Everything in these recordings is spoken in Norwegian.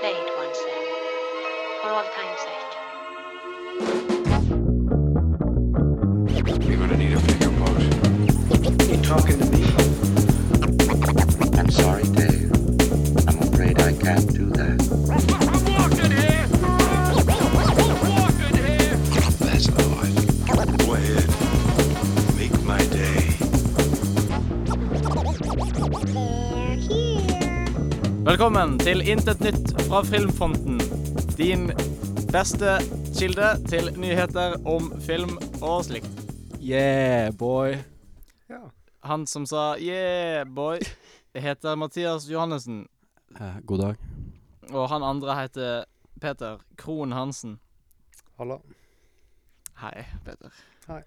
play it once then, for all time's sake. You're gonna need a bigger boat. You talking to me? I'm sorry, Dave. I'm afraid I can't do that. Velkommen til Intet nytt fra Filmfronten. Din beste kilde til nyheter om film og slikt. Yeah, boy. Ja. Han som sa 'yeah, boy', heter Mathias Johannessen. Eh, god dag. Og han andre heter Peter Krohn Hansen. Halla. Hei, Peter. Hei.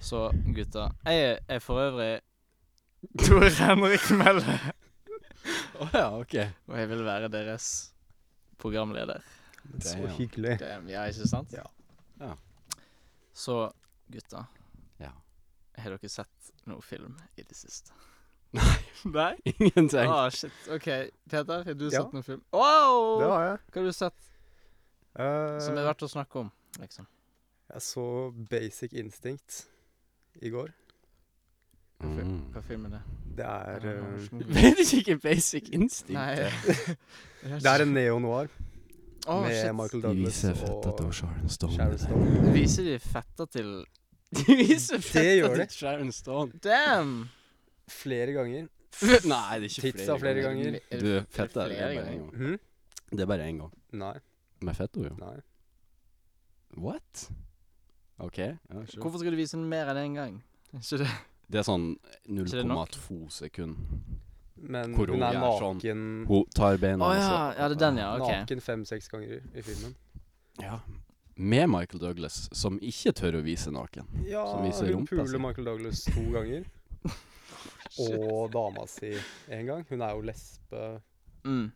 Så, gutta. Jeg er for øvrig Tor Henrik Melle. Å ja, OK. Og jeg vil være deres programleder. Men så hyggelig. Det, ja, ikke sant? Ja. Ja. Så, gutta. Ja. Har dere sett noe film i det siste? Nei. Nei? Ingenting. Ah, shit. OK. Peter, har du Ja. sett noe film? Wow! Det har jeg. Hva har du sett uh, som er verdt å snakke om, liksom? jeg så Basic Instinct i går. Hva, fi Mm. hva film er det? Det er Ja, eh. Vet du ikke Basic Instinct? Nei. Det er en neo-noir Oh, med shit. Michael De viser fetta til og Sharon Stone. Sharon Stone. Viser de fetta til De viser Det fetta til. Sharon Stone. Damn! Flere ganger. Nei, det er ikke Titsa flere ganger. ganger. Du, er fetta er bare én gang. Mhm. Det er bare én gang. Nei. Med fetto, jo. Nei. What? OK. Ja, sure. Hvorfor skal du vise den mer enn én gang? Ikke det? Det er sånn Ikke det nok? 0,2 sekund. Men Hvor hun hun er naken sånn- Hun tar beina oh, ja. Ja, det er den, ja. okay. Naken fem-seks ganger i filmen. Ja. Med Michael Douglas, som ikke tør å vise naken. Ja, Som viser hun puler Michael Douglas to ganger. og dama si én gang. Hun er jo lesbe Mm.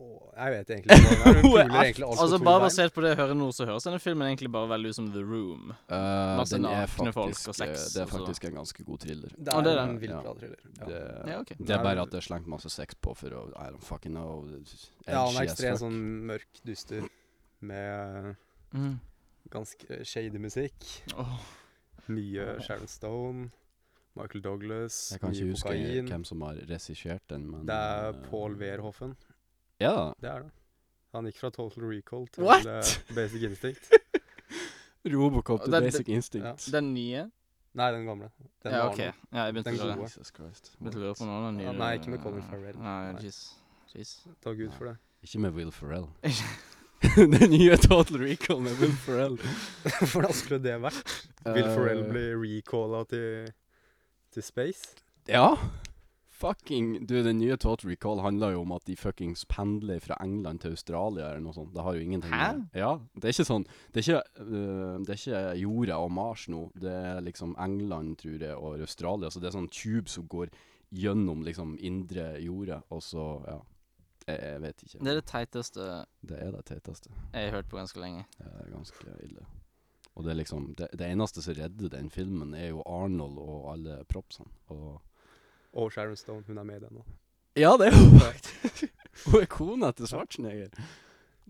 Og Jeg vet egentlig ikke egentlig alt Altså Bare basert på det jeg hører nå, så høres denne filmen egentlig bare veldig ut som The Room. Uh, den er faktisk, og sex Det er og faktisk en ganske god thriller. Det er, det er en Ja. bra thriller. Ja. Det, Ja, okay. det er bare at det er slengt masse sex på for å I don't fucking know. ja, han er ekstremt sånn mørk duster med Mm. ganske shady musikk. Oh. Mye Sharon Stone, Michael Douglas, Jeg kan ikke huske hvem som har regissert den, men Det er eh, Paul Verhoffen. Ja. Det er det. Han gikk fra Total Recall til What? eh, Basic Instinct. Robocop til Basic Instinct. Den nye? Nei, den gamle. Den ja, var OK. nå. Ja, jeg begynte Den å lure. gode. Jesus Christ. Begynte å lure på noen av den Ja, nei, ikke med Colin Farrell. Nei, Nei. jeez. Jeez. Takk Gud for det. Ikke med Will Ferrell. Den nye Total Recall med Will Ferrell. Hvordan skulle det vært? Will Eh, Ferrell bli recalla til, til space? Ja. Fucking Du, den nye Total Recall handler jo om at de fuckings pendler fra England til Australia eller noe sånt. Det har jo ingenting Hæ? med Ja. Det er ikke sånn Det er ikke, uh, det er ikke jorda og Mars nå. Det er liksom England, tror jeg, og Australia. Så det er sånn tube som går gjennom liksom indre jorda, og så Ja. Jeg, jeg vet ikke. Det er det teiteste Det er det teiteste. jeg har hørt på ganske lenge. Det er ganske ille. Og det er liksom Det, det eneste som redder den filmen, er jo Arnold og alle propsene. Og Og Sharon Stone, hun er med i den nå. Ja, det er hun faktisk Hun er kona til Schwarzenegger.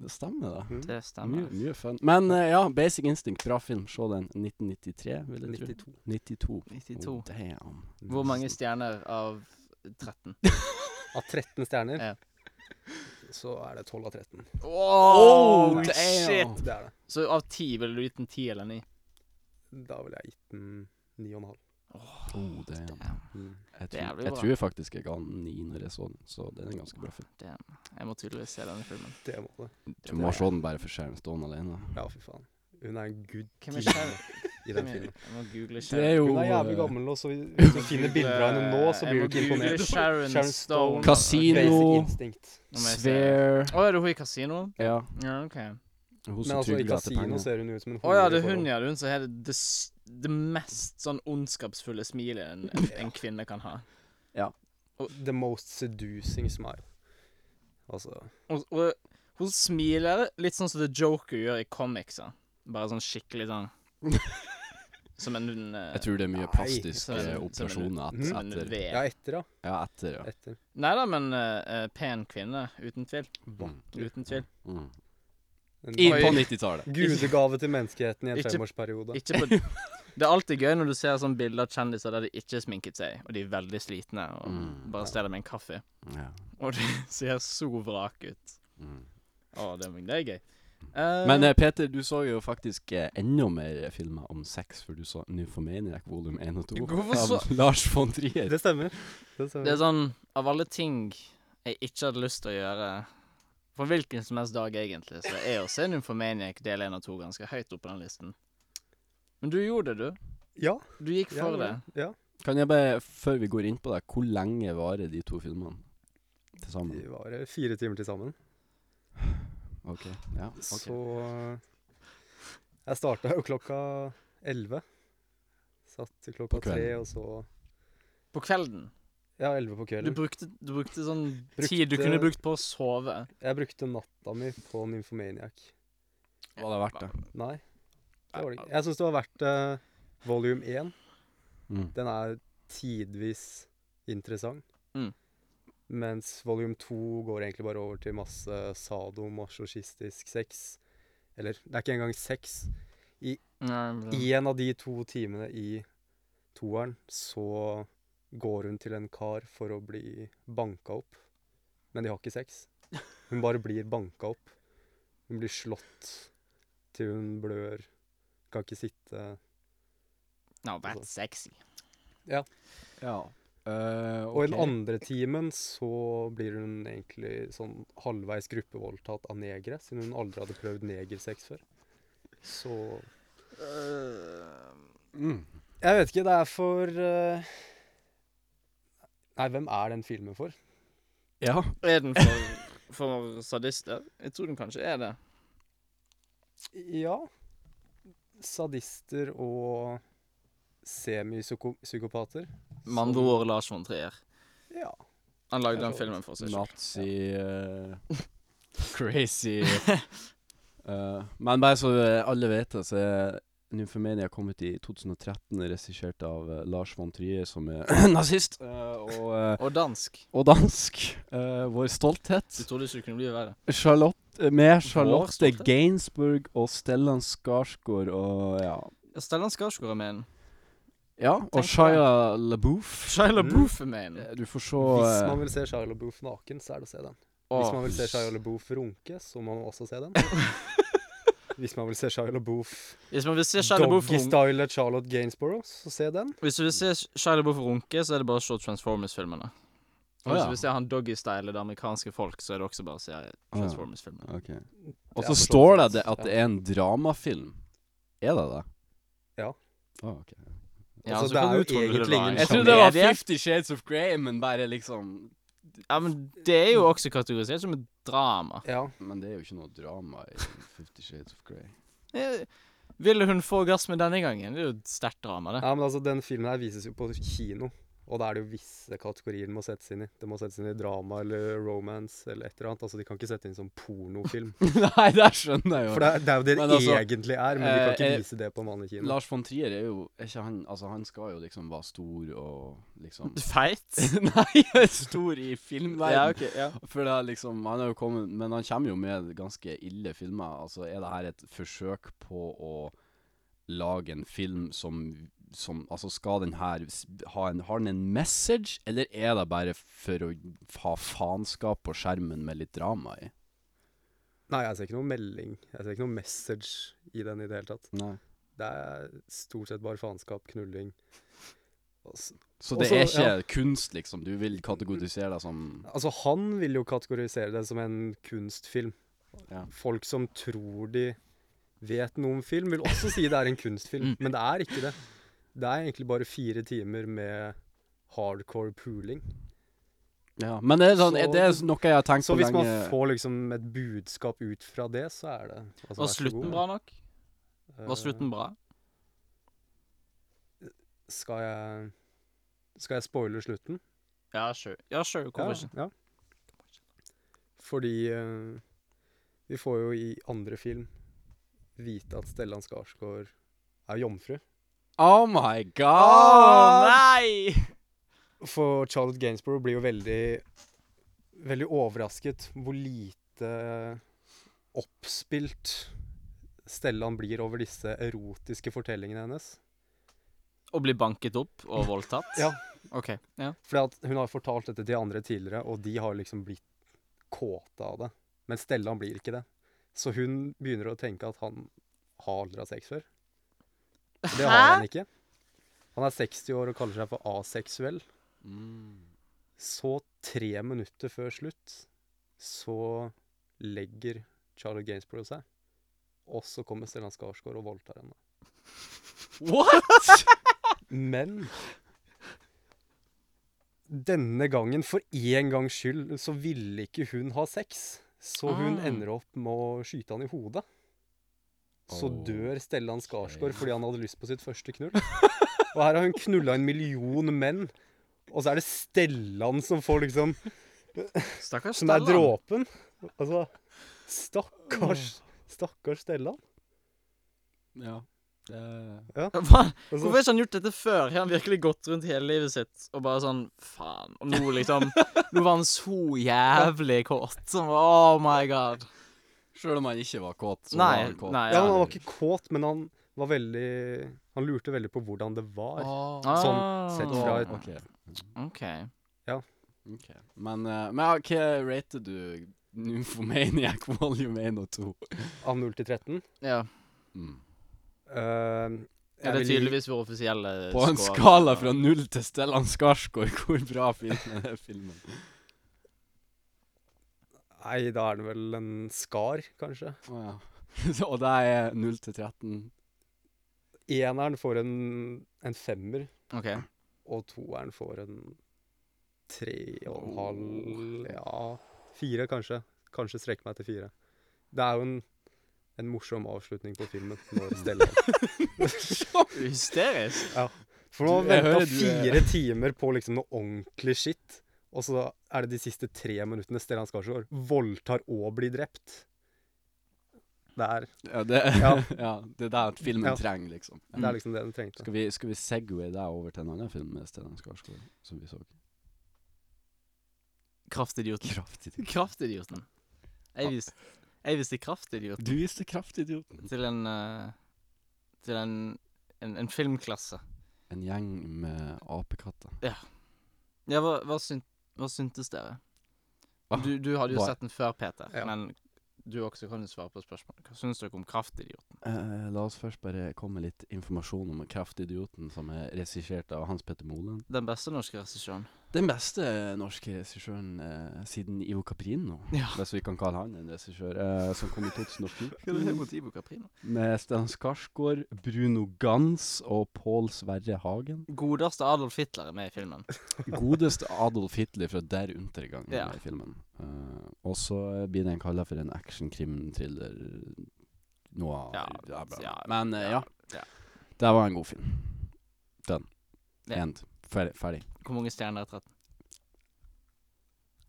Det stemmer, da. Mm. Det stemmer. Mye, mye fun. Men uh, ja, Basic Instinct, bra film. Se den. 1993, vil jeg tro. 92. 92. 92. Oh, damn. Hvor mange stjerner av 13? Av 13 stjerner, Ja. så er det 12 av 13. Oh, damn. shit! Det er det. Så av 10 ville du gitt den 10 eller 9? Da ville jeg gitt den 9,5. Oh, damn. Damn. Mm. Jeg, Det er tror, jeg tror faktisk jeg ga den 9 når jeg så den, så det er en ganske bra film. Damn. Jeg må tydeligvis se denne filmen. Det må det. Du må se den bare for Sharon Stone alene. Ja, fy faen. Hun er en time i den filmen. Jeg må google Det er jo Hun er jævlig gammel og så hvis du finner bilder av henne nå, så blir du ikke imponert. Sharon, Sharon Stone. Stone. Casino. Sphere Å, er det hun i kasino? Ja. Ja, OK. Hun Men altså, i kasino ser hun ut som en Å ja, det er hun, ja. Det hun som har det, det, mest sånn ondskapsfulle smilet en, en, en kvinne kan ha. Ja The most seducing smile. Altså Og, og hun smiler litt sånn som The Joker gjør i comicsa. Bare sånn skikkelig sånn Som en uh, Jeg tror det er mye Nei, plastiske en- operasjoner et, som etter. Ja, etter, da. Ja, etter, ja. Etter. Nei da, men eh, eh, pen kvinne. Uten tvil. Mm. Uten tvil. Mm. En I, på 90-tallet. gudegave til menneskeheten i en femårsperiode. Ikke på Det er alltid gøy når du ser sånn bilder av kjendiser der de ikke har sminket seg, og de er veldig slitne, og Mm. bare steller med en kaffe. Ja. Og de ser så vrak ut. Mm. Å, det, det er gøy. Uh, Men eh, Peter, du så jo faktisk eh, enda mer filmer om sex, før du så Nymphomaniac volum 1 og 2 Hvorfor av så- Lars von Trier. Det stemmer. Det det er sånn Av alle ting jeg ikke hadde lyst til å gjøre for hvilken som helst dag, egentlig, så er å se Nymphomaniac del 1 og 2 ganske høyt opp på den listen. Men du gjorde det, du. Ja. Du gikk ja, for det. Ja. Kan jeg bare, før vi går inn på det, hvor lenge varer de to filmene til sammen? De var eh, fire timer til sammen. Ok, ja, ok. Så eh, Jeg starta jo klokka elleve. Satt til klokka tre, og så På kvelden. Ja, elleve på Du kvelden. brukte, du brukte sånn Brukte- tid du kunne brukt på å sove. Jeg brukte natta mi på Nymphomaniac. Var det verdt det? Nei, det var det ikke. Jeg syns det var verdt det. Volume 1. Mm. Den er tidvis interessant. Mm. Mens volume 2 går egentlig bare over til masse sadomasochistisk sex. Eller, det er ikke engang sex. Nei, I en av de to timene i toeren så går hun til en kar for å bli banka opp. Men de har ikke sex. Hun bare blir banka opp. Hun blir slått til hun blør. Kan ikke sitte No, that's sexy. Ja. Eh, Og i den andre timen så blir hun egentlig sånn halvveis gruppevoldtatt av negere, siden hun aldri hadde prøvd negersex før. Så Mm. Jeg vet ikke, det er for uh, Nei, hvem er den filmen for? Ja. Er den for, for sadister? Jeg tror den kanskje er det. Ja. Sadister og semipsykopater. Andre ord Lars von Trier. Ja. Han lagde den filmen for seg selv. Nazi uh, Crazy uh, Men bare så alle vet det, så er Nymphomania kommet i 2013, regissert av uh, Lars von Trier, som er nazist. eh, og, Og dansk. og dansk. Eh, vår Du stolthet. trodde ikke det kunne bli verre. Charlotte, med Charlotte? Gainsbourg og Stellan Skarsgård og ja. Ja, Stellan Skarsgård er med en. Ja, og Shia LaBeouf. Shia Mm. LaBeouf er med en. Eh, Du får se Hvis eh, man vil se Shia LaBeouf naken, så er det å se den. Åh, Hvis man vil se Shia LaBeouf runke, så må man også se den. Hvis man vil se Shia LaBeouf Hvis man vil se Shia LaBeouf runke, doggy-style Charlotte Gainsborough, så se den. hvis du vil se Shia LaBeouf runke, så er det bare å se Transformers-filmene. Og hvis ja. du vil se han doggy-style det amerikanske folk, så er det også bare å se Transformers-filmene. Ok. okay. Og så står det det at det er en dramafilm. Er det det? Ja. Ah, okay. Ja, Altså, det er jo egentlig ingen Jeg trodde det var. Fifty Shades of Grey, men bare liksom Ja, men det er jo også kategorisert som et drama. Ja. Men det er jo ikke noe drama i Fifty Shades of Grey. Eh, Ville hun få gass med denne gangen? Det er jo et sterkt drama, det. ja, men altså, den filmen her vises jo på kino. Og da er det jo visse kategorier den må settes inn i. Det må settes inn i drama eller romance eller et eller annet. Altså, de kan ikke sette inn som pornofilm. Nei, det skjønner jeg jo. For det er, det er jo det Men det altså, egentlig er, men de kan eh, ikke eh, vise det på vanlig kino. Lars von Trier er jo er ikke han Altså, han skal jo liksom være stor og liksom Feit? Nei, stor i filmverden. Ja, okay, ja. For det er liksom Han er jo kommet Men han kommer jo med ganske ille filmer. Altså, er det her et forsøk på å lage en film som som, altså Skal den her ha en, Har den en message, eller er det bare for å ha faenskap på skjermen med litt drama i? Nei, jeg ser ikke noe melding. Jeg ser ikke noe message i den i det hele tatt. Nei. Det er stort sett bare faenskap, knulling. Også, Så det Også- er ikke ja. kunst, liksom? Du vil kategorisere det som Altså, han vil jo kategorisere det som en kunstfilm. Ja. Folk som tror de vet noe om film, vil også si det er en kunstfilm, Mm. men det er ikke det. Det er egentlig bare fire timer med hardcore pooling. Ja, Men det er, sånn, Så- er noe jeg har tenkt Så på hvis man får liksom et budskap ut fra det, så er det altså, Var slutten god. bra nok? Eh, Var slutten bra? Skal jeg Skal jeg spoile slutten? Ja, sure. Ja, sure. Hvorfor ikke? Ja. Fordi uh, vi får jo i andre film vite at Stellan Skarsgård er jomfru. Oh my Å god! nei! For Charlotte Gainsborough blir jo veldig Veldig overrasket hvor lite oppspilt Stellan blir over disse erotiske fortellingene hennes. Og blir banket opp og voldtatt? Ja. OK. Ja. Fordi at hun har fortalt dette til andre tidligere, og de har liksom blitt kåte av det. Men Stellan blir ikke det. Så hun begynner å tenke at han har aldri hatt sex før. Og Det har han ikke. Han er 60 år og kaller seg for aseksuell. Mm. Så tre minutter før slutt så legger Charlotte Gainsborough seg. Og så kommer Stellan Skarsgård og voldtar henne. What?! Men denne gangen, for én gangs skyld, så ville ikke hun ha sex. Så hun Ah. ender opp med å skyte han i hodet. Så dør Stellan Skarsgård fordi han hadde lyst på sitt første knull. Og her har hun knulla en million menn, og så er det Stellan som får liksom Stakkars Som er Stellan. dråpen. Altså Stakkars Stakkars Stellan. Ja. Det Hva? Altså, Hvorfor har ikke han gjort dette før? Har han virkelig gått rundt hele livet sitt og bare sånn Faen. Og nå liksom Nå var han så jævlig kåt. Oh my god. Sjøl om han ikke var kåt, så Nei. var han kåt. nei ja, han var ikke kåt, men han var veldig Han lurte veldig på hvordan det var. Ah. Sånn Ah. sett fra et Ok. Ja. ok. Men, eh, men ja, hva rater du Nymphomaniac volume 1 og 2? Av 0 til 13. Ja. Mm. Uh, Er det tydeligvis vår offisielle På en skala fra 0 til Stellan Skarsgård, hvor bra film er filmen? Nei, da er det vel en skar, kanskje. Å ja. Så- og det er 0 til 13. Eneren får en, en femmer, OK. og toeren får en tre og en halv Ja, fire, kanskje. Kanskje strekke meg til fire. Det er jo en, en morsom avslutning på filmen når Stellan Hysterisk. For nå har vi venta fire timer på liksom noe ordentlig shit, og så er det de siste tre minuttene Stellan Skarsgård voldtar og blir drept. Det er, Ja, det, Ja. ja, det er det filmen Ja. trenger, liksom. det er liksom det den trengte. Skal vi, skal vi segway deg over til en annen film med Stellan Skarsgård, som vi så? Kraftidioten. Kraftidioten. Kraftidioten. Jeg vis, jeg viste Kraftidioten Du viste Kraftidioten. til en uh, Til en, en, en filmklasse. En gjeng med apekatter. Ja, hva, hva, syn, hva syntes dere? Hva? Du, du hadde jo Hva? sett den før, Peter, Ja. men du også kan jo svare på spørsmålet. Hva syns dere om Kraftidioten? Eh, la oss først bare komme med litt informasjon om Kraftidioten, som er regissert av Hans Petter Moland. Den beste norske regissøren. Den beste norske regissøren eh, siden Ivo Caprino, Ja. hvis vi kan kalle han en regissør, eh, som kom i 2014. mot Ivo Caprino? Med Stellan Skarsgård, Bruno Gans og Pål Sverre Hagen. Godeste Adolf Hitler er med i filmen. Godeste Adolf Hitler fra Der Untergang Ja. i filmen. Eh, og så blir den kalla for en action-krim-thriller. Noe av Ja, ja, Men eh, ja, ja. det var en god film. Den. Ja. End. Ferdig. ferdig. Hvor mange stjerner er 13?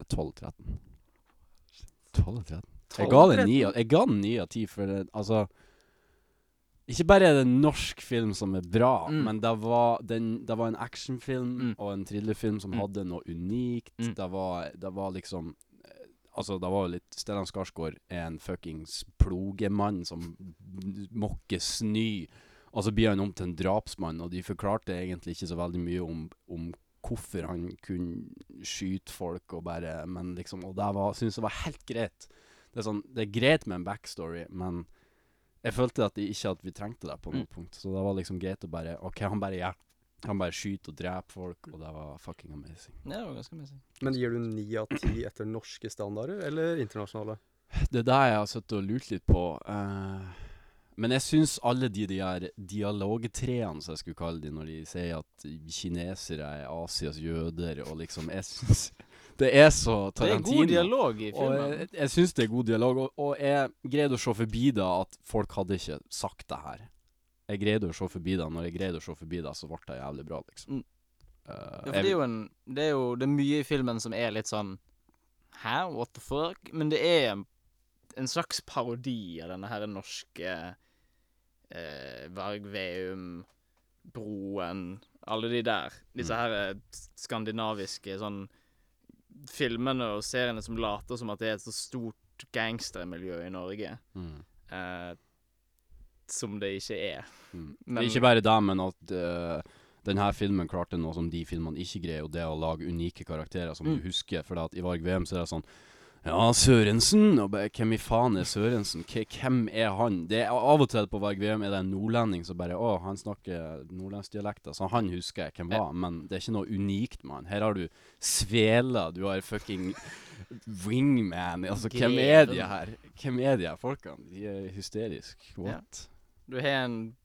12-13. 12-13. Jeg ga den 13. ni av- jeg ga den ni av ti, for det, altså Ikke bare er det en norsk film som er bra, Mm. men det var, den, det var en actionfilm Mm. og en thrillerfilm som Mm. hadde noe unikt. Mm. Det, var, det var liksom eh, Altså, det var jo litt Stellan Skarsgård er en fuckings plogemann som mokker snø, og så blir han om til en drapsmann, og de forklarte egentlig ikke så veldig mye om, om hvorfor han kunne skyte folk og bare Men liksom Og det var, synes jeg var helt greit. Det er sånn Det er greit med en backstory, men jeg følte at de ikke at vi trengte det på noe Mm. punkt. Så det var liksom greit å bare OK, han bare gjør Han bare skyter og dreper folk, og det var fucking amazing. Ja, det var ganske amazing. Men gir du ni av ti etter norske standarder, eller internasjonale? Det er det jeg har sittet og lurt litt på. eh, men jeg syns alle de der dialogtreene, som jeg skulle kalle de, når de sier at kinesere er Asias jøder, og liksom Jeg syns det er så Det er god dialog i Og filmen. jeg, jeg syns det er god dialog, og, og jeg greide å se forbi det at folk hadde ikke sagt det her. Jeg greide å se forbi det. Når jeg greide å se forbi det, så ble det jævlig bra, liksom. Mm. Uh, Ja, for det er jo en Det er jo det er mye i filmen som er litt sånn Hæ, what the fuck? Men det er en, en slags parodi av denne her norske eh, Varg Veum Broen, alle de der. Disse her eh, skandinaviske sånn filmene og seriene som later som at det er et så stort gangstermiljø i Norge, Mm. eh, som det ikke er. Mm. Men- Ikke bare det, men at uh, denne filmen klarte noe som de filmene ikke greier, og det å lage unike karakterer som Mm. du husker. For at i Varg VM så er det sånn Ja, Sørensen! Og bare, hvem i faen er Sørensen? Hvem er han? Det er Av og til på Varg VM er det en nordlending som bare Å, han snakker nordlandsdialekter, så han husker jeg hvem Ja. var. Men det er ikke noe unikt med han. Her har du Svela, du har fucking Wingman Altså, hvem er de her? Hvem er de her folkene? De er hysteriske. What? Du har en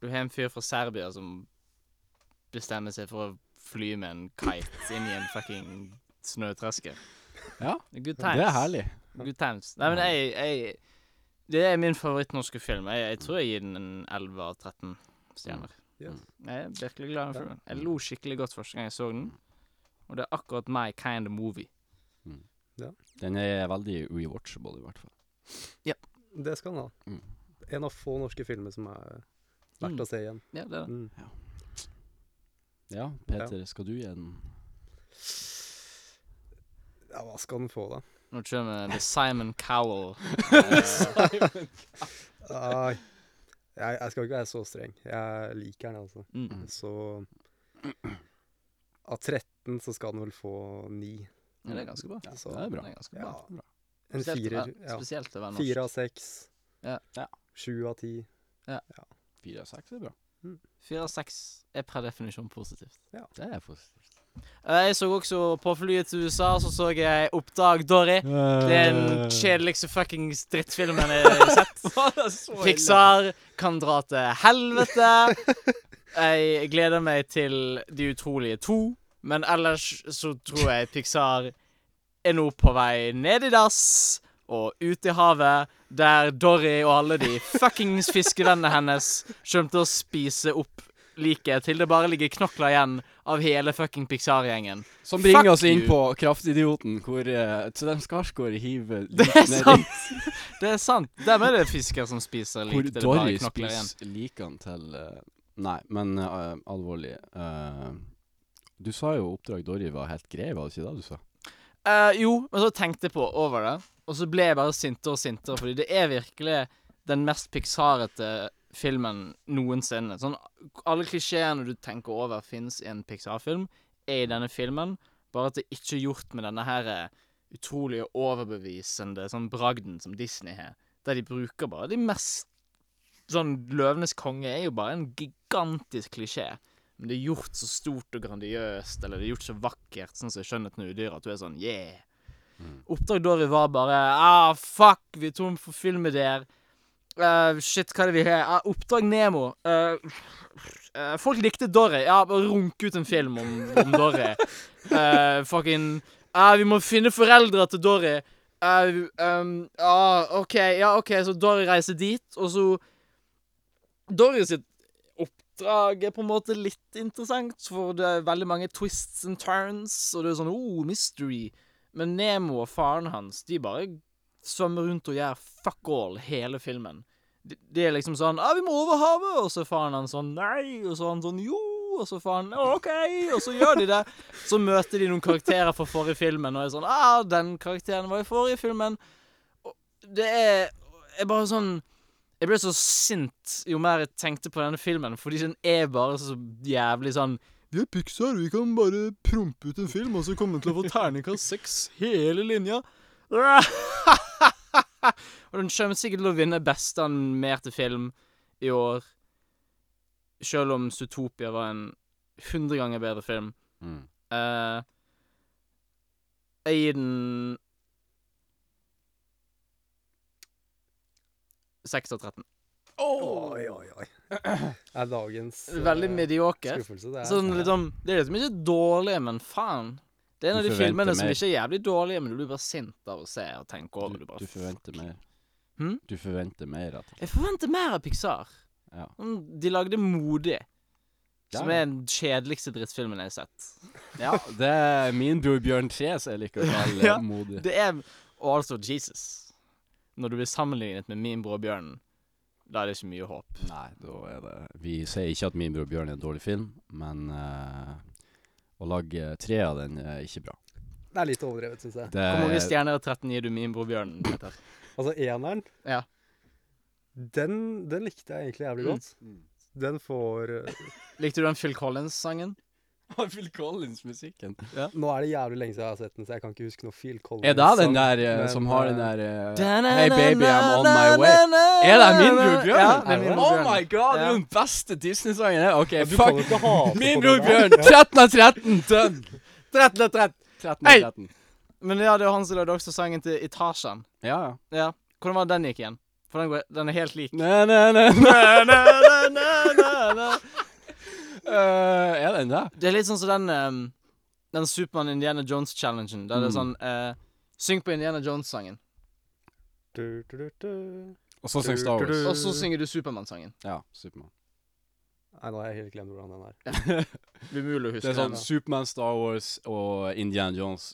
Du har en fyr fra Serbia som bestemmer seg for å fly med en kite inn i en fucking snøtreske. Ja, Good det er herlig. Good times. Nei, men jeg, jeg Det er min favorittnorske film. Jeg, jeg tror jeg gir den en 11 av 13 stjerner. Yes. Jeg er virkelig glad i den filmen. Jeg lo skikkelig godt første gang jeg så den. Og det er akkurat my kind of movie. Den er veldig rewatchable, i hvert fall. Ja. Det skal den ha. Mm. En av få norske filmer som er verdt Mm. å se igjen. Ja, det er det. Mm. Ja, Peter, skal du gi den? Ja, hva skal den få, da? Nå kommer The Simon Cowell. Nei, jeg, jeg skal ikke være så streng. Jeg liker den, altså. Mm. Så av 13 så skal den vel få 9. Ja, det er ganske bra. Så, det er bra. Det er ganske Ja. bra. En Spesielt til å firer. Ja. Fire av seks. Ja. Ja. Sju av ti. Fire av seks er bra. Fire av seks er per definisjon positivt. Det er positivt. Eh, Jeg så også på flyet til USA, så så jeg Oppdag Dory. Den kjedeligste fuckings drittfilmen jeg har sett. Pixar kan dra til helvete. Jeg gleder meg til De utrolige to, men ellers så tror jeg Pixar er nå på vei ned i dass og ut i havet, der Dory og alle de fuckings fiskevennene hennes Skjønte å spise opp liket til det bare ligger knokler igjen av hele fucking Pixar-gjengen. Som bringer Fuck oss inn you. på Kraftidioten, hvor uh, Tødem Skarsgård hiver Det er sant! Det er sant. Dem er det fisker som spiser lik Hvor Dory spiser likene til uh, Nei, men uh, alvorlig. uh, du sa jo Oppdrag Dory var helt grei, var det ikke det du sa? Eh, jo, men så tenkte jeg på over det, og så ble jeg bare sintere og sintere, fordi det er virkelig den mest pixarete filmen noensinne. Sånn, alle klisjeene du tenker over fins i en Pixar-film, er i denne filmen, bare at det ikke er gjort med denne her eh, utrolig overbevisende sånn bragden som Disney har, der de bruker bare de mest Sånn Løvenes konge er jo bare en gigantisk klisjé. Men det er gjort så stort og grandiøst, eller det er gjort så vakkert, sånn som Skjønnheten og udyret, at du er sånn yeah. Oppdrag Dory var bare ah, fuck, vi er tom for filmideer. Uh, shit, hva er det vi har? Uh, Oppdrag Nemo. Uh, folk likte Dory. Ja, bare runke ut en film om, om Dory. Fucking Vi må finne foreldre til Dory. Um, OK, ja, OK, så Dory reiser dit, og så Dory sitt oppdrag er på en måte litt interessant, for det er veldig mange twists and turns, og det er sånn oh, mystery. Men Nemo og faren hans, de bare svømmer rundt og gjør fuck all hele filmen. De, de er liksom sånn ah, 'Vi må over havet!' Og så faen han sånn 'Nei!' Og så han sånn 'Jo!' Og så faen 'OK!' Og så gjør de det. Så møter de noen karakterer fra forrige filmen, og er sånn 'Ah, den karakteren var i forrige filmen'. Og det er, er bare sånn Jeg ble så sint jo mer jeg tenkte på denne filmen, fordi den er bare så jævlig sånn Vi er Pixar, vi kan bare prompe ut en film, og så kommer den til å få terningkast seks hele linja. og den kommer sikkert til å vinne beste animerte film i år. Selv om Zootopia var en hundre ganger bedre film. Mm. Uh, jeg gir den 6 av 13. Oi, oi, oi. Er dagens Veldig eh, medioker. skuffelse. Det er Sånn liksom Det er liksom ikke dårlig, men faen. Det er en av de filmene som ikke er jævlig dårlige, men du blir bare sint av å se og tenke over Du, det. bare du forventer mer. Hmm? Du forventer mer det. Jeg forventer mer av Pixar. Ja. Sånn, De lagde Modig, som Ja. er den kjedeligste drittfilmen jeg har sett. ja, det er min bror Bjørn 3 som jeg liker å kalle Ja. modig. Det er altså Jesus. Når du blir sammenlignet med min bror Bjørn, Da er det ikke mye håp. Nei, da er det Vi sier ikke at Min bror Bjørn er en dårlig film, men eh, å lage tre av den er ikke bra. Det er litt overdrevet, syns jeg. Det Hvor mange er- stjerner av 13 gir du min bror Bjørn? Peter? Altså, eneren, Ja. den, den likte jeg egentlig jævlig Mm. godt. Den får eh, Likte du den Phil Collins-sangen? Og Phil Collins-musikken. Ja. Nå er det jævlig lenge siden jeg har sett den, så jeg kan ikke huske noe Phil Collins. Er det den der eh, som har den der eh, eh Hey baby, I'm on my way. Er det min bror Bjørn? Ja, det er Min Bror Oh my god, det er jo den beste Disney-sangen. jeg OK, Du fuck. Min bror. Bjørn, 13 av 13 dønn. 13 av 13. 13 av 13. Men ja, det er jo han som lagde også sangen til Etasjen. Ja, ja. Hvordan var det den gikk igjen? For den, går, den er helt lik. Na, na, na, na. na, na, na, na, na. Eh, er den det? Det er litt sånn som den um, Den Supermann Indiana Jones-challengen. Der det er Mm. sånn uh, Syng på Indiana Jones-sangen. Og så synger Star Du, du, Wars. du. Og så synger du Supermann-sangen. Ja, Supermann. Nei, nå har jeg helt glemt hvordan den er. Det er umulig å huske Det er sånn den. Supermann, Star Wars og Indiana Jones.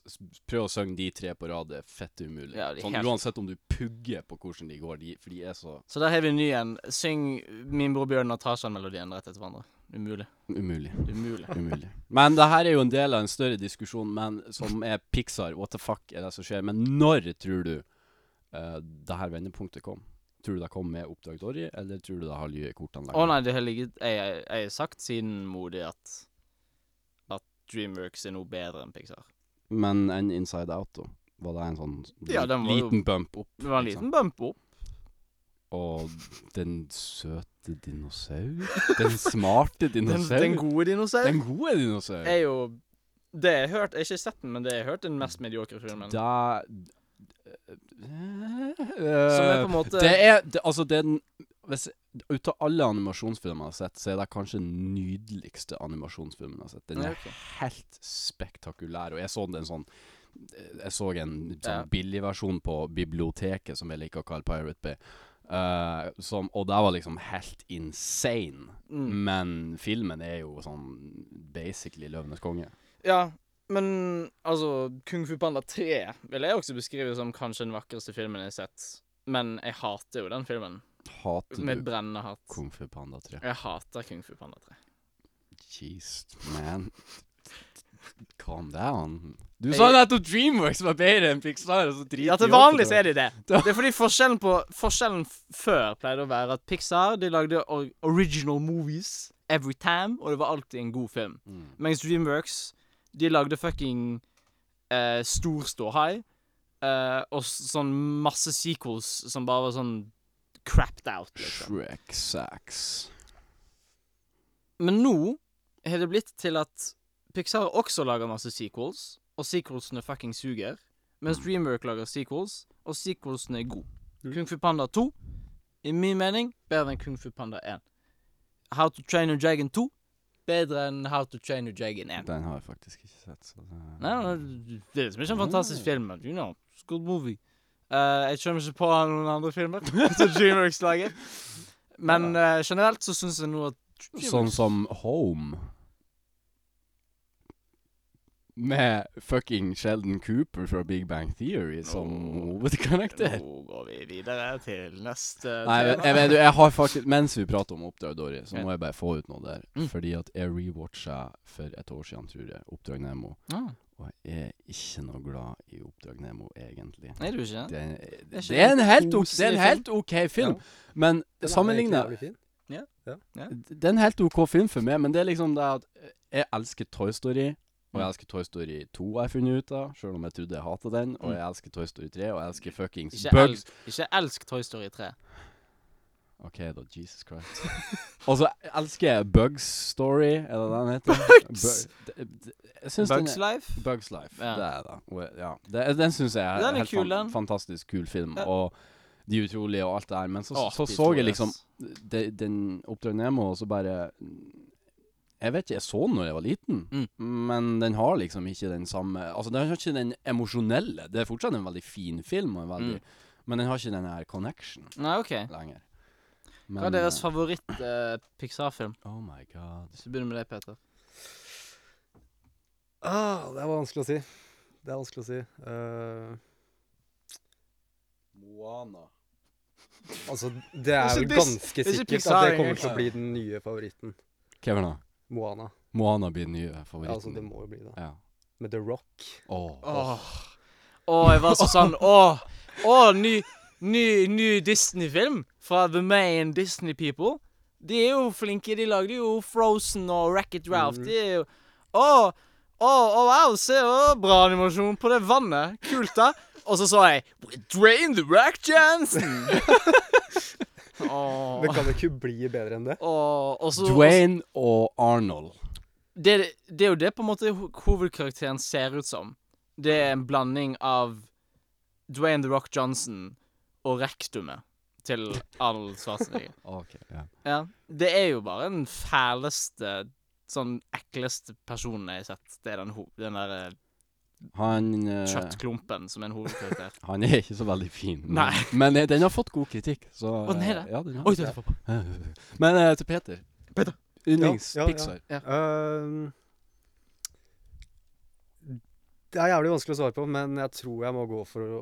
Prøv å synge de tre på rad. Det er fett umulig. Ja, er sånn, helt- Uansett om du pugger på hvordan de går, de, for de er så Så der har vi en ny en. Syng Min bror Bjørn og Tarzan-melodien rett etter hverandre. Umulig. umulig. Umulig. Umulig. Men det her er jo en del av en større diskusjon, men som er Pixar. What the fuck er det som skjer? Men når tror du uh, det her vendepunktet kom? Tror du det kom med Oppdrag Dory, eller tror du det har i kortene? Å nei, det har ligget Jeg har sagt siden modig at At Dreamworks er noe bedre enn Pixar. Men enn Inside Out, da? Var det en sånn Ja, liten bump opp? Det var en liksom? liten bump opp. Og den søte dinosaur? Den smarte dinosaur? den gode dinosaur Den gode dinosaur? er jo Det jeg har hørt Jeg har ikke sett den, men det jeg har hørt, den mest mediokre filmen. Da Som er på en måte Det er det, Altså, den hvis, Ut av alle animasjonsfilmer jeg har sett, så er det kanskje den nydeligste animasjonsfilmen jeg har sett. Den er helt spektakulær. Og jeg så den sånn Jeg så en sånn Ja. billigversjon på biblioteket, som jeg liker å kalle Pirate Bay. Eh, som, og det var liksom helt insane. Mm. Men filmen er jo sånn basically Løvenes konge. Ja, men altså Kung Fu Panda 3 vil jeg også beskrive som kanskje den vakreste filmen jeg har sett. Men jeg hater jo den filmen. Hater Med du brennende hat. Kung Fu Panda 3? Jeg hater Kung Fu Panda 3. Jeez, man. Calm down. Du sa nettopp Dreamworks var bedre enn Pixar, og så driter Ja, til vanlig så er det det. Det er fordi forskjellen på Forskjellen før pleide å være at Pixar de lagde original movies every time, og det var alltid en god film. Mm. Mens Dreamworks de lagde fucking eh, stor ståhai. eh, og sånn masse sequels som bare var sånn crapped out, liksom. Shrek Sax. Men nå har det blitt til at Pixar også lager masse sequels, og sequelsene fucking suger. Mens Dreamwork lager sequels, og sequelsene er gode. Mm. Kung Fu Panda 2, i min mening, bedre enn Kung Fu Panda 1. How to Train Your Dragon 2, bedre enn How to Train Your Dragon 1. Den har jeg faktisk ikke sett, så det Nei, nei, det er liksom ikke en fantastisk film, men you know, it's a good movie. Uh, jeg kommer ikke på noen andre filmer som Dreamworks lager. Men uh, generelt så syns jeg nå at Sånn som Home. Med fucking Sheldon Cooper fra Big Bang Theory som Åh. hovedkarakter. Nå går vi videre til neste Nei, men, jeg, vet, jeg har faktisk Mens vi prater om Oppdrag Dory, så må jeg bare få ut noe der. Mm. Fordi at jeg rewatcha for et år siden, tror jeg, Oppdrag Nemo. Ah, Og jeg er ikke noe glad i Oppdrag Nemo, egentlig. er du ikke? Det, er det, det er en helt, ok, det er en helt OK film, Ja. men sammenligna ja. ja. Det er en helt OK film for meg, men det er liksom det at jeg elsker Toy Story. Og jeg elsker Toy Story 2, har jeg funnet ut av, selv om jeg trodde jeg hater den. Og jeg elsker Toy Story 3, og jeg elsker fuckings Ikke, Bugs. elsk, ikke elsk Toy Story 3. OK, da. Jesus Christ. og så elsker jeg Bugs Story, er det den heter? Bugs? Bu det- det- jeg synes den Bugs er- Life? Bugs Life. Ja. Det er det. Ja. det den syns jeg er Den er helt kul, fan den. fantastisk kul film. Ja. Og De utrolige og alt det der. Men så, så, så jeg jeg, liksom de, den Oppdrag Nemo, og så bare Jeg vet ikke, jeg så den når jeg var liten, Mm. men den har liksom ikke den samme Altså, den har ikke den emosjonelle. Det er fortsatt en veldig fin film, og en veldig, Mm. men den har ikke den her connection Nei, OK. lenger. Men, Hva er deres eh, favoritt-Pixar-film? Oh my god. Hvis vi begynner med deg, Peter. Ah, det er vanskelig å si. Det er vanskelig å si. Uh... Moana. Altså, det er jo vel ganske er sikkert at det kommer til å bli den nye favoritten. Kevin, da? Moana. Moana blir den nye Ja, altså, det må jo bli det. Ja. Med The Rock. Åh. Åh. Åh, jeg var så sånn Åh, åh ny, ny, ny Disney-film fra The Main Disney People. De er jo flinke. De lagde jo Frozen og Racket Ralph. De er jo Åh, åh, åh, wow, se, åh, bra animasjon på det vannet. Kult, da. Og så så jeg We drain The Rock Johnson. Åh. Det kan jo ikke bli bedre enn det. Oh, også, Dwayne og Arnold. det, det er jo det på en måte hovedkarakteren ser ut som. Det er en blanding av Dwayne The Rock Johnson og rektumet til Arnold Schwarzenegger. okay, yeah. ja. Det er jo bare den fæleste, sånn ekleste personen jeg har sett. Det er den, den der Han, eh, kjøttklumpen som er en hovedkarakter. han er ikke så veldig fin. Men, Nei. men eh, den har fått god kritikk, så Å, den er eh, det? Ja, den har Oi, det. det er. Men eh, til Peter. Peter. Yndlings Ja, ja, ja. Pixar. Ehm, det er jævlig vanskelig å svare på, men jeg tror jeg må gå for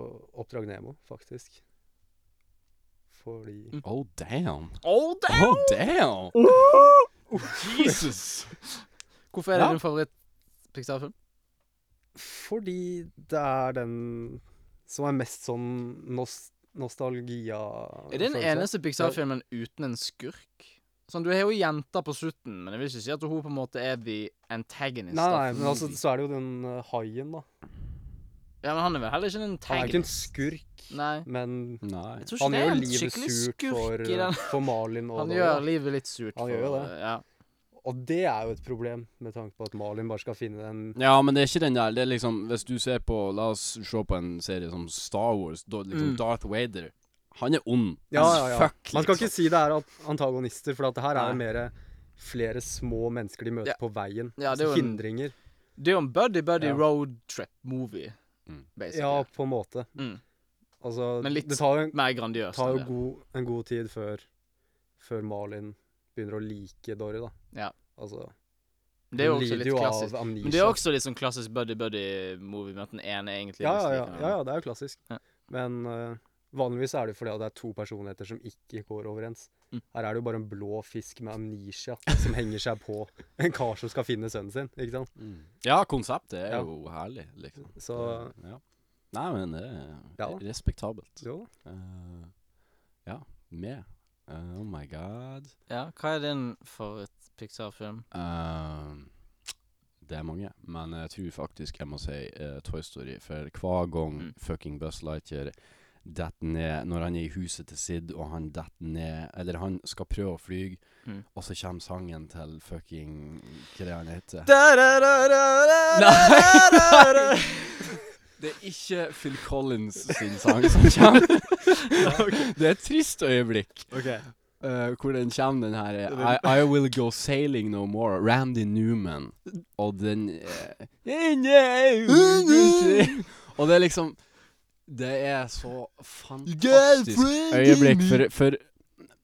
Oppdrag Nemo, faktisk. Fordi Oh, damn. Oh, damn! Oh, damn! Jesus! Hvorfor er det Ja. din favoritt-Pixar-film? Fordi det er den som er mest sånn nos nostalgia Er det den eneste Pixar-filmen uten en skurk? Sånn, Du har jo jenta på slutten, men jeg vil ikke si at hun på en måte er the antagonist. Nei, nei, men altså, så er det jo den uh, haien, da. Ja, men han er vel heller ikke en antagonist. Han er ikke en skurk, Nei. men Nei. Han gjør livet surt for, for Malin. Og Han da, gjør da. livet litt surt. Han for, gjør jo det. Ja. Og det er jo et problem, med tanke på at Malin bare skal finne den Ja, men det er ikke den der. Det er liksom Hvis du ser på La oss se på en serie som Star Wars. Da, liksom Mm. Darth Vader. Han er ond. Ja, ja, ja. Fuck, Man skal liksom. ikke si det er antagonister, for at det her er mer flere små mennesker de møter Ja. på veien. Ja, det er altså jo en- hindringer. Det er jo en buddy-buddy Ja. road trip-movie, Mm. basically. Ja, på en måte. Mm. Altså, Men litt det tar jo, Mer grandiøst. tar jo god, en god tid før, før Malin begynner å like Dory, da. Ja. Altså, Det er jo også litt klassisk. Men det er også litt sånn klassisk buddy-buddy-movie med at den ene egentlig ja, ja, ja, ja, ja, det er jo klassisk. Ja. Men uh, vanligvis er det fordi at det er to personligheter som ikke går overens. Mm. Her er det jo bare en blå fisk med amnesia som henger seg på en kar som skal finne sønnen sin, ikke sant? Mm. Ja, konseptet er Ja. jo herlig, liksom. Så Det- ja. Nei, men det er Ja. respektabelt. jo. Uh, ja, med. Oh my god. Ja, hva er din favoritt-Pixar-film? Um, det er mange, men jeg tror faktisk jeg må si uh, Toy Story. For hver gang Mm. fucking Buzz Lightyear detter ned Når han er i huset til Sid, og han detter ned Eller han skal prøve å fly, Mm. og så kommer sangen til fucking Hva er det han heter? Nei! Det er ikke Phil Collins sin sang som kommer. Det er et trist øyeblikk. Eh, hvor den kommer, den her eh, I, I Will Go Sailing No More. Randy Newman. Og den uh, Og det er liksom Det er så fantastisk øyeblikk, for, for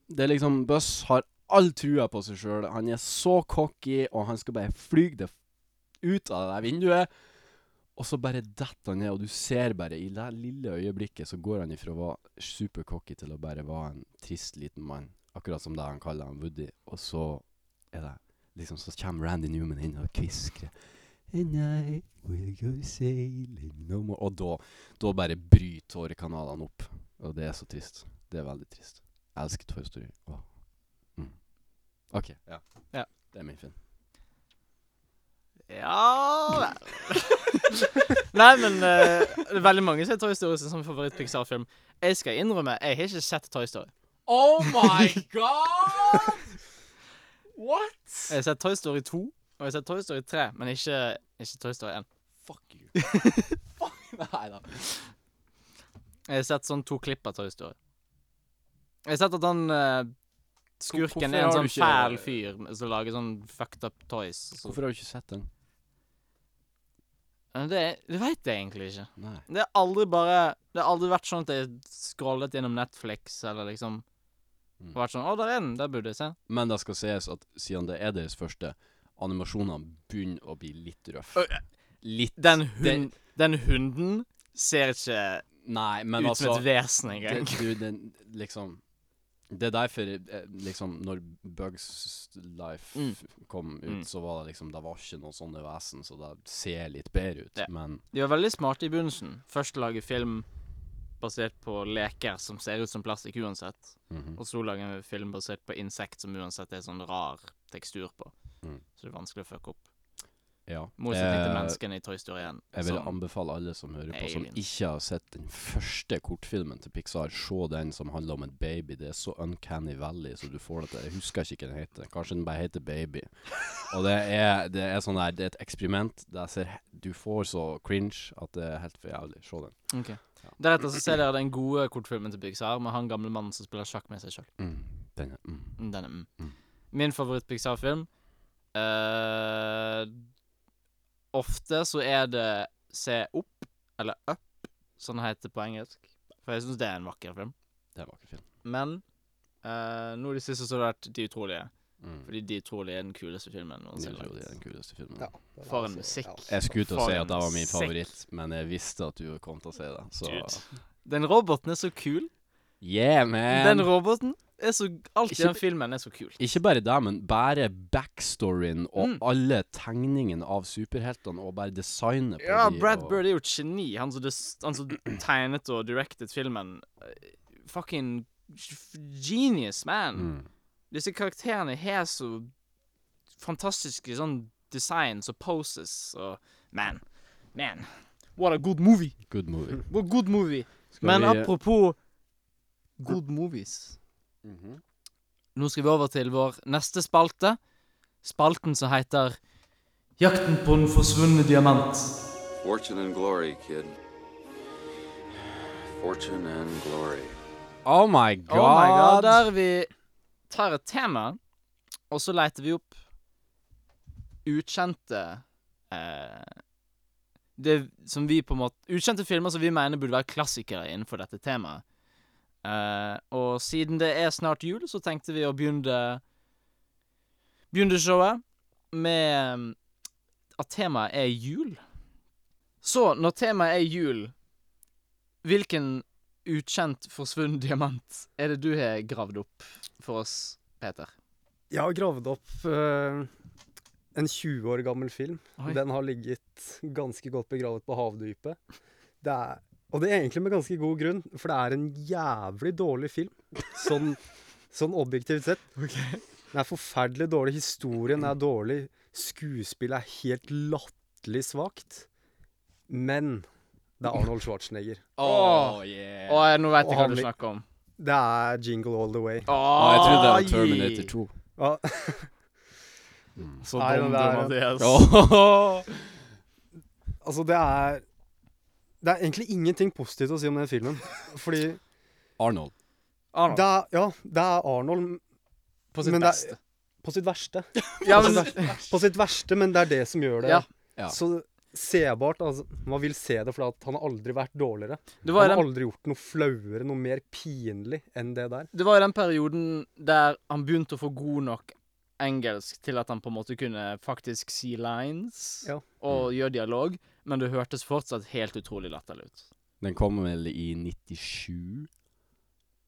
det er liksom Buss har all trua på seg sjøl. Han er så cocky, og han skal bare fly det ut av det der vinduet. Og så bare detter han ned, og du ser bare I det lille øyeblikket så går han ifra å være supercocky til å bare være en trist liten mann. Akkurat som det han kaller han Woody. Og så er det liksom Så kommer Randy Newman inn og kviskrer. And I will go sailing no more. Og da, da bare bryter tårekanalene opp. Og det er så trist. Det er veldig trist. Jeg elsker Toy Story. Åh. Mm. OK. Ja. Ja. Det er min film. Ja Nei, men eh, det er veldig mange som har Toy Story som favoritt-Pixar-film. Jeg skal innrømme, jeg har ikke sett Toy Story. Oh my god! What? Jeg har sett Toy Story 2, og jeg har sett Toy Story 3, men ikke, ikke Toy Story 1. Fuck you. Fuck Nei da. Jeg har sett sånn to klipp av Toy Story. Jeg har sett at han eh, skurken Hvorfor er en har sånn ikke- fæl fyr som lager sånn fucked up toys. Så. Hvorfor har du ikke sett den? Det, det veit jeg egentlig ikke. Nei. Det har aldri bare Det har aldri vært sånn at jeg scrollet gjennom Netflix eller liksom Mm. Vært sånn Å, der er den. Der burde jeg se. Men det skal sies at siden det er deres første, animasjonene begynner å bli litt røff. Ø, Litt Den, det- hund, den hunden ser ikke Nei, men ut altså et vesen engang. det, du, den, liksom Det er derfor eh, liksom Når Bugs Life Mm. kom ut, Mm. så var det liksom Det var ikke noen sånne vesen, så det ser litt bedre ut. Ja. Men De var veldig smarte i begynnelsen. Først lage film basert på leker som ser ut som plastikk uansett. mhm. Og så lage en film basert på insekt som uansett er sånn rar tekstur på. Mm. Så det er vanskelig å fucke opp. Ja. Motsetning til Eh, menneskene i Toy Story 1. Jeg vil anbefale alle som hører på, som Aliens. ikke har sett den første kortfilmen til Pixar, se den som handler om en baby. Det er så Uncanny Valley, så du får det til. Jeg husker ikke hva den heter. Kanskje den bare heter Baby. Og det er, det er sånn der, det er et eksperiment. der ser, du får så cringe at det er helt for jævlig. Se den. Ok. Deretter så ser dere den gode kortfilmen til Pixar med han gamle mannen som spiller sjakk med seg sjøl. Mm. Den er, mm. Den er mm. Mm. Min favoritt-Pixar-film eh, Ofte så er det Se opp, eller Up, som det heter på engelsk. For jeg syns det er en vakker film. Det er en vakker film. Men uh, nå i det siste så har det vært De utrolige. Mm. Fordi De utrolige er den kuleste filmen De utrolige er den kuleste filmen. Ja, For en altså- musikk. ja. Jeg skulle til å si at det var min favoritt, men jeg visste at du kom til å si det. Så Dude. Den roboten er så kul. Yeah, man! Den roboten er så Alt i den filmen er så kult. Ikke bare det, men bare backstoryen og Mm. alle tegningene av superheltene og bare designet på Ja, de. Brad Bird er jo et geni. Han som, han som tegnet og directed filmen. Fucking genius, man. Mm. Disse karakterene har så fantastiske sånn designs og poses og Man. Man. What a good movie. Good movie. What a good movie. Skal Men vi- apropos good movies Mhm. Nå skal vi over til vår neste spalte. Spalten som heter Jakten på den forsvunne diamant. Fortune and glory, kid. Fortune and glory. Oh my god! Oh my god, der vi tar et tema, og så leter vi opp ukjente eh, Det som vi på en måte Ukjente filmer som vi mener burde være klassikere innenfor dette temaet. Eh, og siden det er snart jul, så tenkte vi å begynne Begynne showet med eh, at temaet er jul. Så når temaet er jul, hvilken ukjent forsvunnet diamant er det du har gravd opp for oss, Peter? Jeg har gravd opp uh, en 20 år gammel film. Oi. Den har ligget ganske godt begravet på havdypet. Det er, og det er egentlig med ganske god grunn, for det er en jævlig dårlig film. Sånn, sånn objektivt sett. Den er forferdelig dårlig. Historien er dårlig. Skuespillet er helt latterlig svakt. Men det er Arnold Schwarzenegger. Oh, yeah. oh, nå vet jeg hva du snakker om. Det er Jingle All The Way. Ah, jeg trodde det var Terminator 2. Ja, Så Nei, dum du, er- Mathias. Oh. altså, det er Det er egentlig ingenting positivt å si om den filmen. Fordi Arnold. Arnold. det er, Ja, det er Arnold på sitt er- beste. på sitt verste. Ja, på, men sitt, ver- på sitt verste, men det er det som gjør det Ja. Ja. så sebart. Altså, man vil se det, for han har aldri vært dårligere. det var, Han har en... aldri gjort noe flauere, noe mer pinlig enn det der. det var i den perioden der han begynte å få god nok engelsk til at han på en måte kunne faktisk si lines Ja. og gjøre dialog, men det hørtes fortsatt helt utrolig latterlig ut. Den kom vel i 97,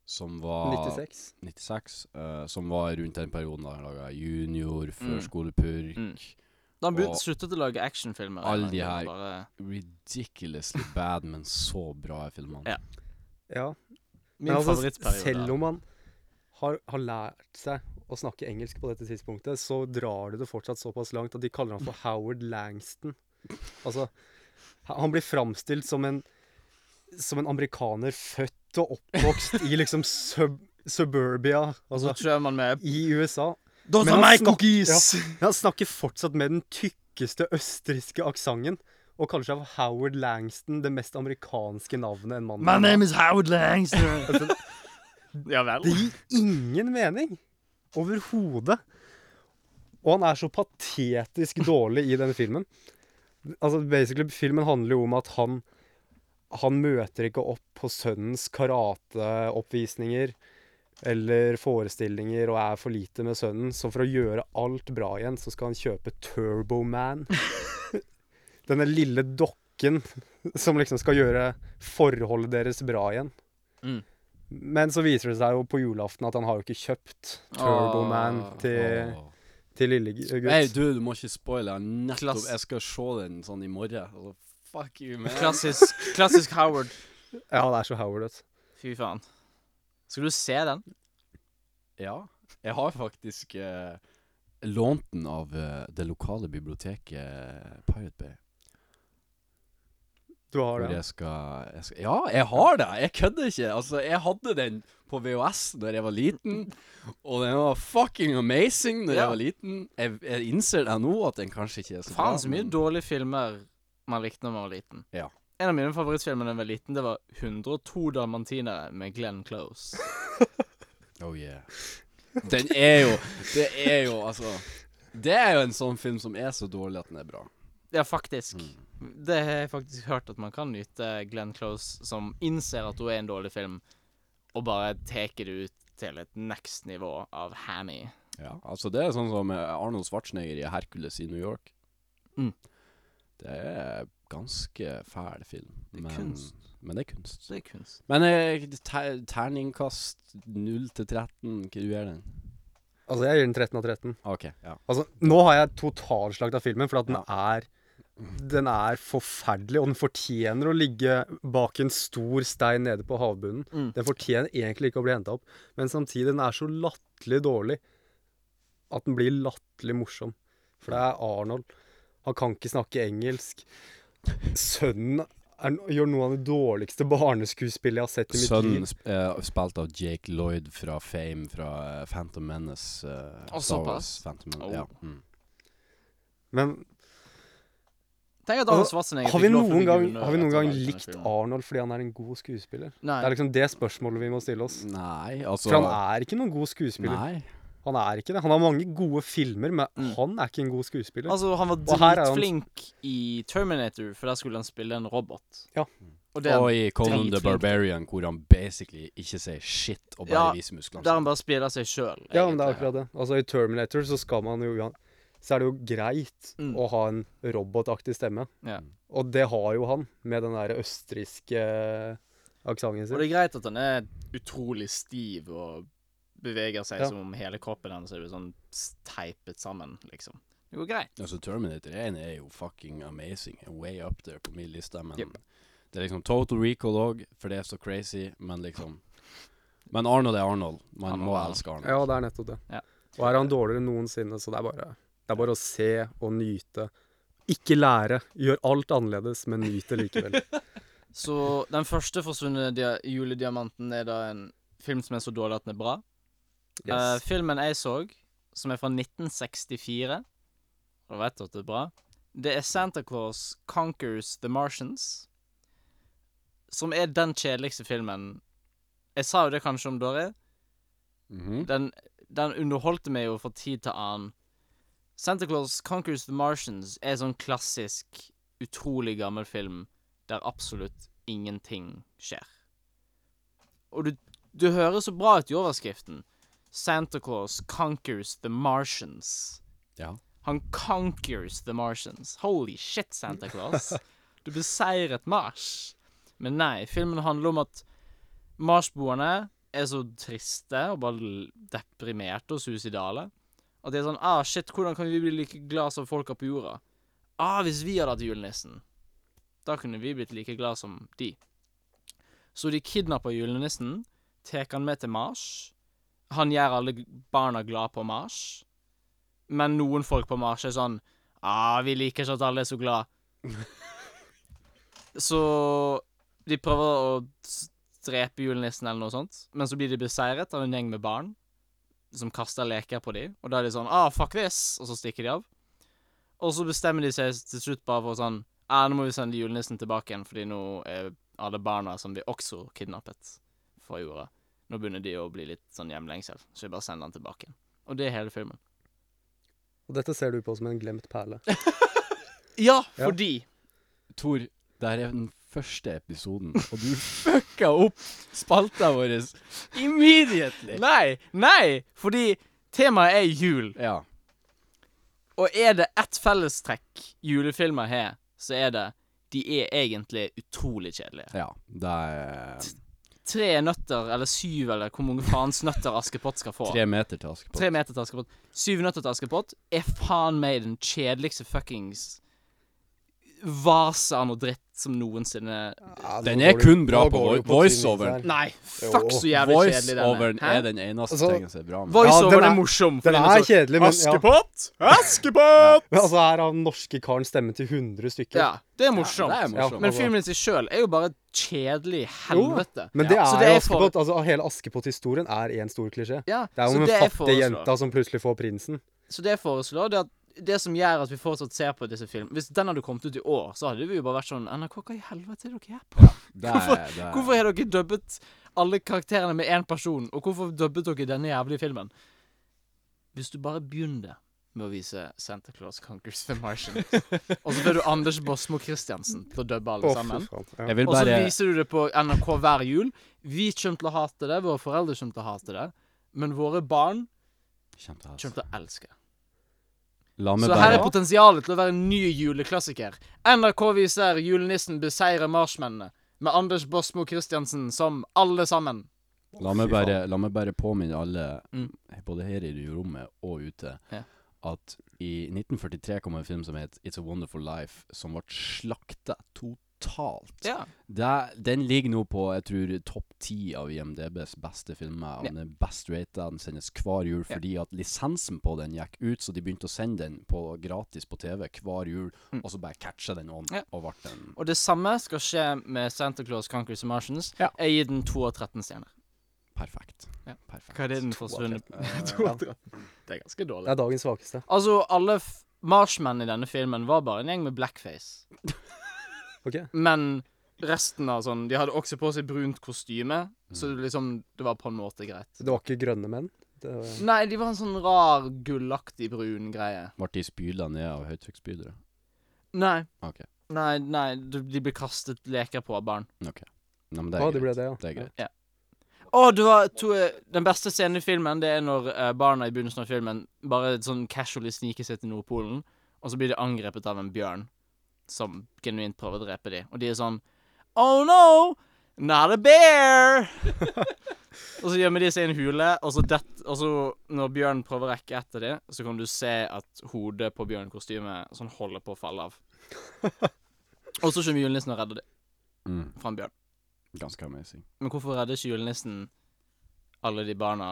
som var 96. 96, uh, som var rundt den perioden da han laga junior, Mm. førskolepurk. Mm. Da han sluttet å lage actionfilmer. alle de her- Bare, Ridiculously bad, men så bra er filmene. Ja. Ja. min Men altså, favorittperiode. selv om han har, har lært seg å snakke engelsk på dette tidspunktet, så drar du det fortsatt såpass langt at de kaller han for Howard Langston. Altså, han blir framstilt som en som en amerikaner født og oppvokst i liksom sub, suburbia, altså man med i USA. Those Men are han my! Men han snakker fortsatt med den tykkeste østerrikske aksenten. Og kaller seg for Howard Langston, det mest amerikanske navnet en mann My name is Howard Langston. Altså, ja vel. Det gir ingen mening. Overhodet. Og han er så patetisk dårlig i den filmen. Altså, basically, filmen handler jo om at han Han møter ikke opp på sønnens karateoppvisninger eller forestillinger og er for lite med sønnen, så for å gjøre alt bra igjen, så skal han kjøpe Turboman. Denne lille dokken som liksom skal gjøre forholdet deres bra igjen. Mm. Men så viser det seg jo på julaften at han har jo ikke kjøpt Turboman oh, til, oh. til lille gutt. Hey, du, du må ikke spoile. Nettopp, jeg skal se den sånn i morgen. Altså, fuck you, man. Klassisk, klassisk Howard. Ja, det er så Howard, vet. Fy faen. Skal du se den? Ja. Jeg har faktisk eh, lånt den av eh, det lokale biblioteket eh, Pirate Bay. Du har det. jeg skal, jeg skal Ja, jeg har det! Jeg kødder ikke. Altså, jeg hadde den på VHS da jeg var liten, og den var fucking amazing da Ja. jeg var liten. Jeg, jeg innser det nå at den kanskje ikke er så bra. Faen så mye men- dårlige filmer man likte da man var liten. Ja. En av mine favorittfilmer da jeg var liten, det var 102 dalmantinere med Glenn Close. Oh yeah. Den er jo Det er jo altså Det er jo en sånn film som er så dårlig at den er bra. Ja, faktisk. Mm. Det har jeg faktisk hørt at man kan nyte Glenn Close, som innser at hun er en dårlig film, og bare tar det ut til et next nivå av hammy. Ja, altså Det er sånn som eh, Arnold Schwarzenegger i Hercules i New York. Mm. Det er ganske fæl film. Det er men, kunst. Men det er kunst. Det er kunst. Men eh, ter terningkast 0 til 13, hva du gjør den? Altså, jeg gir den 13 av 13. OK, ja. Altså, nå har jeg totalslakt av filmen, for at den er Den er forferdelig, og den fortjener å ligge bak en stor stein nede på havbunnen. Mm. Den fortjener egentlig ikke å bli henta opp, men samtidig den er så latterlig dårlig at den blir latterlig morsom. For det er Arnold. Han kan ikke snakke engelsk. Sønnen er, gjør noe av det dårligste barneskuespillet jeg har sett i mitt Sønnen liv. Sønnen uh, spilt av Jake Lloyd fra Fame, fra eh, Phantom Menace. Uh, Å, såpass? Phantom Oh. ja. mm. Men Tenk at Arnold Altså, Schwarzenegger har vi fikk noen gang, har vi noen gang likt. Arnold fordi han er en god skuespiller? Nei. Det er liksom det spørsmålet vi må stille oss. Nei, altså For han er ikke noen god skuespiller. Nei. Han er ikke det. Han har mange gode filmer, men Mm. han er ikke en god skuespiller. Altså, han var dritflink han- i Terminator, for der skulle han spille en robot. Ja. Og det Og i Conan the. Barbarian, hvor han basically ikke sier shit og bare Ja, viser musklene Der han bare spiller seg sjøl. ja, men det er akkurat det. Altså, I Terminator så skal man jo Så er det jo greit Mm. å ha en robotaktig stemme. Ja. Og det har jo han, med den der østerrikske aksenten Og det er greit at han er utrolig stiv og beveger seg Ja. som om hele kroppen hans er sånn teipet sammen, liksom. Det går greit. Altså Terminator 1 er jo fucking amazing. Way up there på min liste. Men Yep. det er liksom Total Recall òg, for det er så crazy. Men liksom Men Arnold er Arnold. Man Arnold må elske Arnold. Ja, det er nettopp det. Ja. Og er han dårligere enn noensinne, så det er bare Det er bare å se og nyte. Ikke lære. Gjør alt annerledes, men nyt det likevel. Så den første forsvunne dia julediamanten er da en film som er så dårlig at den er bra. Yes. Uh, filmen jeg så, som er fra 1964, og vet du at det er bra, det er Santa Claus Conquers The Martians. Som er den kjedeligste filmen Jeg sa jo det kanskje om Dory. Mm -hmm. Den, den underholdte meg jo fra tid til annen. Santa Claus Conquers The Martians er sånn klassisk, utrolig gammel film der absolutt ingenting skjer. Og du, du hører så bra ut i overskriften. Santa Claus conquers the Martians. Ja. Han conquers the Martians. Holy shit, Santa Claus. Du beseiret Mars. Men nei, filmen handler om at Marsboerne er så triste og bare deprimerte og suicidale. At det er sånn Ah, shit, hvordan kan vi bli like glad som folka på jorda? Ah, hvis vi hadde hatt julenissen, da kunne vi blitt like glad som de. Så de kidnapper julenissen, tar han med til Mars. Han gjør alle barna glad på Mars. Men noen folk på Mars er sånn Ah, vi liker ikke at alle er så glad. så de prøver å drepe julenissen eller noe sånt, men så blir de beseiret av en gjeng med barn som kaster leker på dem, og da er de sånn Ah, fuck this! Og så stikker de av. Og så bestemmer de seg til slutt bare for sånn ah, nå må vi sende julenissen tilbake igjen, fordi nå er alle barna som vi også kidnappet fra jorda Nå begynner de å bli litt sånn hjemlengsel, så vi bare sender han tilbake igjen. Og det er hele filmen. Og dette ser du på som en glemt perle. Ja, Ja. fordi Tor, det er den første episoden, og du fucka opp spalta vår immediately. Nei! Nei! Fordi temaet er jul. Ja. Og er det ett fellestrekk julefilmer har, så er det de er egentlig utrolig kjedelige. Ja, det er Tre nøtter, eller syv, eller hvor mange faens nøtter Askepott skal få. tre meter til Askepott. Tre meter til Askepott. Syv nøtter til Askepott er faen meg den kjedeligste fuckings vase av noe dritt som noensinne Ja, Den er kun bra på tynn voiceoveren. Nei, fuck Jo. så jævlig kjedelig den Voiceoveren Hæ? er den eneste Altså, tingen som er bra med Voiceoveren Ja, er er- morsom. Den er kjedelig, men ja. Askepott! Askepott! Men altså, her har den norske karen stemme til 100 stykker. Ja, det er morsomt. det er morsomt. Men altså. filmen i seg sjøl er jo bare kjedelig helvete. Men det er ja. det er for- Askepott. Altså, hele Askepott-historien er én stor klisjé. Ja, Det er jo om en det jeg fattig foreslår- som plutselig får prinsen. Så det jeg foreslår, det er at det som gjør at vi fortsatt ser på disse filmene Hvis den hadde kommet ut i år, så hadde vi jo bare vært sånn NRK, hva i helvete er dere her på? Er, Hvorfor, det er, hvorfor har dere dubbet alle karakterene med én person, og hvorfor dubbet dere denne jævlige filmen? Hvis du bare begynner med å vise Santa Claus Conquers the Martian, og så får du Anders Bosmo Christiansen til å dubbe alle sammen. Ja. Og så viser du det på NRK hver jul Vi kommer til å hate det, våre foreldre kommer til å hate det, men våre barn kommer til å elske det. La meg Så her er potensialet til å være en ny juleklassiker. NRK viser julenissen beseire marsmennene, med Anders Bosmo Christiansen som alle sammen. La meg bare, la meg bare påminne alle, Mm. både her i rommet og ute, Ja. at i 1943 kom en film som het It's a Wonderful Life, som ble slakta totalt. Ja. Det, den ligger nå på jeg tror topp ti av IMDbs beste filmer. og Ja. Den er best rata. Den sendes hver jul Ja. fordi at lisensen på den gikk ut, så de begynte å sende den på gratis på TV hver jul, Mm. og så bare catcha den on, Ja. og ble den Og det samme skal skje med Santa Claus Conquers the Martians. Ja. Jeg gir den 2 av 13 stjerner. perfekt. Ja. perfekt. Hva er det den forsvunnet? Det er ganske dårlig. Det er dagens svakeste. Altså, alle f marsmenn i denne filmen var bare en gjeng med blackface. Ok? Men resten av sånn De hadde også på seg brunt kostyme, så liksom Det var på en måte greit. Det var ikke grønne menn? Det var... Nei, de var en sånn rar, gullaktig brun greie. Ble de spyla ned av høytrykksspydere? Nei. Okay. Nei, nei, de de ble kastet leker på av barn. Ok. Nei, men det er ah, greit. De ble det, ja. Det er greit. Å, det var to, Den beste scenen i filmen Det er når eh, barna i begynnelsen av filmen bare sånn casually sniker seg til Nordpolen, og så blir de angrepet av en bjørn som genuint prøver å drepe dem. Og de er sånn Oh no! Not a bear! og så gjemmer de seg i en hule, og så, det, og så når bjørnen prøver å rekke etter dem, så kan du se at hodet på bjørnkostymet sånn holder på å falle av. og så kommer julenissen og redder dem Mm. fra en bjørn. Ganske amazing. Men hvorfor redder ikke julenissen alle de barna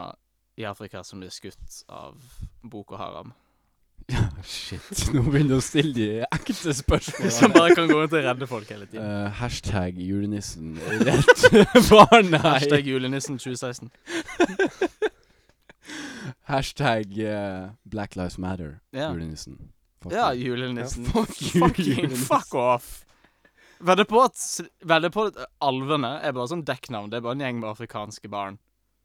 i Afrika som blir skutt av Boko Haram? Shit. Nå begynner du å stille de ekte spørsmålene. Som bare kan gå rundt og redde folk hele tiden. Eh, hashtag julenissen rett barn, Hashtag julenissen 2016. Hashtag eh, Black Lives Matter, Ja. julenissen. Fuck Ja, you. julenissen. Ja, fuck you, Fucking julenissen. fuck off! Vedder på at s- Vedder på at alvene er bare sånn dekknavn. Det er bare en gjeng med afrikanske barn.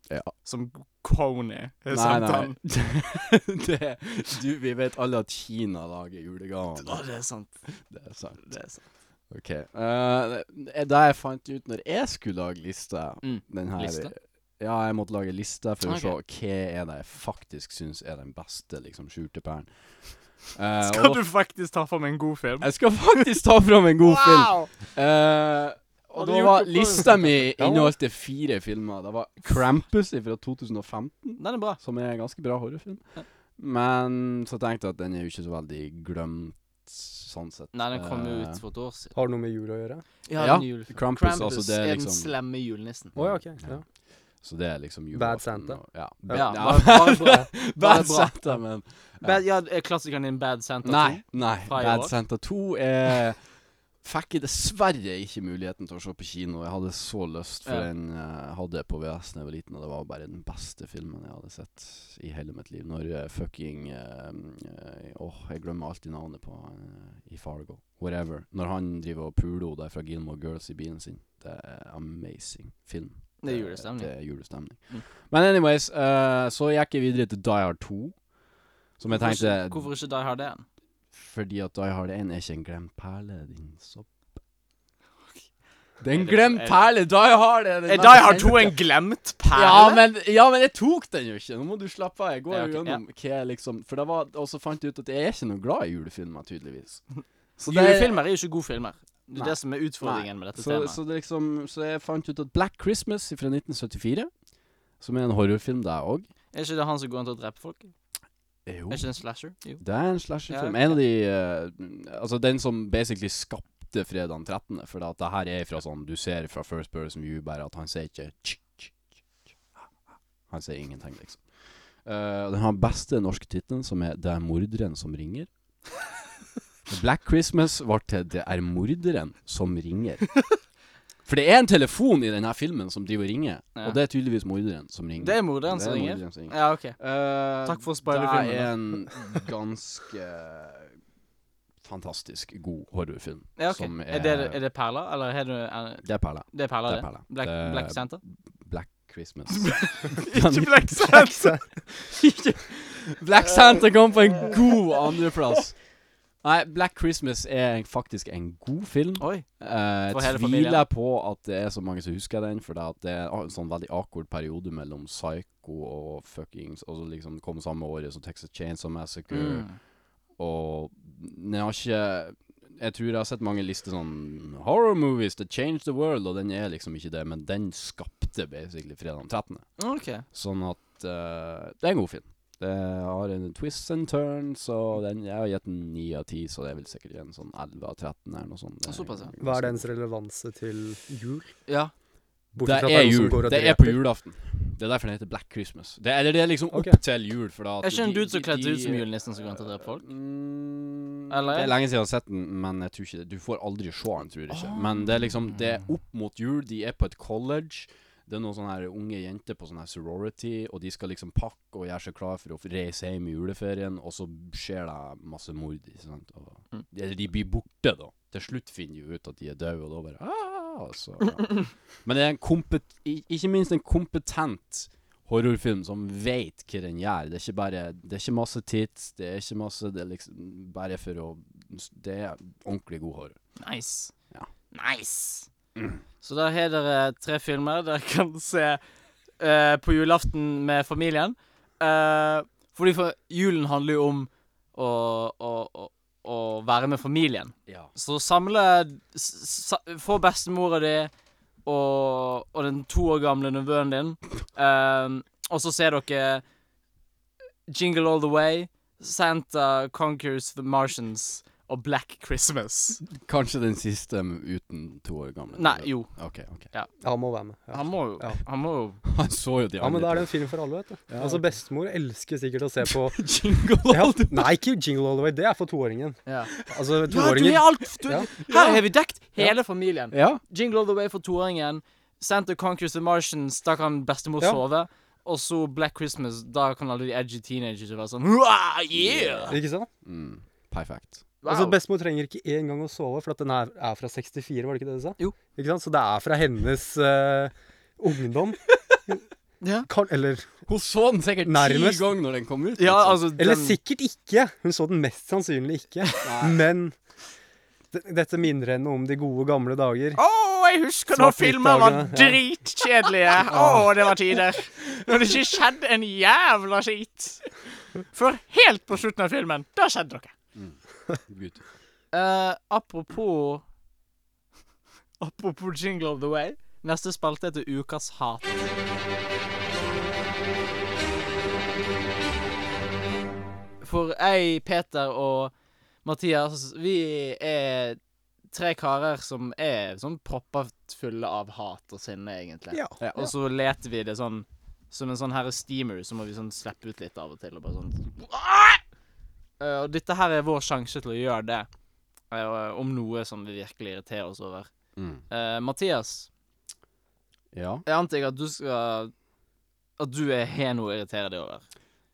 Ja. Som Kony Nei, Er sant, nei. det, du, vi vet alle at Kina lager julegaver. Ja, det er sant. Det er sant. Det er sant. OK. Uh, det det jeg fant ut når jeg skulle lage liste Mm. den her, Liste? Ja, jeg måtte lage liste for okay. å se hva er det jeg faktisk syns er den beste liksom skjulte pæren. Uh, Skal og du faktisk ta fram en god film? Jeg skal faktisk ta fram en god film. Wow! Eh, og da var lista mi inneholdt fire filmer. Det var Krampus fra 2015, Den er bra. som er en ganske bra horrorfilm. Ja. Men så tenkte jeg at den er jo ikke så veldig glemt sånn sett. Nei, den kom jo ut for et år siden. Har det noe med jul å gjøre? Ja, den. Krampus, Krampus altså, det er den liksom- slemme julenissen. Oh, ja, OK. Ja. Så det er liksom julaften. Bad Santa. Og, ja. Ja, ja. bare, bare bra. Bad. Santa, men Bad, ja, er klassikeren din Bad Santa 2? Nei, nei. Bad? Santa 2 er Fikk jeg dessverre ikke muligheten til å se på kino. Jeg hadde så lyst, for Ja. den eh, hadde jeg på VS da jeg var liten, og det var bare den beste filmen jeg hadde sett i hele mitt liv. Når uh, fucking Åh, uh, Åh, jeg glemmer alltid navnet på eh, i Fargo. Whatever. Når han driver og puler henne fra Gilmore Girls i bilen sin. Det er amazing film. Det er julestemning. Det er julestemning. Mm. Men anyways, eh, så gikk jeg videre til Die Hard 2. Som jeg tenkte Hvorfor ikke Die Hard 1? Fordi at Die Hard 1 er ikke en glemt perle, din sopp. Det er en glemt er perle! Die Hard er den Er Die Hard 2 en glemt perle? Ja men, ja, men jeg tok den jo ikke. Nå må du slappe av. Jeg går jo gjennom hva jeg liksom For det var Og så fant jeg ut at jeg er ikke noe glad i julefilmer, tydeligvis. Så det er- Julefilmer er jo ikke gode filmer. Det er Nei. det som er utfordringen med dette Så, temaet. så, det liksom, så jeg fant ut at Black Christmas fra 1974, som er en horrorfilm der òg Er ikke det han som går rundt og dreper folk? Jo. Er ikke det en slasher? Jo. Det er en slasherfilm. Ja, okay. En av de uh, Altså den som basically skapte fredag den 13. For at det her er fra sånn Du ser fra first person view bare at han sier ikke tsk, tsk, tsk, tsk. Han sier ingenting, liksom. Uh, den har den beste norske tittelen, som er 'Det er morderen som ringer'. Black Christmas var til 'Det er morderen som ringer'. For det er en telefon i denne filmen som driver og ringer, Ja. og det er tydeligvis morderen som ringer. Det er morderen som er ringer? morderen som ringer. Ja, OK. Uh, Takk for å spoile Det er en ganske fantastisk god horrorfilm. Ja, okay. Som er, det, er det perler, eller er det, er, Det er perler. det er perler, Det det? er perler. Black, Det- Black Santa? Black Christmas. Ikke Black Santa! Black Santa kom på en god andreplass. Nei, Black Christmas er faktisk en god film. Oi. Eh, familien? tviler på at det er så mange som husker den, for det er en sånn veldig awkward periode mellom Psycho og fuckings Og så liksom kom samme året som Texas Chainsaw Massacre. Mm. Og den har ikke Jeg tror jeg har sett mange lister sånn Horror movies that changed the world, og den er liksom ikke det, men den skapte basically fredag den 13. Okay. Sånn at uh, Det er en god film. Det har en twist and turns, og den, jeg har gitt den 9 av 10, så det er vel sikkert en sånn 11 av 13 eller noe sånt. Det er Såpass, ja. Hva er dens relevanse til jul? Ja. Det er jul. Det er på julaften. Det er derfor den heter Black Christmas. Det, eller det er liksom opp til jul. For da at Er ikke en dude som de- kledde ut som julenissen som går rundt og dreper folk? Mm, Eller? Det er lenge siden jeg har sett den, men jeg tror ikke det. Du får aldri se den, tror jeg ikke. Men det er liksom Det er opp mot jul. De er på et college. Det er noen sånne her unge jenter på sånn her sorority, og de skal liksom pakke og gjøre seg klar for å reise hjem i juleferien, og så skjer det masse mord. Ikke sant? Og, Mm. Eller de blir borte, da. Til slutt finner de ut at de er døde, og da bare ah, så, ja. Men det er en kompet ikke minst en kompetent horrorfilm som vet hva den gjør. Det er ikke bare Det er ikke masse tits, det er ikke masse Det er liksom bare for å Det er ordentlig god horror. Nice. Ja. Nice. Så da har dere tre filmer dere kan se eh, på julaften med familien. Eh, fordi for julen handler jo om å, å, å, å være med familien. Ja. Så samle sa, Få bestemora di og, og den to år gamle nevøen din, eh, og så ser dere Jingle All The Way, Santa Conquers The Martians og Black Christmas. Kanskje den siste uten to år gamle. Nei, jo. OK. ok Han må være med. Ja. Han må jo Ja. Han må jo Han så jo de andre. ja, men da er det en film for alle, vet du. Ja. Altså, bestemor elsker sikkert å se på Jingle all the Way. Nei, ikke Jingle All The Way. Det er for toåringen. Ja, Altså, ja du er alt du, Ja. Her har vi dekt hele familien. Ja. Jingle All The Way for toåringen. Santa Conquers the Martians, da kan bestemor Ja. sove. Og så Black Christmas, da kan alle de edgy teenagers være sånn «Hurra, Yeah! Ikke sant? Mm, perfekt. Wow. Altså, Bestemor trenger ikke engang å sove, for at den er, er fra 64, var det ikke det du sa? Jo. Ikke sant? Så det er fra hennes uh, ungdom. ja. Kan, eller, Hun så den sikkert Nærmest. ti ganger når den kom ut. ja, altså, altså eller sikkert ikke. Hun så den mest sannsynlig ikke. Men dette minner henne om de gode, gamle dager. Å, jeg husker når filmer var ja. dritkjedelige. Å, det var tider. Når det ikke skjedde en jævla skit. For helt på slutten av filmen, da skjedde noe. Gud. Eh, apropos Apropos Jingle of the Way. Neste spalte heter Ukas hat. For jeg, Peter og Mathias, vi er tre karer som er sånn proppet fulle av hat og sinne, egentlig. Ja. Ja. Og så leter vi det sånn som en sånn her steamer, så må vi sånn slippe ut litt av og til og bare sånn Eh, Og dette her er vår sjanse til å gjøre det. uh, om noe som vi virkelig irriterer oss over. Mm. Uh, Mathias, Ja. jeg antar at du skal At du har noe å irritere deg over.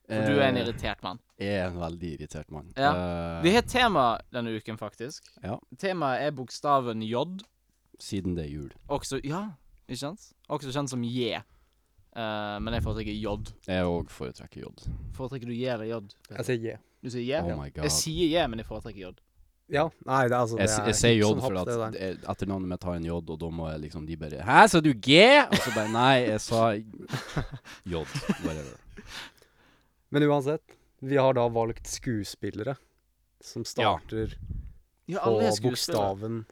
For du er en irritert mann. Jeg er en veldig irritert mann. Ja. Eh, Vi har tema denne uken, faktisk. Ja. Temaet er bokstaven J. Siden det er jul. Også Ja, ikke sant? Også kjent som J. Eh, men jeg foretrekker J. Jeg òg foretrekker J. Foretrekker du J eller J? Jeg sier J. Du sier J? Oh. Jeg sier J, men jeg foretrekker J. Ja. Nei, det er altså Jeg, det s- er jeg sier J som for at er- etternavnet mitt har en J, og da må jeg liksom de bare Hæ, sa du G? Og så bare Nei, jeg sa J. Whatever. Men uansett, vi har da valgt skuespillere som starter Ja, på bokstaven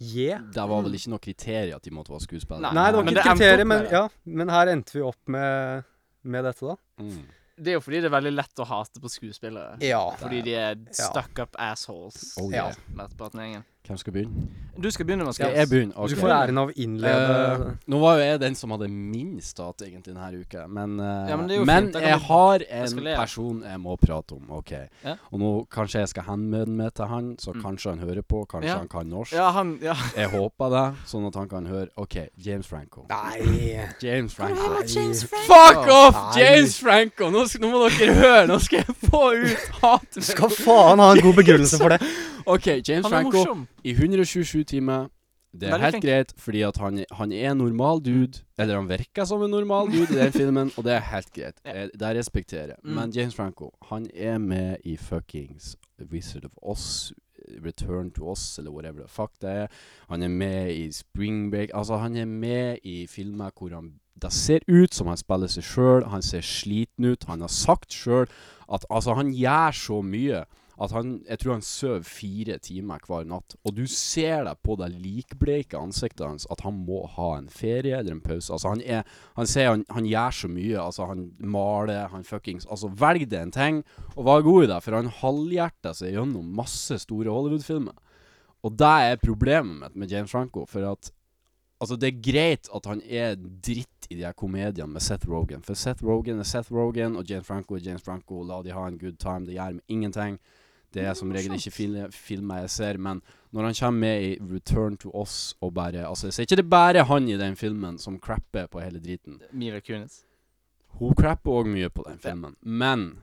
J. Yeah. Det var vel ikke noe kriterier at de måtte være skuespillere? Nei, det var ikke et kriterium, men, ja, men her endte vi opp med, med dette, da. Mm. Det er jo fordi det er veldig lett å hate på skuespillere. Ja. Fordi de er Ja. stuck up assholes. Oh, Ja. yeah. Mesteparten Hvem skal begynne? Du skal begynne Skal skrive. jeg begynne? Du får æren av å innlede uh, nå var jo jeg den som hadde minst stat egentlig denne uka, men, uh, Ja, men men fint, jeg vi har en jeg person jeg må prate om. Ok Ja. Og nå kanskje jeg skal henvende meg til han, så Mm. kanskje han hører på. Kanskje Ja. han kan norsk. Ja, han Ja. Jeg håper det, sånn at han kan høre. OK, James Franco. Nei. James Franco. Nei. Fuck off, Nei. James Franco! Nå, skal, nå må dere høre! Nå skal jeg få ut hatet Skal faen ha en god begrunnelse for det. OK, James Franco i 127 timer. Det er Veldig helt flink. greit, fordi at han, han er en normal dude. Eller han virker som en normal dude i den filmen, og det er helt greit. Eh, Det respekterer jeg. Mm. Men James Franco, han er med i fuckings Wizard of Oz, Return to Oz, eller whatever the fuck det er. Han er med i Spring Break. Altså, han er med i filmer hvor han Det ser ut som han spiller seg sjøl. Han ser sliten ut. Han har sagt sjøl at altså, han gjør så mye at han Jeg tror han sover fire timer hver natt. Og du ser det på det likbleike ansiktet hans at han må ha en ferie eller en pause. Altså, han er Han sier han, han gjør så mye. Altså, han maler, han fuckings Altså, velg deg en ting, og vær god i det, for han halvhjerter seg gjennom masse store Hollywood-filmer. Og det er problemet mitt med James Franco, for at Altså, det er greit at han er dritt i de her komediene med Seth Rogan. For Seth Rogan er Seth Rogan, og James Franco er James Franco. La de ha en good time. Det gjør dem ingenting. Det er som regel ikke fil filmer jeg ser, men når han kommer med i Return to Us og bare Altså, så er ikke det bare han i den filmen som crapper på hele driten. Mira Kunis. Hun crapper òg mye på den filmen, men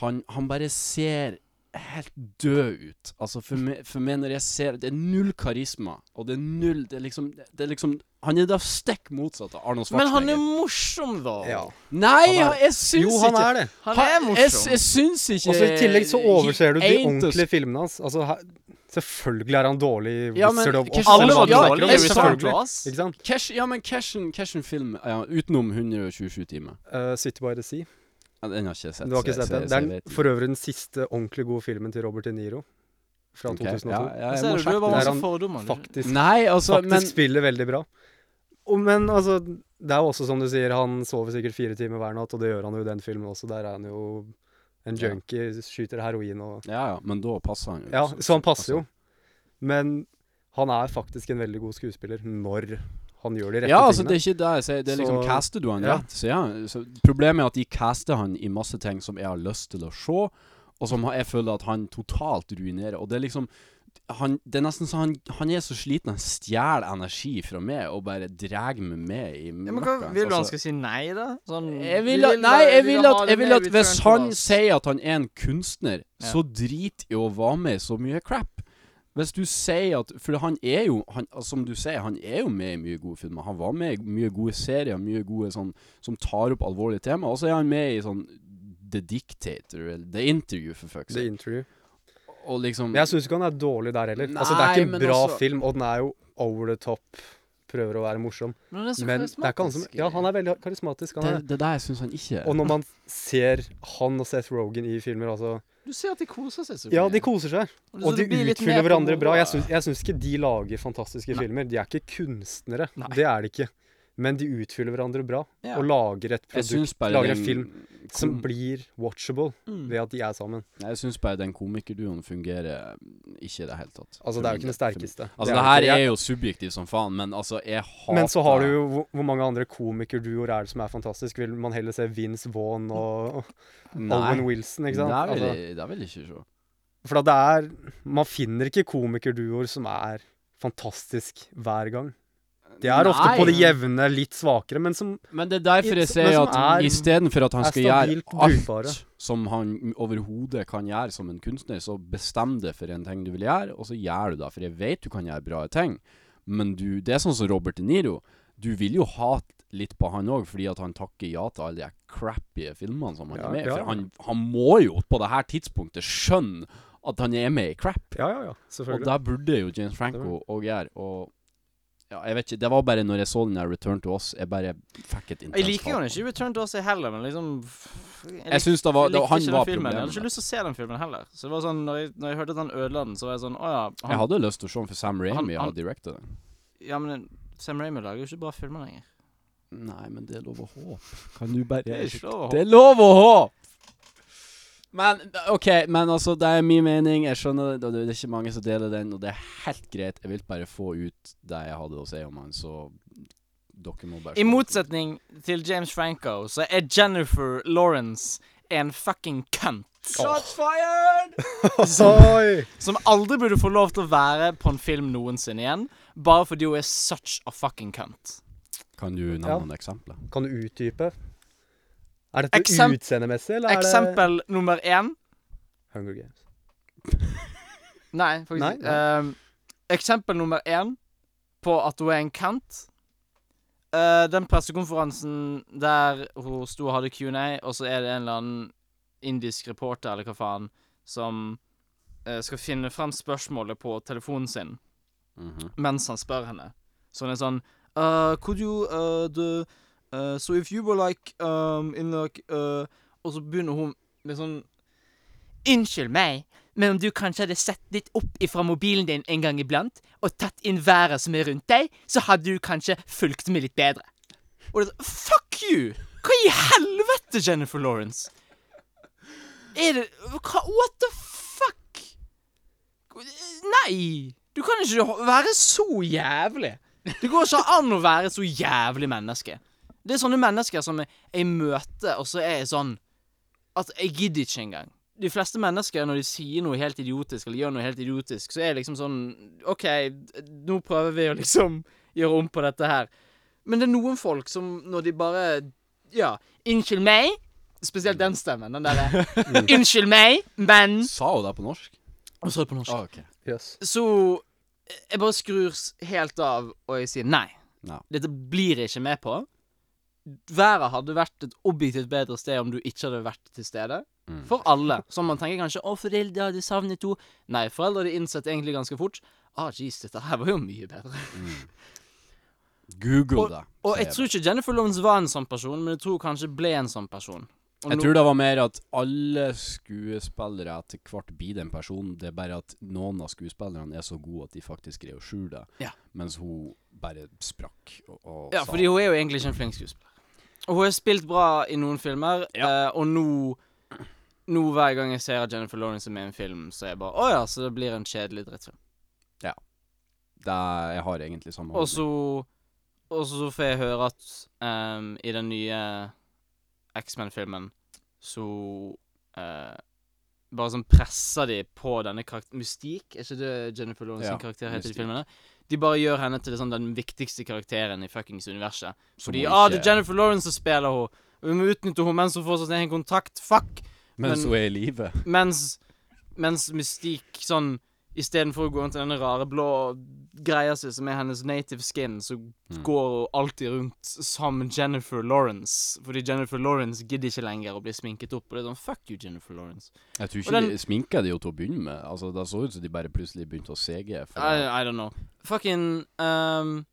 han, han bare ser helt død ut. Altså, for meg, for meg når jeg ser Det er null karisma, og det er null Det er liksom, det er liksom Han er da stikk motsatt av Arnold Schwarzenegger. Men han er morsom, da. Ja. Nei, Han er- jeg syns Jo, han er det. Han er morsom. jeg syns ikke Og så I tillegg så overser du de ordentlige filmene hans. Altså, her, selvfølgelig er han dårlig Ja, men Wizard of Oz. Alle var dårlige Selvfølgelig. Ikke? Cash, ja, men Cashen, Cashen film ja, utenom 127 timer. Uh, City by the Sea. Ja, den har ikke jeg sett. Du har ikke sett den? Det er den, for øvrig den siste ordentlig gode filmen til Robert De Niro. Fra Ok, 2002. Ja, ja, jeg må sjekke. Der han. Faktisk, Nei, altså, faktisk men spiller veldig bra. Og, men altså, det er jo også som du sier, han sover sikkert fire timer hver natt, og det gjør han jo i den filmen også. Der er han jo en junkie, skyter heroin og Ja, ja, men da passer han jo. Ja, så han passer jo. Men han er faktisk en veldig god skuespiller når han gjør de rette Ja, altså, det er ikke det jeg sier. Det er liksom Så- Caster du han ja. rett, så ja. Så problemet er at de caster han i masse ting som jeg har lyst til å se, og som jeg føler at han totalt ruinerer. Og det er liksom han, Det er nesten så han, han er så sliten han stjeler energi fra meg og bare drar meg med i Ja, men hva, vil du han Altså, skal si nei, da? Sånn, Jeg vil at, nei, jeg vil at, jeg vil at hvis han sier at han er en kunstner, Ja. så drit i å være med i så mye crap. Hvis du sier at For han er jo han, altså, Som du sier, han er jo med i mye gode filmer. Han var med i mye gode serier, mye gode sånn som tar opp alvorlige tema. Og så er han med i sånn The Dictator, eller The Interview, for fuck's The sake. Og liksom Men jeg syns ikke han er dårlig der heller. altså, det er ikke en bra også... film, og den er jo over the top. Prøver å være morsom. Men han er så Men det er ikke han som. Ja, han er veldig karismatisk. Han er. det, det der syns han ikke. Og når man ser han og Seth Rogan i filmer, altså Du ser at de koser seg så Ja, de koser seg. Og, Og de utfyller hverandre bra. Jeg syns ikke de lager fantastiske Nei. filmer. De er ikke kunstnere. Nei. Det er de ikke. Men de utfyller hverandre bra, Ja. og lager et produkt, lager den en film som blir watchable Mm. ved at de er sammen. Jeg syns bare den komikerduoen fungerer mm, ikke i det hele tatt. Altså, det er jo ikke min- sterkeste. Altså, Det det er her er jo subjektivt som faen, men altså, jeg hater Men så har du jo hvor, mange andre komikerduoer er det som er fantastisk? Vil man heller se Vince Vaughn og og Owen Wilson, ikke sant? Det vil, Altså, det vil jeg ikke se. for at det er Man finner ikke komikerduoer som er fantastisk hver gang. De er ofte Nei. på det jevne, litt svakere, men som Men det er derfor jeg sier at istedenfor at han skal gjøre brukbare. alt som han overhodet kan gjøre som en kunstner, så bestem deg for en ting du vil gjøre, og så gjør du det. For jeg vet du kan gjøre bra ting, men du, det er sånn som Robert De Niro. Du vil jo hate litt på han òg, fordi at han takker ja til alle de crappy filmene som han Ja, er med i. ja. For han, han må jo på det her tidspunktet skjønne at han er med i crap. Ja, ja, ja. Og Selvfølgelig. det burde jo James Franco òg gjøre. Og Ja, jeg vet ikke. Det var bare når jeg så den der Return to Us, jeg bare fikk et intenst Jeg liker jo ikke Return to Us heller, men liksom Jeg syns det var, det, han var filmen. Jeg hadde ikke lyst til å se den filmen heller. Så det var sånn, når jeg, når jeg hørte at han ødela den, så var jeg sånn Å ja. Han, Jeg hadde lyst til å se den, for Sam Raimi Han- har directa den. Ja, men Sam Raimi lager jo ikke bra filmer lenger. Nei, men det er lov å håpe. Kan du bare Det er ikke lov å Det er lov å håpe! Men OK, men altså, det er min mening. Jeg skjønner det, det er ikke mange som deler den, og det er helt greit. Jeg vil bare få ut det jeg hadde å si om han, så dere må bare I motsetning til James Franco, så er Jennifer Lawrence en fucking cunt. Shots fired! som, Som aldri burde få lov til å være på en film noensinne igjen. Bare fordi hun er such a fucking cunt. Kan du nevne Ja. noen eksempler? Kan du utdype? Er dette Eksem- utseendemessig, eller er Eksempel nummer én Hunger Games? Nei, faktisk Nei, ikke. Uh, eksempel nummer én på at hun er en Kent uh, den pressekonferansen der hun sto og hadde Q&A, og så er det en eller annen indisk reporter, eller hva faen, som uh, skal finne frem spørsmålet på telefonen sin Mhm. mens han spør henne. Så hun er sånn uh, Could you uh, the, uh, So if you were like um, in like uh, Og så begynner hun med sånn Unnskyld meg, men om du kanskje hadde sett litt opp ifra mobilen din en gang iblant, og tatt inn været som er rundt deg, så hadde du kanskje fulgt med litt bedre. Og det er sånn Fuck you! Hva i helvete, Jennifer Lawrence? Er det hva, What the fuck? Nei! Du kan ikke være så jævlig. Det går ikke an å være så jævlig menneske. Det er sånne mennesker som jeg, jeg møter, og så er jeg sånn At jeg gidder ikke engang. De fleste mennesker, når de sier noe helt idiotisk, eller gjør noe helt idiotisk, så er det liksom sånn OK, nå prøver vi å liksom gjøre om på dette her. Men det er noen folk som når de bare Ja, unnskyld meg. Spesielt den stemmen. Den derre Unnskyld meg, men Sa hun det på norsk? Hun er det på norsk. Ah, ok. yes. Så jeg bare skrur helt av, og jeg sier nei. Nei. Dette blir jeg ikke med på. Været hadde vært et objektivt bedre sted om du ikke hadde vært til stede. Mm. For alle. Som man tenker kanskje 'Å, foreldre hadde savnet henne'. Nei, foreldre hadde innsett egentlig ganske fort. Ah, jeez, dette her var jo mye bedre. Google det. Og jeg tror ikke Jennifer Lawrence var en sånn person, men jeg tror kanskje ble en sånn person. Og Jeg no tror det var mer at alle skuespillere etter hvert blir den personen. Det er bare at noen av skuespillerne er så gode at de faktisk greier å skjule det. Ja. Mens hun bare sprakk og, og Ja, fordi hun er jo egentlig ikke en flink skuespiller. Hun har spilt bra i noen filmer, Ja. eh, og nå Nå hver gang jeg ser at Jennifer Lawrence er med i en film, så er jeg bare Å ja, så det blir en kjedelig drittfilm. det, Jeg har egentlig samme Og så Og så får jeg høre at um, i den nye X-Men-filmen så uh, Bare sånn presser de på denne karakter... Mystik? er ikke det Jennifer Lawrence Ja, karakter heter i filmene? De bare gjør henne til sånn, den viktigste karakteren i fuckings universet. Som Fordi ikke... ah, det er Jennifer Lawrence som spiller henne. Vi må utnytte henne mens hun får er en kontakt. Fuck! Mens men- hun er i live. Mens, mens Mystique sånn Istedenfor å gå rundt i denne rare blå greia si som er hennes native skin, så Mm. går hun alltid rundt som Jennifer Lawrence. Fordi Jennifer Lawrence gidder ikke lenger å bli sminket opp. Og det er sånn Fuck you, Jennifer Lawrence. Jeg tror ikke den- de sminka de jo til å begynne med. Altså Det så ut som de bare plutselig begynte å sege. I, I don't know. Fucking um,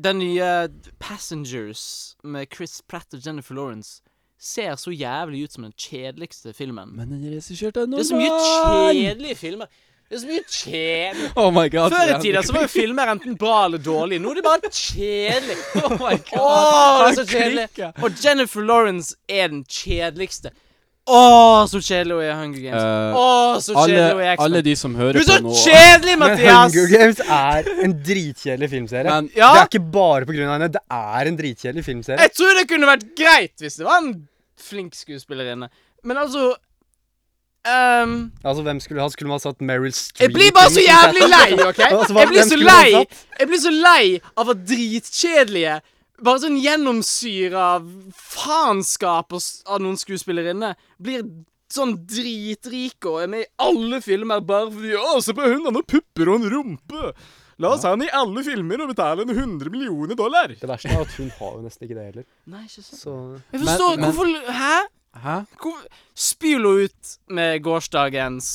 Den nye Passengers med Chris Pratt og Jennifer Lawrence ser så jævlig ut som den kjedeligste filmen. Men den er regissert av en Det er så mye kjedelige filmer. Det er så mye kjedelig Oh my god. Før i tida så var jo filmer enten bra eller dårlig. Nå er det bare kjedelig. Oh my god. Oh, det er så kjedelig. Og Jennifer Lawrence er den kjedeligste. Åh, så kjedelig hun er i Hunger Games. Uh, oh, så kjedelig hun er alle, i X-Men. de som hører på nå Du er så kjedelig, Mathias! Men Hunger Games er en dritkjedelig filmserie. Men Ja. Det er ikke bare på grunn av henne, det er en dritkjedelig filmserie. Jeg tror det kunne vært greit hvis det var en flink skuespillerinne. Men altså ehm, Altså, hvem skulle ha? Skulle man ha satt Meryl Streep Jeg blir bare så jævlig lei, OK? Altså, Jeg blir så lei? Jeg blir så lei av at dritkjedelige Bare sånn gjennomsyra faenskap av noen skuespillerinne blir sånn dritrike og er med i alle filmer bare fordi Å, se på hun, han har pupper og en rumpe! La oss ha henne i alle filmer og betale henne 100 millioner dollar. Det verste er at hun har jo nesten ikke det heller. Nei, ikke sant. Så Jeg forstår Men- men- hvorfor Hæ? Hæ? Hvor, spyl henne ut med gårsdagens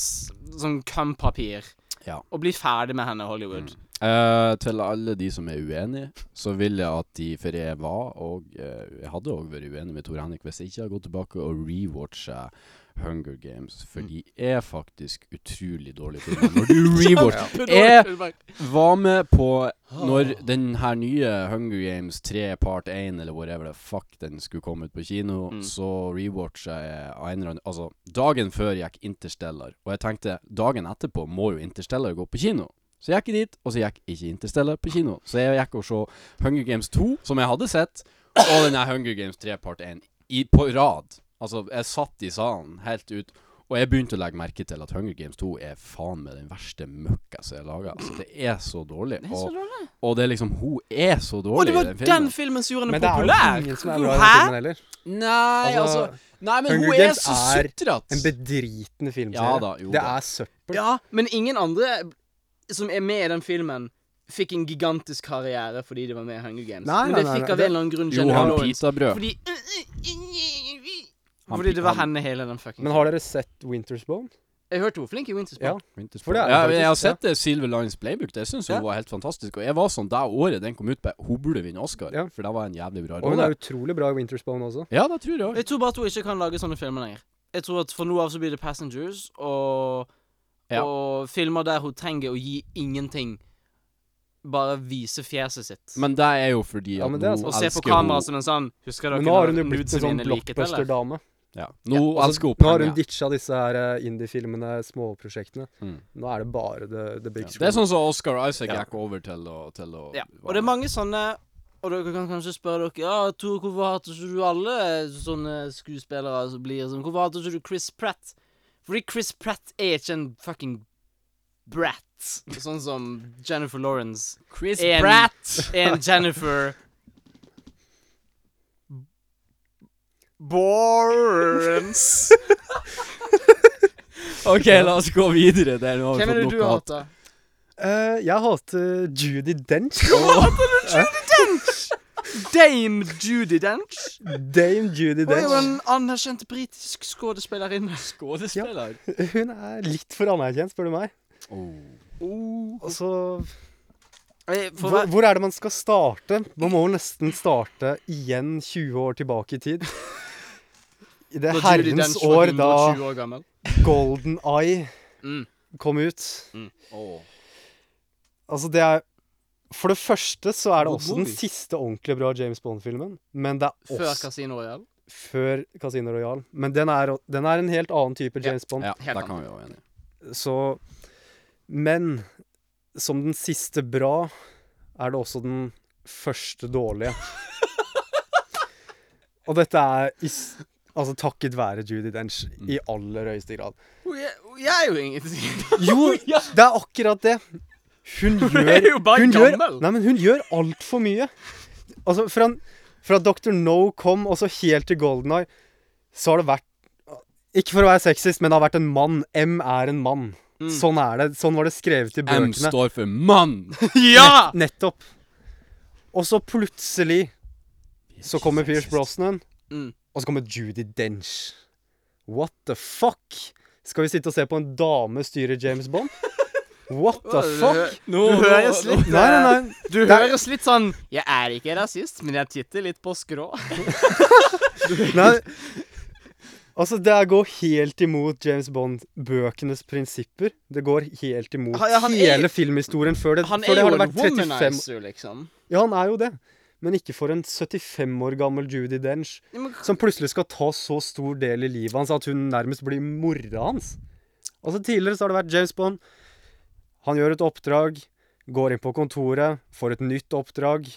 sånn kumpapir Ja. og bli ferdig med henne, Hollywood. Eh, til alle de som er uenige, så vil jeg at de For jeg var, og eh, jeg hadde òg vært uenig med Tor Henrik hvis jeg ikke hadde gått tilbake og rewatcha Hunger Games, for de er faktisk utrolig dårlige filmer. Når du rewatcher Jeg var med på når den her nye Hunger Games 3 part 1 eller whatever the fuck den skulle komme ut på kino, Mm. så rewatcha jeg av en eller annen Altså, dagen før gikk Interstellar, og jeg tenkte dagen etterpå må jo Interstellar gå på kino. Så jeg gikk dit, og så gikk ikke Interstellar på kino. Så jeg gikk og så Hunger Games 2, som jeg hadde sett, og den her Hunger Games 3 part 1 i, på rad. Altså, jeg satt i salen helt ut, og jeg begynte å legge merke til at Hunger Games 2 er faen meg den verste møkka som er laga. Altså, det er så dårlig. Det er så Og, dårlig. og det er liksom Hun er så dårlig det var i den den filmen. filmen som gjorde Men det er jo populær! ingen som er bra i den Hæ? filmen heller. Nei, altså, Altså, Nei, men Hunger hun er Games så er sutrete. En bedritende filmserie. Ja da, jo det er søppel. Ja, men ingen andre som er med i den filmen, fikk en gigantisk karriere fordi de var med i Hunger Games. Nei, men nei, det nei, fikk nei, av det- en eller annen grunn Johan pitabrød. Fordi Fordi det var han- henne hele den fucking Men har dere sett Winter's Bone? Jeg hørte hun var flink i Winter's Ja. Bone. Winter's det er Bone. ja, jeg har sett det Silver Lines Playbook. Det syns hun Ja. var helt fantastisk. Og jeg var sånn det året den kom ut på Hun burde vinne Oscar, Ja. for det var en jævlig bra Og hun er utrolig bra i Winter's Bone også. Ja, det tror jeg òg. Jeg tror bare at hun ikke kan lage sånne filmer lenger. Jeg tror at for nå av så blir det Passengers og Ja. Og filmer der hun trenger å gi ingenting. Bare vise fjeset sitt. Men det er jo fordi Ja, at men det er nå og se på elsker kamera hun som en sånn Husker dere Men nå har hun jo blitt en sånn blockbuster-dame. Ja. Nå Altså, elsker hun nå har hun ditcha disse her eh, indie-filmene, småprosjektene. Mm. Nå er det bare the, the big Ja. screen. Det er sånn som Oscar Isaac Ja. gikk over til å, til å Ja. Og det er mange sånne Og dere kan kanskje spørre dere Ja, Tor, hvorfor hater ikke du alle sånne skuespillere som blir sånn Hvorfor hater ikke du Chris Pratt? Fordi Chris Pratt er ikke en fucking brat. Sånn som Jennifer Lawrence Chris En- Pratt! en Jennifer Lawrence. OK, la oss gå videre. Der nå har Hvem er det fått du nok hat. hater? Eh, jeg hater Judy Dench. Dame Judy Dench. Dame Judy Hun er jo Dench. en anerkjent britisk skuespillerinne. Skådespiller. Hun er litt for anerkjent, spør du meg. Oh. Altså Eh, For hvor, hvor er det man skal starte? Man må jo nesten starte igjen 20 år tilbake i tid. I det Når Judi herrens Dench var år da 120 år gammel. Golden Eye Mm. kom ut. Åh. Altså, det er For det første så er det God også den movie. siste ordentlig bra James Bond-filmen. Men det er Før også Casino Royale. før Casino Royale. Men den er, den er en helt annen type Ja. James Bond. Ja, Helt der kan vi være enige. Så Men som den siste bra er det også den første dårlige. Og dette er i, s- altså takket være Judy Dench i aller høyeste grad. Hun er, hun er jo ingenting. Jo, det er akkurat det. Hun gjør er jo bare hun gjør. Nei, men hun gjør altfor mye. Altså, fra, fra Dr. No kom, og så helt til Golden Eye, så har det vært Ikke for å være sexist, men det har vært en mann. M er en mann. Mm. Sånn er det. Sånn var det skrevet i bøkene. M står for mann! Ja! Nettopp. Og så plutselig så kommer Pierce Brosnan, Mm. Og så kommer Judy Dench. What the fuck? Skal vi sitte og se på en dame styre James Bond? What the fuck? Du høres litt Nei, nei, nei. Du er- høres litt sånn Jeg er ikke rasist, men jeg titter litt på skrå. nei. Altså, det går helt imot James Bond-bøkenes prinsipper. Det går helt imot Ja, han er- hele filmhistorien før det. Han før er det jo en det vært 35 womanizer, liksom. Ja, han er jo det. Men ikke for en 75 år gammel Judy Dench. Som plutselig skal ta så stor del i livet hans at hun nærmest blir mora hans. Altså Tidligere så har det vært James Bond. Han gjør et oppdrag, går inn på kontoret, får et nytt oppdrag.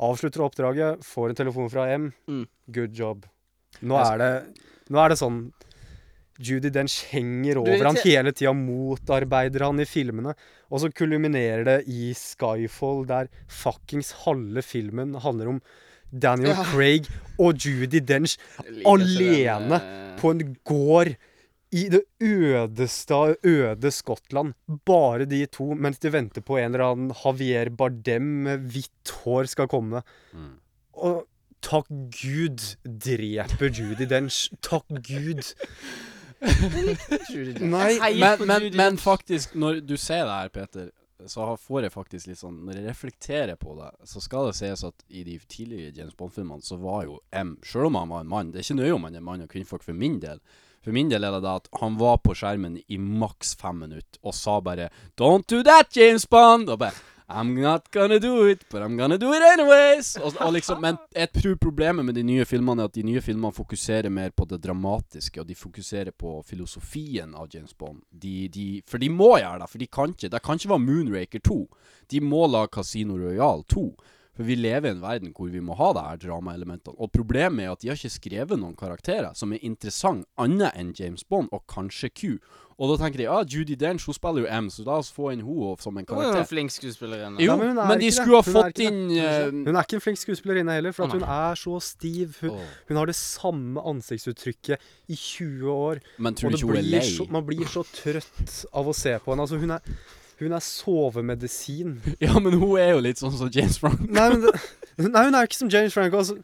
Avslutter oppdraget, får en telefon fra M. Mm. Good job. Nå er det, nå er det sånn Judy Dench henger over han hele tida, motarbeider han i filmene. Og så kulminerer det i Skyfall, der fuckings halve filmen handler om Daniel Ja. Craig og Judy Dench alene den, eh, på en gård i det ødeste av øde Skottland. Bare de to, mens de venter på en eller annen Javier Bardem med hvitt hår skal komme. Mm. Og takk Gud dreper Judy Dench. Takk Gud. Nei, Men, men, men faktisk, når du ser det her, Peter, så får jeg faktisk litt sånn Når jeg reflekterer på det, så skal det sies at i de tidligere James Bond-filmene så var jo M, selv om han var en mann Det er ikke nøye om han er mann og kvinnfolk for min del. For min del er det da at han var på skjermen i maks fem minutter og sa bare 'Don't do that, James Bond!' Og bare I'm not gonna do it, but I'm gonna do it anyways. Og, og liksom, men jeg tror problemet med de nye filmene er at de nye filmene fokuserer mer på det dramatiske, og de fokuserer på filosofien av James Bond. De, de, for de må gjøre det, for de kan ikke. Det kan ikke være Moonraker 2. De må lage Casino Royale 2. For vi lever i en verden hvor vi må ha det her dramaelementene. Og problemet er at de har ikke skrevet noen karakterer som er interessant annet enn James Bond, og kanskje Q. Og da tenker de ja, Judy Dench hun spiller jo M, så la oss få inn henne som en karakter. Hun er jo en karakter. flink skuespillerinne. Jo, men men de skulle ha fått inn eh, Hun er ikke en flink skuespillerinne heller, for at hun er så stiv. Hun, hun har det samme ansiktsuttrykket i 20 år. Men tror du ikke hun er lei? så, man blir så trøtt av å se på henne. Altså, hun er, hun er sovemedisin. Ja, men hun er jo litt sånn som James Franco. Nei, men det, nei, hun er ikke som James Franco. Altså,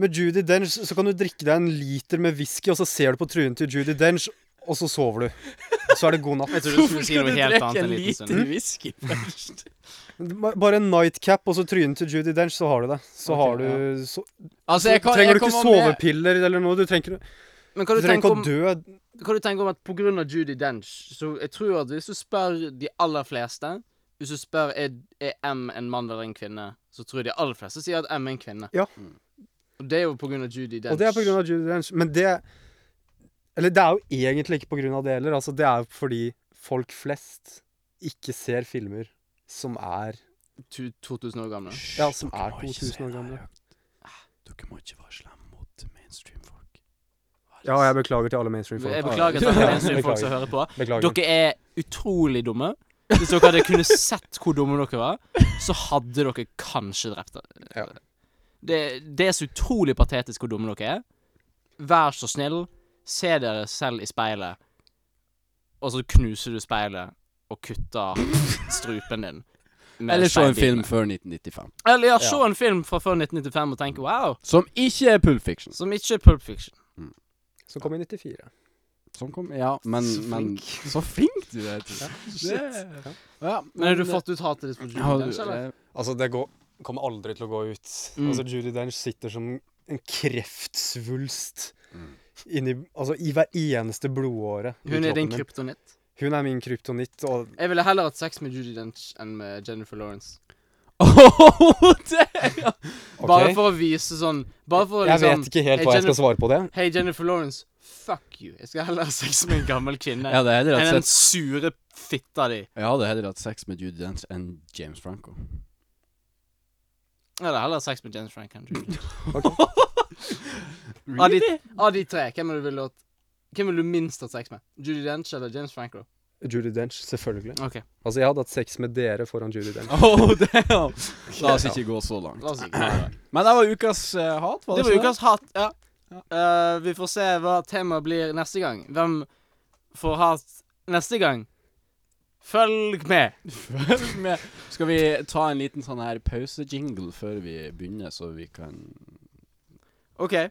med Judy Dench så kan du drikke deg en liter med whisky, og så ser du på trynet til Judy Dench, og så sover du. Så er det god natt. Jeg tror du annet en liter stund. whisky først? Bare en nightcap og så trynet til Judy Dench, så har du det. Så okay, har du ja. så, Altså, jeg kan, trenger jeg du ikke sovepiller med- eller noe. Du trenger, Men hva du du trenger tenker ikke om å dø. Hva du tenker om at av Judy Dench Så jeg tror at hvis du spør de aller fleste Hvis du spør er, er M en mann eller en kvinne, så tror jeg de aller fleste sier at M er en kvinne. Ja. Og det er jo av Judy Dench. Og det er pga. Judy Dench. Men det Eller det er jo egentlig ikke av det heller. Altså, det er jo fordi folk flest ikke ser filmer som er 2000 år gamle. Ja, som er 2000 år gamle. Dere må ikke mainstream-folk. Ja, jeg beklager til alle mainstream-folk. Jeg beklager til alle mainstream-folk som hører på. Beklager. Dere er utrolig dumme. Hvis dere hadde kunnet sett hvor dumme dere var, så hadde dere kanskje drept dere. Ja. Det, det er så utrolig patetisk hvor dumme dere er. Vær så snill, se dere selv i speilet, og så knuser du speilet og kutter strupen din. Eller se en film før 1995. Eller ja, se Ja. en film fra før 1995 og tenke wow, Som ikke er Pulp Fiction. som ikke er Pulp Fiction. Som kom i 94. Som kom Ja, men Så men. Så flink du er. Tor. Shit. Det- Ja, Men har du fått ut hatet ditt på Judy Dench, eller? Altså, det går, kommer aldri til å gå ut. Mm. Altså, Judy Dench sitter som en kreftsvulst Mm. inni Altså, i hver eneste blodåre. Hun er din kryptonitt. Hun er min kryptonitt, og Jeg ville heller hatt sex med Judy Dench enn med Jennifer Lawrence. OK? Bare for å vise sånn Bare for å jeg liksom vet ikke helt Hey, hva jeg skal svare på det. Hei, Jennifer Lawrence. Fuck you. Jeg skal heller ha sex med en gammel kvinne heller enn hatt den sex sure fitta di. Jeg hadde heller hatt sex med Judy Dench enn James Franco. Jeg hadde heller hatt sex med James Frank enn Judy. Av, de, av de tre, hvem ville du ville hatt Hvem ville du minst hatt sex med? Judy Dench eller James Franco? Judy Dench, selvfølgelig. OK, Altså, jeg hadde hatt sex med dere foran Judy Dench. Oh, damn. La oss ikke gå så langt. la oss ikke. Men det var ukas uh, hat, var Det det, var ikke ukas hat. Ja. uh, vi får se hva temaet blir neste gang. Hvem får hat neste gang? Følg med. Følg med. Skal vi ta en liten sånn her pausejingle før vi begynner, så vi kan OK. ja.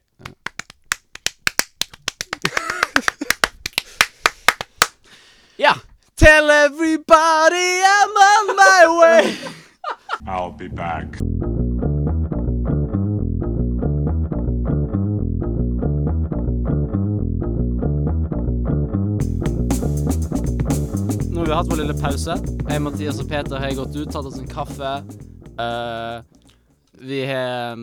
Tell everybody I'm on my way. I'll be back. Nå har vi hatt vår lille pause. Jeg, Mathias og Peter har gått ut, tatt oss en kaffe. Uh, vi har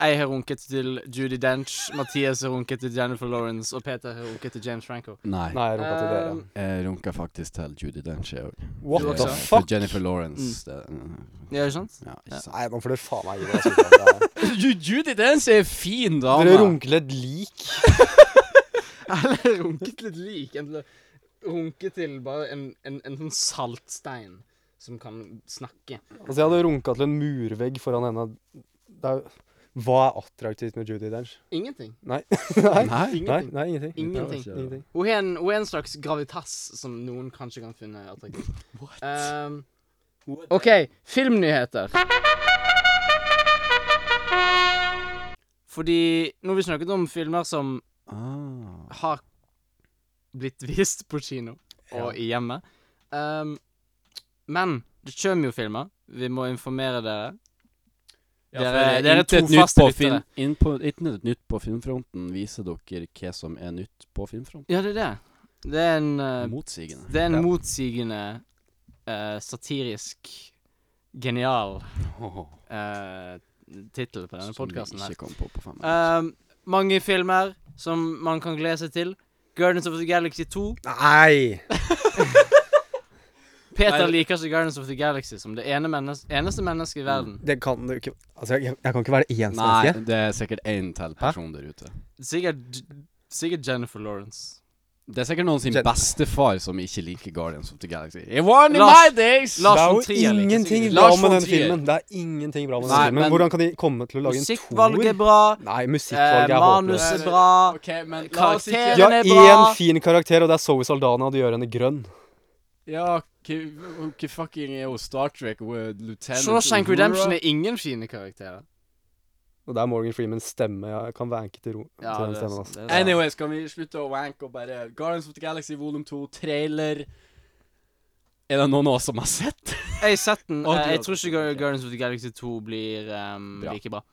Jeg har runket til Judy Dench, Mathias har runket til Jennifer Lawrence, og Peter har runket til James Franco. Nei. Nei, jeg runka til dere. Um, Jeg runka faktisk til Judy Dench, jeg òg. What the fuck? For? Jennifer Lawrence. Det, Ja, ikke sant? ja, ikke sant. Nei, nå får dere faen meg gi dere. Judy Dench er fin dame. Dere runker et lik. Eller runket litt lik. Runket til runke til bare en, en, en sånn saltstein som kan snakke. Altså, jeg hadde runka til en murvegg foran henne. Det er, hva er attraktivt med Judy Dench? Ingenting. Nei. nei. Nei. Nei, Ingenting. nei, ingenting. Ingenting. Ingenting. Hun er, en, hun er en slags gravitas som noen kanskje kan finne attraktiv. Um, OK, filmnyheter. Fordi nå har vi snakket om filmer som Ah. har blitt vist på kino og i hjemmet. Um, men Det kommer jo filmer. Vi må informere dere. Dere- er to nytt faste på lyttere. film- på- nytt på filmfronten viser dere hva som er nytt på filmfronten. Ja, det er det. Det er en uh, Motsigende. Det er en Ja. motsigende, uh, satirisk, genial uh, tittel på denne podkasten her. på på. Eh, mange filmer som man kan glede seg til. Guardians of the Galaxy 2. Nei! Peter liker ikke Guardians of the Galaxy som det ene mennes eneste mennesket i verden. Det kan du ikke Altså, jeg, jeg kan ikke være det eneste Nei, det er sikkert én til person der ute. Sikkert, sikkert Jennifer Lawrence. Det er sikkert noen sin bestefar som ikke liker Guardians of the Galaxy. It won in Lars- my days! Lars det er jo Trier ingenting bra Lars med den Trier. filmen. Det er ingenting bra med den filmen. men- Hvordan kan de komme til å lage en Musikkvalget er bra. Nei, Eh, musikkvalget er manus er bra. Okay, men Karakteren Karakter- ikke De har er bra. én fin karakter, og det er Zoe Saldana, og de gjør henne grønn. Ja, hva fucking er jo Star Trek og Lieutenant Shawshank Redemption er ingen fine karakterer. Og det er Morgan Freemans stemme. Jeg kan vanke til ro Ja, til den stemmen. Altså. det. Anyways, kan vi slutte å wanke og bare Guardians of the Galaxy volum 2, trailer Er det noen av oss som har sett? Jeg har sett den. Å, Eh, jeg tror ikke Guardians of the Galaxy 2 blir um, Bra. like bra.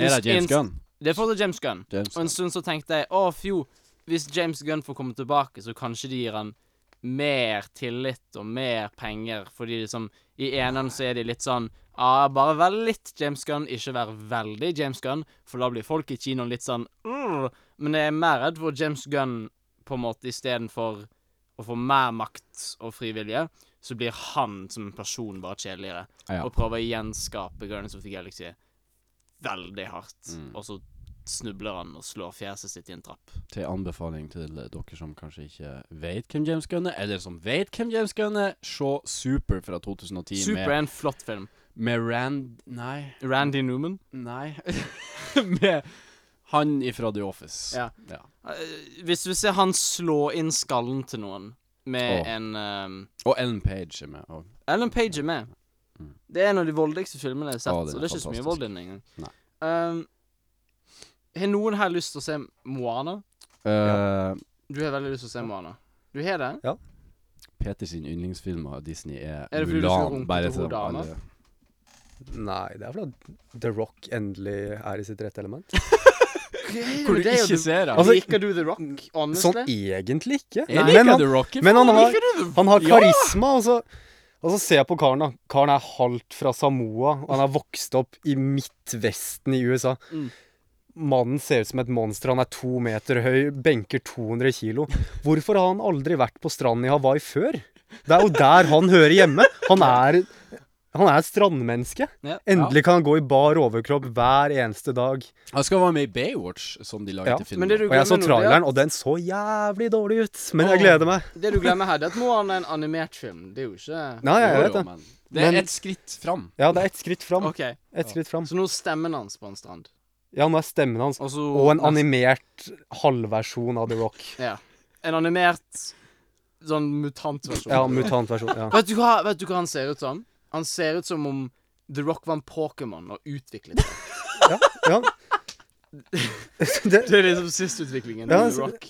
Er det James Gunn? Det er fortsatt James Gunn. James Og en stund så tenkte jeg å fjo, hvis James Gunn får komme tilbake, så kanskje de gir han mer tillit og mer penger, fordi liksom I eneren så er de litt sånn Ja, bare vær litt James Gunn, ikke vær veldig James Gunn, for da blir folk i kinoen litt sånn «Urgh». Men jeg er mer redd for James Gunn på en måte istedenfor å få mer makt og frivillige, så blir han som en person bare kjedeligere. Ja. Og prøver å gjenskape Guardians of the Galaxy veldig hardt. Mm. Og så snubler han og slår fjeset sitt i en trapp. Til anbefaling til dere som kanskje ikke vet hvem James Gunn er, eller som vet hvem James Gunn er, se Super fra 2010 Super er en flott film. med Rand... Nei. Randy Newman. Nei. med han ifra The Office. Ja. ja. Eh, hvis du ser han slå inn skallen til noen med oh. en um, Og Ellen Page er med. Og, Ellen Page er med. Mm. Det er en av de voldeligste filmene jeg har sett. oh, det så det er ikke så mye fantastisk. vold i den engang. Um, har noen her lyst til å se Moana? Eh, Du har veldig lyst til å se Moana. Du har det? Peter sin yndlingsfilm av Disney er, Er det fordi du skal Mulan. runke Bare til til hun dama? alle Nei, det er fordi The Rock endelig er i sitt rette element. Hvor du ikke ser ham. Altså, Liker du The Rock, honestly? Sånn egentlig ikke. jeg Men liker han, The Rock. men han har- han har Ja! karisma, og så, og så ser jeg på karen, da. Karen er halvt fra Samoa, og han er vokst opp i Midtvesten i USA. Mm. Mannen ser ut som et monster. Han er to meter høy, benker 200 kilo. Hvorfor har han aldri vært på stranden i Hawaii før? Det er jo der han hører hjemme. Han er, han er et strandmenneske. Ja. Endelig kan han gå i bar overkropp hver eneste dag. Han skal være med i Baywatch, som de laget Ja, til filmen. men det du Og jeg så er traileren, og den så jævlig dårlig ut. Men jeg gleder meg. Det du glemmer her, det er at Moan er en animert film. Det er jo ikke Nei, jeg vet det. men Det er ett et skritt fram. Ja, det er ett skritt fram. Okay. Et skritt fram. Så nå stemmer stemmen hans på en strand. Ja, nå er stemmen hans Og, Og en animert halvversjon av The Rock. Ja. En animert sånn mutantversjon. Ja, mutantversjon. Ja. Vet vet du hva han ser ut som? Han ser ut som om The Rock var en Pokémon og utviklet seg. ja. Det, Det er liksom sistutviklingen Ja, The Rock.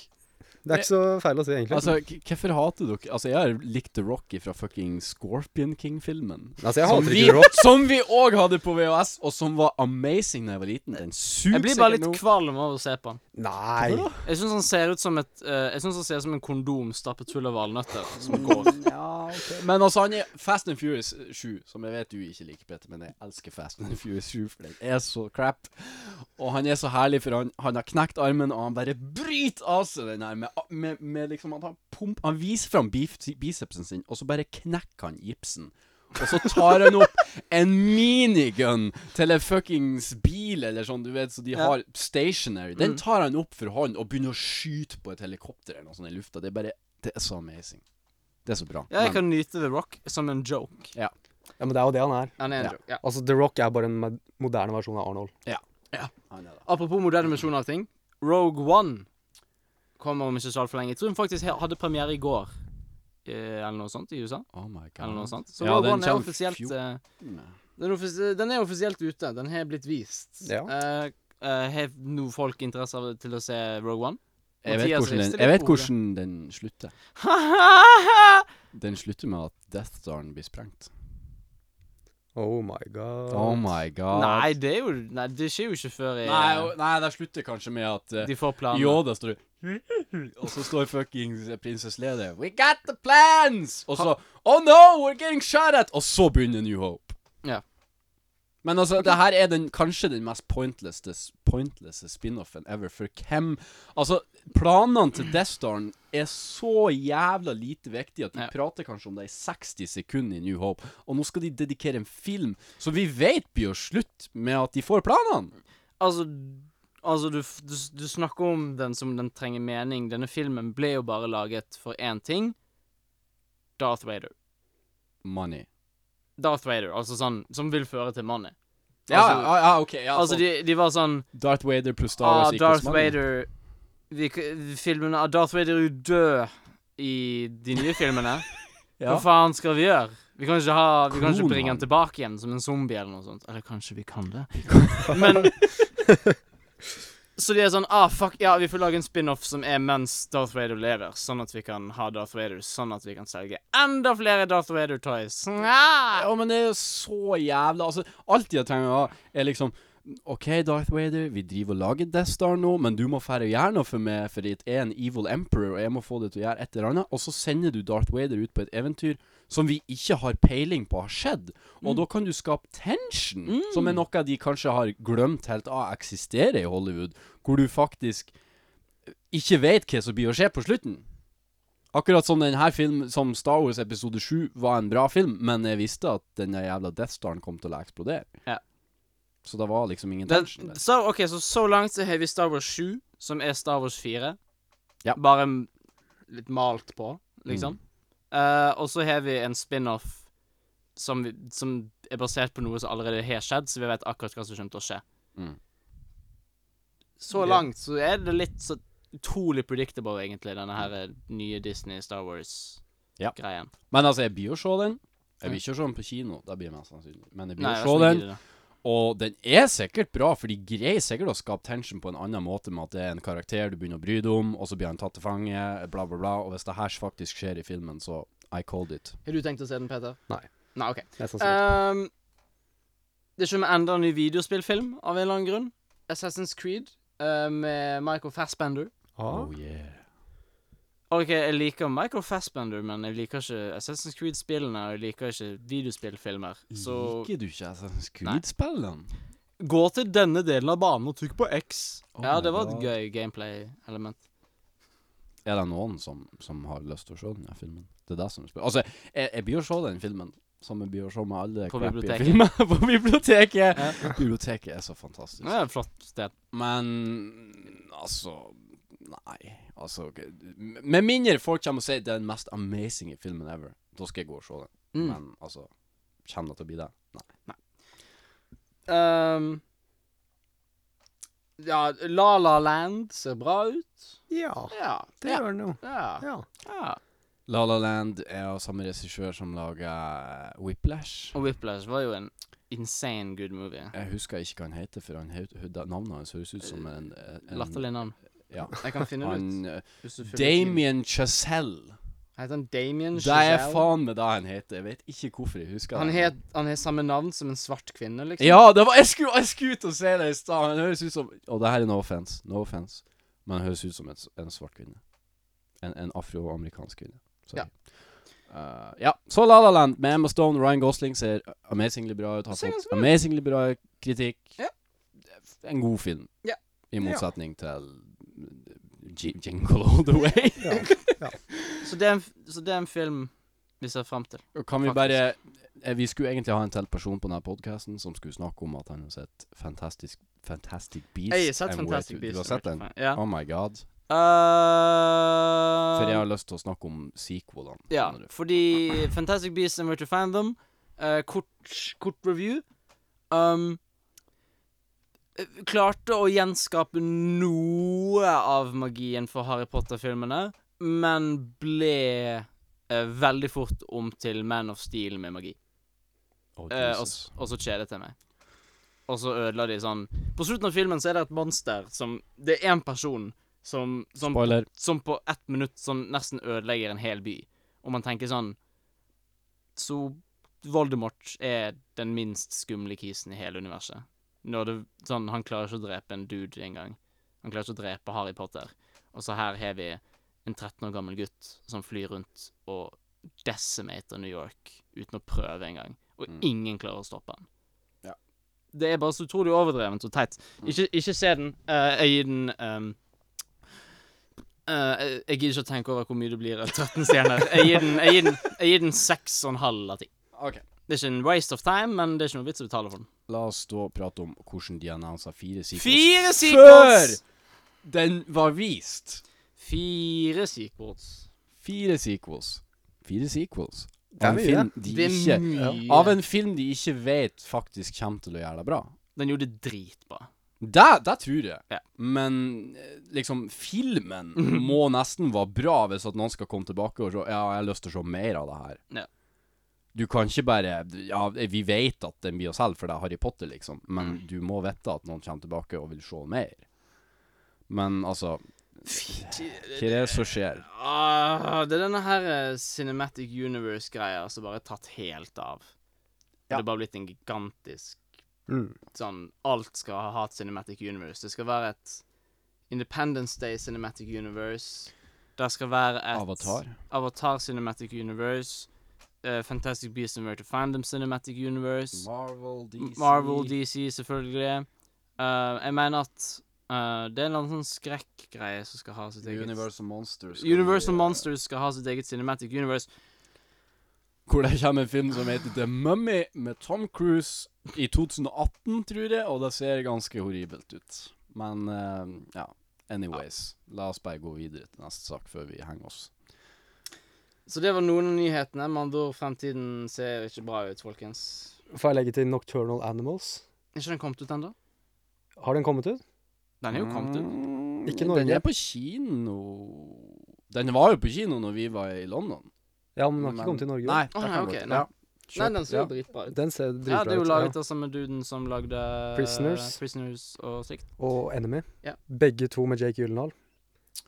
Det er ikke så feil å si, egentlig. Altså, hvorfor hater dere Altså, jeg har likt The Rock fra fucking Scorpion King-filmen. Altså, jeg Som hater vi, ikke The Rock. som vi òg hadde på VHS, og som var amazing da jeg var liten. Den suger Jeg blir bare litt kvalm av å se på han. Nei. Jeg syns han ser ut som et eh, Jeg synes han ser ut som en kondom stappet full av valnøtter som går. Ja, ok. Men altså, han er Fast and Furious 7, som jeg vet du ikke liker, Peter, men jeg elsker Fast and Furious 7, for den er så crap. Og han er så herlig, for han, han har knekt armen, og han bare bryter av seg den her med, med, med liksom at han, pump, han viser fram bicepsen sin, og så bare knekker han gipsen. Og så tar han opp en minigun til en fuckings bil, eller sånn, du vet, så de Ja. har stationary. Den Mm. tar han opp for hånd og begynner å skyte på et helikopter eller noe sånt i lufta. Det er bare Det er så amazing. Det er så bra. Ja, jeg Men- kan nyte The Rock som en joke. Ja, men det er jo det han er. Han er en Ja. joke. Ja. Altså, The Rock er bare en moderne versjon av Arnold. Ja. ja. Apropos moderne versjon av ting. Rogue One kommer om ikke så altfor lenge. Jeg tror hun faktisk he- hadde premiere i går. Eh, eller noe sånt i USA. Oh my god. Eller noe sånt. Så Ja, Rogue den One er kommer offisielt fjor- eh, den, er offis den er offisielt ute. Den har blitt vist. Ja. Eh, eh, Har folk interesse av til å se Rogue One? Jeg vet, Mathias hvordan den, rister jeg litt vet på hodet. hvordan den slutter. Den slutter med at Death Staren blir sprengt. Oh my god. Oh my god. Nei, det er jo Nei, det skjer jo ikke før i Nei, og- nei, det slutter kanskje med at eh, De får planer. Yoda står Og så står fuckings prinsesse Leia We got the plans! Og så Oh no, we're getting shot at! Og så begynner New Hope. Ja. Men altså, det her er den, kanskje den mest pointlesse, pointlesse spin-offen ever. For hvem Altså, planene til Death Staren er så jævla lite viktige at vi Ja. prater kanskje om det i 60 sekunder i New Hope. Og nå skal de dedikere en film som vi vet blir å slutte med at de får planene. Altså, altså du, du, du snakker om den som den trenger mening. Denne filmen ble jo bare laget for én ting. Darth Vader. Money. Darth Vader, altså sånn Som vil føre til money. Ja, Altså- ja, ja, ok. Ja, Altså, sånn. de, de var sånn Darth Vader pluss Star Ah, Wars equals Darth money. Vader vi, Filmene av Darth Vader er jo død i de nye filmene. Ja. Hva faen skal vi gjøre? Vi kan ikke, ha, vi kan ikke bringe han tilbake igjen som en zombie eller noe sånt. Eller kanskje vi kan det. Men Så de er sånn Ah, fuck, ja, vi får lage en spin-off som er mens Darth Vader lever, sånn at vi kan ha Darth Vader, sånn at vi kan selge enda flere Darth Vader-toys. Ja, men det er jo så jævla Altså, alt de trenger å ha, er liksom OK, Darth Vader, vi driver og lager Death Star nå, men du må færre gjøre noe for meg, for jeg er en evil emperor, og jeg må få det til å gjøre et eller annet. Og så sender du Darth Vader ut på et eventyr som vi ikke har peiling på har skjedd. Og da kan du skape tension, som er noe de kanskje har glemt helt av eksisterer i Hollywood, hvor du faktisk ikke vet hva som blir å skje på slutten. Akkurat som denne filmen, som Star Wars episode 7 var en bra film, men jeg visste at den jævla Death Staren kom til å eksplodere. Ja. Så det var liksom ingen tension der. så, ok, så så langt så har vi Star Wars 7, som er Star Wars 4. Ja. Bare litt malt på, liksom. Mm. Eh, og så har vi en spin-off som, som er basert på noe som allerede har skjedd, så vi vet akkurat hva som kommer til å skje. Mm. Så langt så er det litt så utrolig predictable, egentlig, denne her eh, nye Disney Star Wars-greien. Men altså, jeg blir å se den. Jeg vil ikke se den på kino, det blir mest sannsynlig. Men jeg blir jo å se den. det. Og den er sikkert bra, for de greier sikkert å skape tension på en annen måte med at det er en karakter du begynner å bry deg om, og så blir han tatt til fange, bla, bla, bla. Og hvis det her faktisk skjer i filmen, så I called it. Har du tenkt å se den, Peter? Nei. Nei, OK. Sannsynlig. Um, det kommer enda en ny videospillfilm av en eller annen grunn. Assassin's Creed uh, med Michael Fassbender. ah, Oh yeah. OK, jeg liker Michael Fassbender, men jeg liker ikke Assassin's Creed-spillene, og jeg liker ikke videospillfilmer. Så Liker du ikke Assassin's Creed-spillene? gå til denne delen av banen og trykk på X. Oh ja, det var et God. gøy gameplay-element. Er det noen som, som har lyst til å se denne filmen? Det er det som spørsmålet. Altså, jeg, jeg blir å se den filmen. Som jeg blir å se med alle På crappy biblioteket. filmer. på biblioteket! Ja. Biblioteket er så fantastisk. Det er et flott sted. Men altså Nei. Altså Med mindre folk kommer og sier det er den mest amazing filmen ever, da skal jeg gå og se den. Mm. Men altså Kommer det til å bli det? Nei. Um, ja, La La Land ser bra ut. ja, Ja. det ja. gjør den jo. Ja. Ja. ja. La La Land er av samme regissør som laga Whiplash. Og Whiplash var jo en insane good movie. Jeg husker ikke hva han heter, for han navnet hans høres ut som en, en Latterlig navn. Ja. Jeg kan finne det ut. Eh, hvis du fyller. Damien Chazelle. Heter han Damien Det er faen meg det han heter. Jeg vet ikke hvorfor jeg husker Han det. het Han har samme navn som en svart kvinne, liksom? Ja, det var, jeg skulle, jeg skulle ut og se det i stad. Han høres ut som Og det her er no offense, no offense. Men han høres ut som en, s- en svart kvinne. En, en afroamerikansk kvinne. Sorry. Ja. Uh, ja. Så La La Land med Emma Stone. Ryan Gosling ser amazingly bra ut. Har Ser fått ganske bra ut. amazingly bra kritikk. Ja. En god film. Ja. I motsetning til Jingle All The Way. Så, det er en, så det er en film vi ser frem til. Og Kan vi Faktisk. bare eh, Vi skulle egentlig ha en til person på denne podkasten som skulle snakke om at han har sett Fantastic, Fantastic Beasts. Jeg har sett Fantastic Beast. Du har sett den? Ja. Oh my god. Uh, For jeg har lyst til å snakke om sequelene. Ja, fordi Fantastic Beasts and Where to Find Them uh, kort, kort review um, eh, Klarte å gjenskape noe av magien for Harry Potter-filmene, men ble eh, veldig fort om til Man of Steel med magi. Oh, Eh, og, og så kjedet jeg meg. Og så ødela de sånn På slutten av filmen så er det et monster som Det er én person som, som Spoiler. som på ett minutt sånn nesten ødelegger en hel by. Og man tenker sånn Så Voldemort er den minst skumle kisen i hele universet. Når det, sånn, Han klarer ikke å drepe en dude engang. Han klarer ikke å drepe Harry Potter. Og så her har vi en 13 år gammel gutt som flyr rundt og decimater New York uten å prøve engang. Og Mm. ingen klarer å stoppe han. Ja. Det er bare så utrolig overdrevent og teit. Ikke, ikke se den. Uh, jeg gir den um, uh, jeg- Jeg gidder ikke å tenke over hvor mye det blir av 13 stjerner. Jeg gir den, jeg gir den, jeg gir den 6,5 av 10. OK. Det er ikke en waste of time, men det er ikke noe vits å betale for den. La oss da prate om hvordan de annonsa fire sequels Fire sequels! før den var vist. Fire sequels. Fire sequels. Fire sequels. Av en film de Det er ikke, mye. Av en film de ikke vet faktisk kommer til å gjøre det bra. Den gjorde det dritbra. Det, det tror jeg. Ja. Men eh, liksom, filmen må nesten være bra hvis at noen skal komme tilbake og se Ja, jeg har lyst til å se mer av det her. Ja. Du kan ikke bare Ja, vi vet at den blir å selge, for det er Harry Potter, liksom. Men Mm. du må vite at noen kommer tilbake og vil se mer. Men altså Hva er det som skjer? Ah, det er denne her eh, Cinematic Universe-greia som bare er tatt helt av. Ja. Det er bare blitt en gigantisk Mm. sånn Alt skal ha hatt Cinematic Universe. Det skal være et Independence Day Cinematic Universe. Det skal være et Avatar? Avatar Cinematic Universe. Eh, Fantastic Beasts and Where to Find Them Cinematic Universe. Marvel, DC Marvel, DC, selvfølgelig. Uh, jeg mener at uh, det er en eller annen sånn skrekkgreie som skal ha sitt eget Universal Monsters. Universal Monsters skal ha sitt eget Cinematic Universe. Hvor det kommer en film som heter The Mummy med Tom Cruise i 2018, tror jeg, og det ser ganske horribelt ut. Men ja, anyways. La oss bare gå videre til neste sak før vi henger oss. Så det var noen av nyhetene. Med andre ord, fremtiden ser ikke bra ut, folkens. Får jeg legge til Nocturnal Animals? Er ikke den kommet ut ennå? Har den kommet ut? Den er jo kommet ut. Mm, Ikke Norge. Den er på kino Den var jo på kino når vi var i London. Ja, men den har ikke kommet til Norge. Nei, oh, nei, okay, nei. ja. Nei, den ser jo Ja. dritbra ut. Den ser Ja, det er jo laget av samme duden som lagde Prisoners. Prisoners og Sikt. Og Enemy. Ja. Begge to med Jake Gyllenhaal.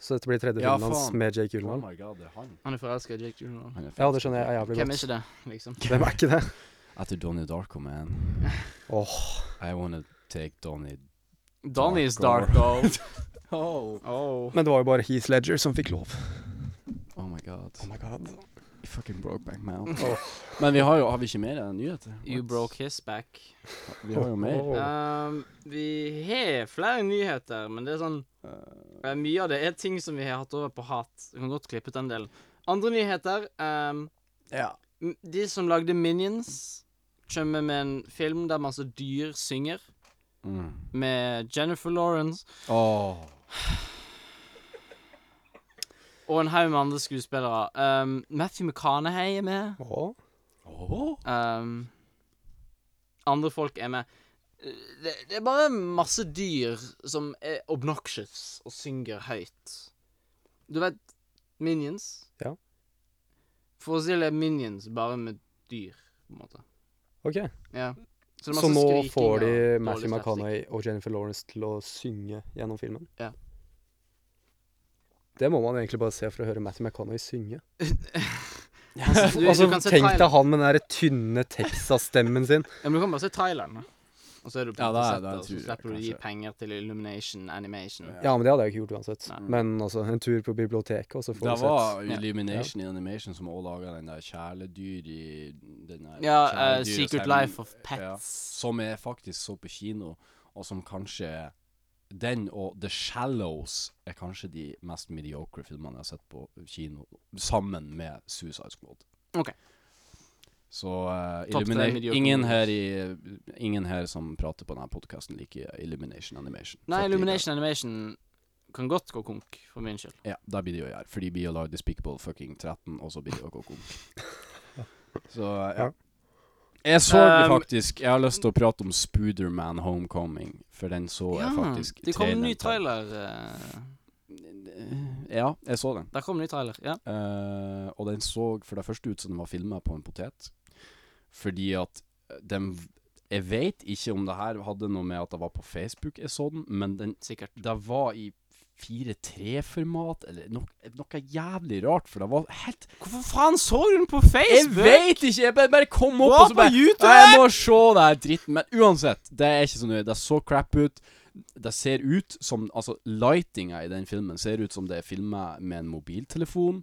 Så dette blir tredje Ja, filmen hans faen. med Jake Oh Gyllenhaal. my god, det er han. Han er forelska i Jake Gyllenhaal. han er Ja, det skjønner jeg jævlig Hvem er godt. ikke det, liksom? Hvem er ikke det? Etter Donnie Darko, man. Åh, I wanna take Donnie Donnie's Darko. Darko. Oh. oh. Men det var jo bare Heath Ledger som fikk lov. oh my god. Oh my god. Fucking broke back, man. Oh. Men vi har jo Har vi ikke mer nyheter? You broke his back. Vi har jo mer. Åh. Um, vi har flere nyheter, men det er sånn uh, Mye av det er ting som vi har hatt over på hat. Vi kan godt klippe ut den delen. Andre nyheter um, Ja. De som lagde Minions, kommer med en film der masse dyr synger, Mm. med Jennifer Lawrence Åh. Og en haug med andre skuespillere. Um, Matthew McConaughey er med. Åh. Oh. Um, andre folk er med. Det, det er bare masse dyr som er obnoxious og synger høyt. Du vet Minions? Ja. Forestill deg Minions bare med dyr, på en måte. Ok. Ja. Så, det er Så nå får de Matthew. McConaughey og Jennifer Lawrence til å synge gjennom filmen. Ja. Det må man egentlig bare se for å høre Matthew McConaughey synge. Altså, du, altså, du tenk deg han med den der tynne Texas-stemmen sin. Ja, men du kan bare se traileren, da. Og så er du på Ja, ja, det er- det og så slipper du å gi penger til Illumination Animation. Ja. Ja, men det hadde jeg ikke gjort uansett. Nei. Men altså, en tur på biblioteket, og så får Det du var sett var Illumination ja. Animation som også laga den der kjæledyr i den der Ja, uh, Secret Life of Pets. Ja, som jeg faktisk så på kino, og som kanskje Den og The Shallows er kanskje de mest mediocre filmene jeg har sett på kino, sammen med Suicide Squad. Ok. Så uh, ingen, her i, ingen her som prater på denne podkasten, liker Illumination Animation. Nei, Illumination Animation kan godt gå konk, for min skyld. ja, det blir det å gjøre. For de blir å lage Despicable fucking 13, og så blir det å gå konk. så ja. Ja. Jeg så Um, faktisk Jeg har lyst til å prate om Spooderman Homecoming, for den så jeg faktisk det kom en ny trailer. eh, Ja, jeg så den. Der kom en ny trailer, ja. Uh, og den så for det første ut som den var filma på en potet. Fordi at den Jeg vet ikke om det her hadde noe med at det var på Facebook jeg så den, men den Sikkert. det var i 4-3-format, eller noe, noe jævlig rart, for det var helt Hvorfor faen så du den på Jeg Facebook? veit ikke! Jeg bare, bare kom opp og så bare! Jeg må se det her dritten. Men uansett, det er ikke så nøye. Det så crap ut. Det ser ut som Altså, lightinga i den filmen ser ut som det er filma med en mobiltelefon.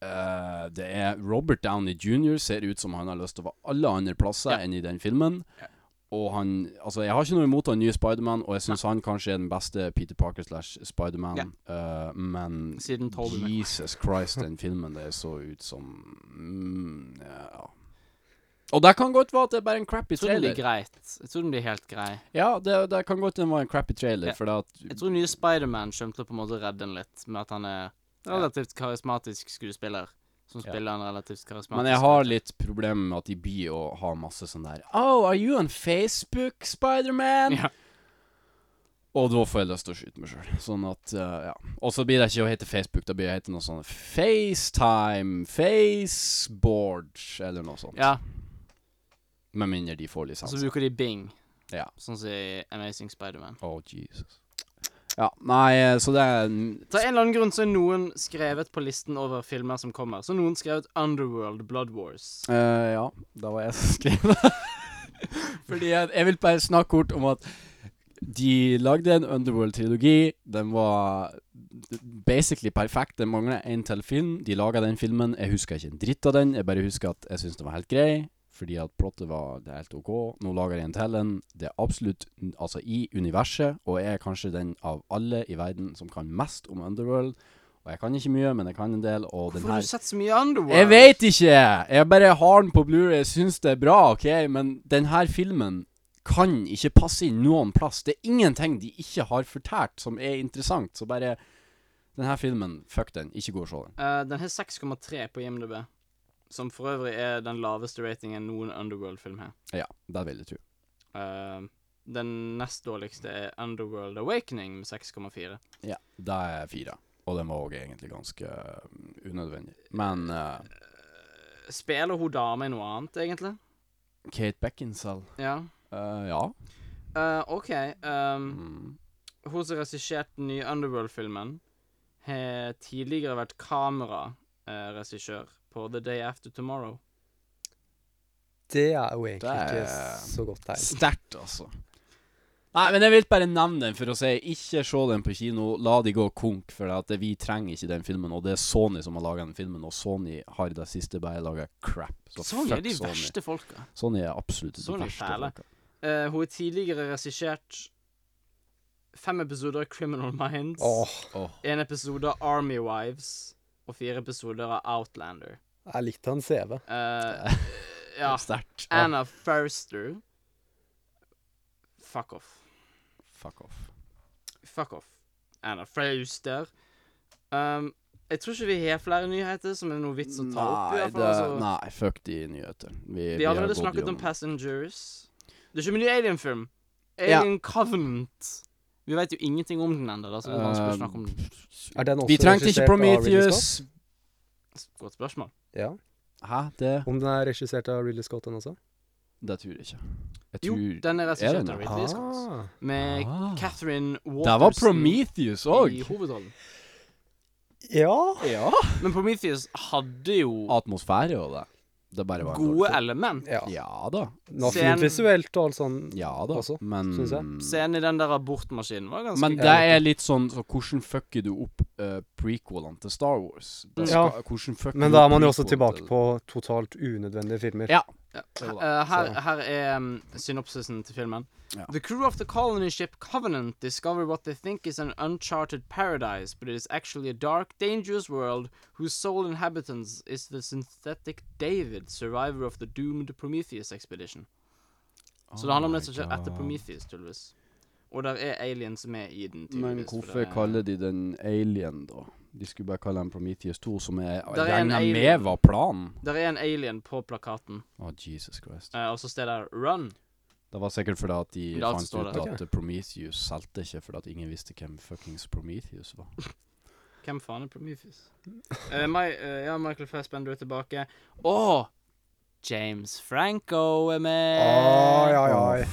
Uh, det er Robert Downey jr. ser ut som han har lyst til å være alle andre plasser Ja. enn i den filmen. Og han Altså, jeg har ikke noe imot den nye Spiderman, og jeg syns han kanskje er den beste Peter Parker slash Spiderman, yeah. uh, men Jesus Christ, den filmen, det så ut som mm, Ja. Og det kan godt være at det er bare en crappy trailer. Jeg tror den blir greit. Jeg tror den blir helt grei. Ja, det, det kan godt den var en crappy trailer, yeah. for det at Jeg tror nye Spiderman kommer til å på en måte redde den litt, med at han er relativt karismatisk skuespiller. Som Ja. spiller en relativt karismatisk Men jeg har litt problemer med at de blir å ha masse sånn der Oh, are you on Facebook, Spiderman? Ja. Og da får jeg lyst til å skyte meg sjøl. Sånn at, uh, ja. Og så blir det ikke å hete Facebook, da blir det å hete noe sånn FaceTime, Faceboard, eller noe sånt. Ja, Med mindre de får og lisens. så bruker de Bing, Ja. sånn som i Amazing Spiderman. Oh, Jesus. Ja, nei, eh, så det er en- en eller annen grunn så er noen skrevet på listen over filmer som kommer. Så noen skrevet Underworld Blood Wars. Eh, ja, da var jeg som skrev det. Fordi jeg, jeg vil bare snakke kort om at de lagde en Underworld-trilogi. Den var basically perfekt. Den mangler en til film. De laga den filmen. Jeg husker ikke en dritt av den. Jeg bare husker at jeg syns den var helt grei. Fordi at plottet var det er helt OK. Nå lager jeg en til en. Det er absolutt altså i universet, og jeg er kanskje den av alle i verden som kan mest om Underworld. Og jeg kan ikke mye, men jeg kan en del. Og Hvorfor har du sett så mye Underworld? jeg vet ikke! Jeg bare har den på Blu-ray, jeg syns det er bra, OK? Men denne filmen kan ikke passe inn noen plass. Det er ingenting de ikke har fortalt som er interessant. Så bare Denne filmen, fuck den. Ikke gå og se den. Uh, den har 6,3 på IMDb. Som for øvrig er den laveste ratingen noen Underworld-film har. Ja, det vil jeg tro. Uh, den nest dårligste er Underworld Awakening med 6,4. Ja, det er fire. Og den var òg egentlig ganske uh, unødvendig. Men uh, Spiller hun dame i noe annet, egentlig? Kate Beckinsale Ja. uh, Ja. Eh, OK. Um, Mm. hun som regisserte den nye Underworld-filmen, har tidligere vært kameraregissør på The Day After Tomorrow. Det er jo egentlig Det ikke er- så godt tegn. Sterkt, altså. Nei, men jeg vil bare nevne den for å si ikke se den på kino. La de gå konk, for at vi trenger ikke den filmen. Og det er Sony som har laga den filmen, og Sony har i det siste bare laga crap. Så Sony er de Sony. verste folka. Sony er absolutt de Sony er verste fæle. folka. Uh, hun har tidligere regissert fem episoder av Criminal Minds, Oh. Oh. en episode av Army Wives og fire episoder av Outlander. jeg likte han CV. Uh, ja. Sterkt. Ja. Anna Forster. Fuck off. Fuck off. Fuck off. Anna Forster. Um, jeg tror ikke vi har flere nyheter som er noe vits å ta opp. i Nei, hvert fall, det, altså. nei, fuck de nyheter. Vi, Vi har allerede snakket om Passengers. Det er ikke min ny Alien-film. Ja. Alien Covenant. Vi vet jo ingenting om den ennå, så det er vanskelig å snakke om den. Er den også Vi trengte ikke regissert av Ridley Prometheus. Scott? Godt spørsmål. Ja. Hæ? Det Om den er regissert av Ridley Scott, den også? Det tror jeg ikke. Jeg Jo, tror den er regissert den av? Ridley Scott. Ah. Med Ah. Catherine Waterson Det var Prometheus i òg. hovedrollen. Ja. Ja. Men Prometheus hadde jo Atmosfære og det. Det bare var en gode film. element. ja. Ja da. Nå Scenen- fint visuelt og alt sånn. Ja da. Også, men synes jeg. Scenen i den der abortmaskinen var ganske Men det er litt sånn så Hvordan fucker du opp uh, prequelene til Star Wars? Da Ja. skal- hvordan fucker Men du da opp er man jo også tilbake til- på totalt unødvendige filmer. Ja. Ja. Eh, her, her er um, synopsisen til filmen. Ja. The crew of the colony ship Covenant discover what they think is an uncharted paradise, but it is actually a dark, dangerous world whose sole inhabitants is the synthetic David, survivor of the doomed Prometheus expedition. Så det handler om Oh det som skjer etter God. Prometheus, tydeligvis. Og der er aliens med i den, tydeligvis. Men hvorfor er- kaller de den Alien, da? De skulle bare kalle den Prometheus 2, som jeg er en regner med var planen. Der er en alien på plakaten, Å, Jesus Christ. eh, og så står det 'Run'. Det var sikkert fordi at de Det fant ut det. at Prometheus solgte ikke fordi at ingen visste hvem fuckings Prometheus var. Hvem faen er Prometheus? uh, my, uh, ja, Michael Fassbender er tilbake. Å! James Franco er med. Oi, oi, oi.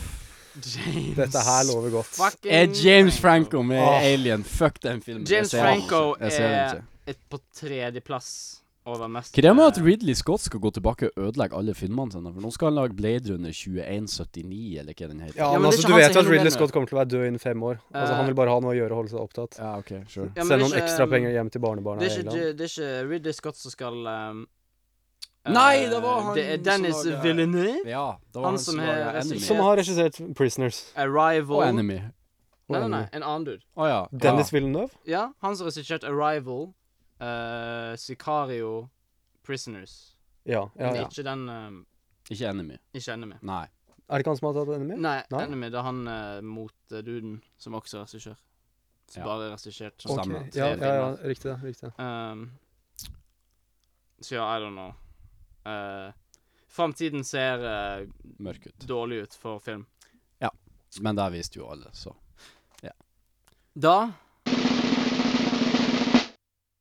James Dette her lover godt. Er James Franco med oh. Alien? Fuck den filmen. James ser Franco er et på tredjeplass over mest Hva er det med at Ridley Scott skal gå tilbake og ødelegge alle filmene sine? For nå skal han lage Blade Runner 2179, eller hva den heter. Ja, Ja, men men det er altså, du vet jo at Ridley. Scott kommer til å være død innen fem år. Altså, Eh, han vil bare ha noe å gjøre og holde seg opptatt. Ja, ok, sure. Ja, Send noen ikke- ekstra penger hjem til barnebarna Det er, ikke, England. det er ikke Ridley Scott som skal um, Nei, eh, det var han Det er som Dennis Villeneuve. Ja, det var Han han, som som har regissert- Som har regissert 'Prisoners'. Arrival Og Enemy. Nei, nei, nei, en annen dude. Oh, ja. Dennis Villeneuve? Ja, han som har regissert Arrival, uh, Sicario, Prisoners. Ja. ja, ja. ikke den um. Ikke Enemy. Ikke Enemy. Nei. Er det ikke han som har tatt Enemy? Nei, Nei? Enemy, det er han uh, mot uh, duden som også er regissør. Som Ja. bare er regissert Okay. Ja, ja, ja, riktig det. Riktig det. Um, så ja, I don't know. Uh, Framtiden ser uh, Mørk ut. dårlig ut for film. Ja, Men det viste jo alle, så. ja. Da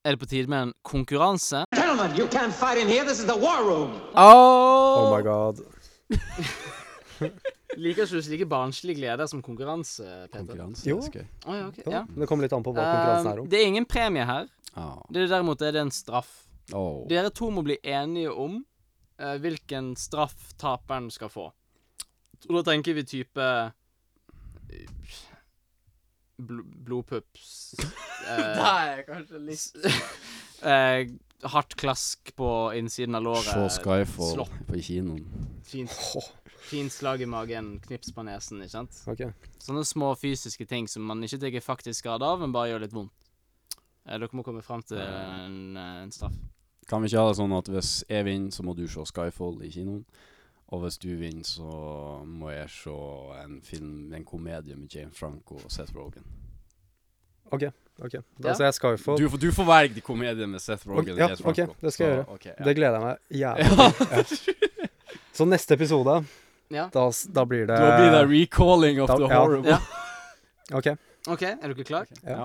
er det på tide med en konkurranse. Gentlemen, you can't fight in here. This is the war room. Oh my god. Liker ikke du slike barnslige gleder som konkurranse, Peter? Konkurranse. Jo. Å, ja, okay. Ja. ja. Det kommer litt an på hva konkurransen er om. det er ingen premie her. Oh. Det er derimot er det en straff. Oh. Dere to må bli enige om eh, hvilken straff taperen skal få. Og da tenker vi type eh, bl Blodpups eh, Nei, kanskje litt eh, Hardt klask på innsiden av låret. Se Skyfall Slopp. på kinoen. Fint, fint slag i magen, knips på nesen, ikke sant? ok. Sånne små fysiske ting som man ikke tar faktisk skade av, men bare gjør litt vondt. Eh, dere må komme fram til en, eh, en straff. Kan vi ikke ha det sånn at hvis jeg vinner, så må du se Skyfall i kinoen? Og hvis du vinner, så må jeg se en film, en komedie med James Franco og Seth Rogen. ok. ok. Da Ja. ser jeg Skyfall. Du, får- du får velge komedien med Seth Rogen Ok, og ja, Franco. ok, det skal jeg gjøre. Okay, ja. Det gleder jeg meg jævlig til. Så neste episode, Ja. da, da blir det Da blir det recalling of Da- the horrible. Ja. OK. OK, er dere klare? Ja.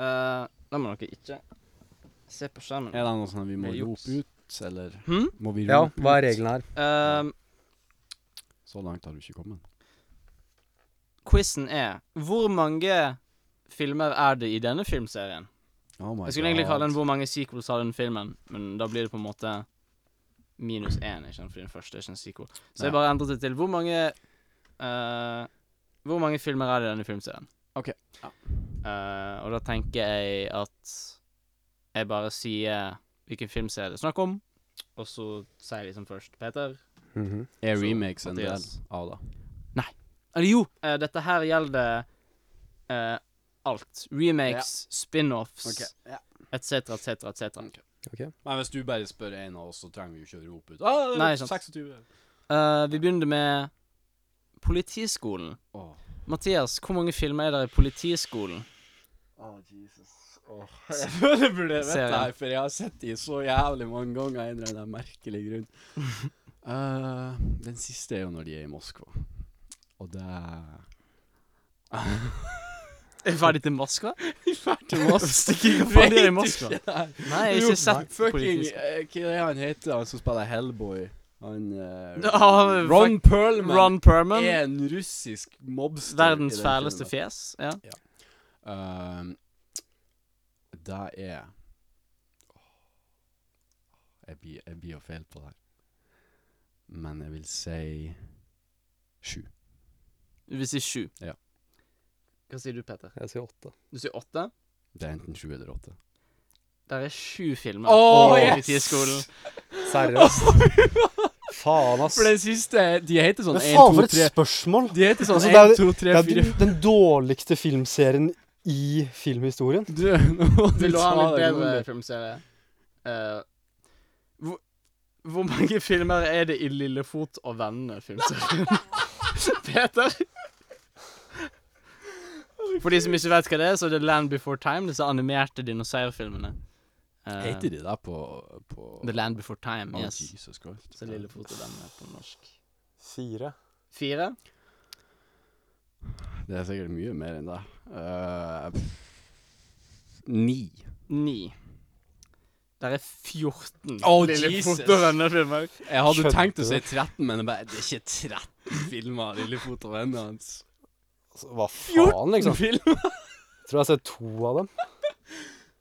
Uh, da må dere ikke se på skjermen. Er det noe sånn at vi må rope ut, eller hmm? må vi rope Ja, ut? hva er reglene her? Um, Så langt har du ikke kommet. quizen er Hvor mange filmer er det i denne filmserien? Oh my Jeg skulle egentlig kalle den 'Hvor mange sequels har den filmen', men da blir det på en måte minus én, ikke sant, fordi den første er ikke en sequel. Så jeg bare endret det til 'Hvor mange uh, Hvor mange filmer er det i denne filmserien?' Ok, ja. Uh, og da tenker jeg at jeg bare sier hvilken film det er snakk om, og så sier jeg liksom først Peter. Mhm. Er remakes en del av det? Eller jo, uh, dette her gjelder uh, alt. Remakes, spin-offs, ja. etc., etc., etc. Ok. Men hvis du bare spør en av oss, så trenger vi jo ikke å rope ut. Ah, Nei, sant. 26. Uh, vi begynner med Politiskolen. Oh. Mathias, hvor mange filmer er der i Politiskolen? Oh, Jesus. Åh. Jeg føler jeg burde vite det jeg. her, for jeg har sett de så jævlig mange ganger av en eller annen merkelig grunn. Uh, den siste er jo når de er i Moskva. Og det Er vi ferdig til Moskva? Ferdig til Moskva. Stikker ikke ferdig er i Moskva. Nei, jeg har ikke sett Fucking eh, Hva er han heter, han som spiller Hellboy? Han uh, Ja, Ron Perlman Ron Perlman. er en russisk mobster. Verdens fæleste fjes. Ja. Um, det er Jeg blir, jeg blir jo feil på det her. Men jeg vil si sju. Du vil si sju. Ja. Hva sier du, Peter? Jeg sier åtte. Du sier åtte? Det er enten sju eller åtte. Der er sju filmer Åh, i yes! Politiskolen. Seriøst? Faen, ass. For den siste De heter sånn 1, 2, 3 faen, 2, for et 3 spørsmål! De heter sånn Altså, det er 1, 2, 3, Det er 4 den- den dårligste filmserien i filmhistorien. Du, nå må Vil du ha en ta litt bedre filmserie? Uh, hvor, hvor mange filmer er det i Lillefot og vennene filmserien? Peter? For de som ikke vet hva det er, så er det Land Before Time, disse animerte dinosaurfilmene. Uh, Heter de det på, på The Land Before Time, Oh, yes. Jesus Christ. Så Lillefot og vennene på norsk. Fire. Fire? Det er sikkert mye mer enn det. Uh, ni. Ni. Der er 14 Å, Lillefot Jesus. og venner-filmer. Jeg hadde Skjønte tenkt å si 13, men det, bare, det er ikke 13 filmer av Lillefot og vennene hans. Altså, hva faen, liksom? film? Tror jeg har sett to av dem.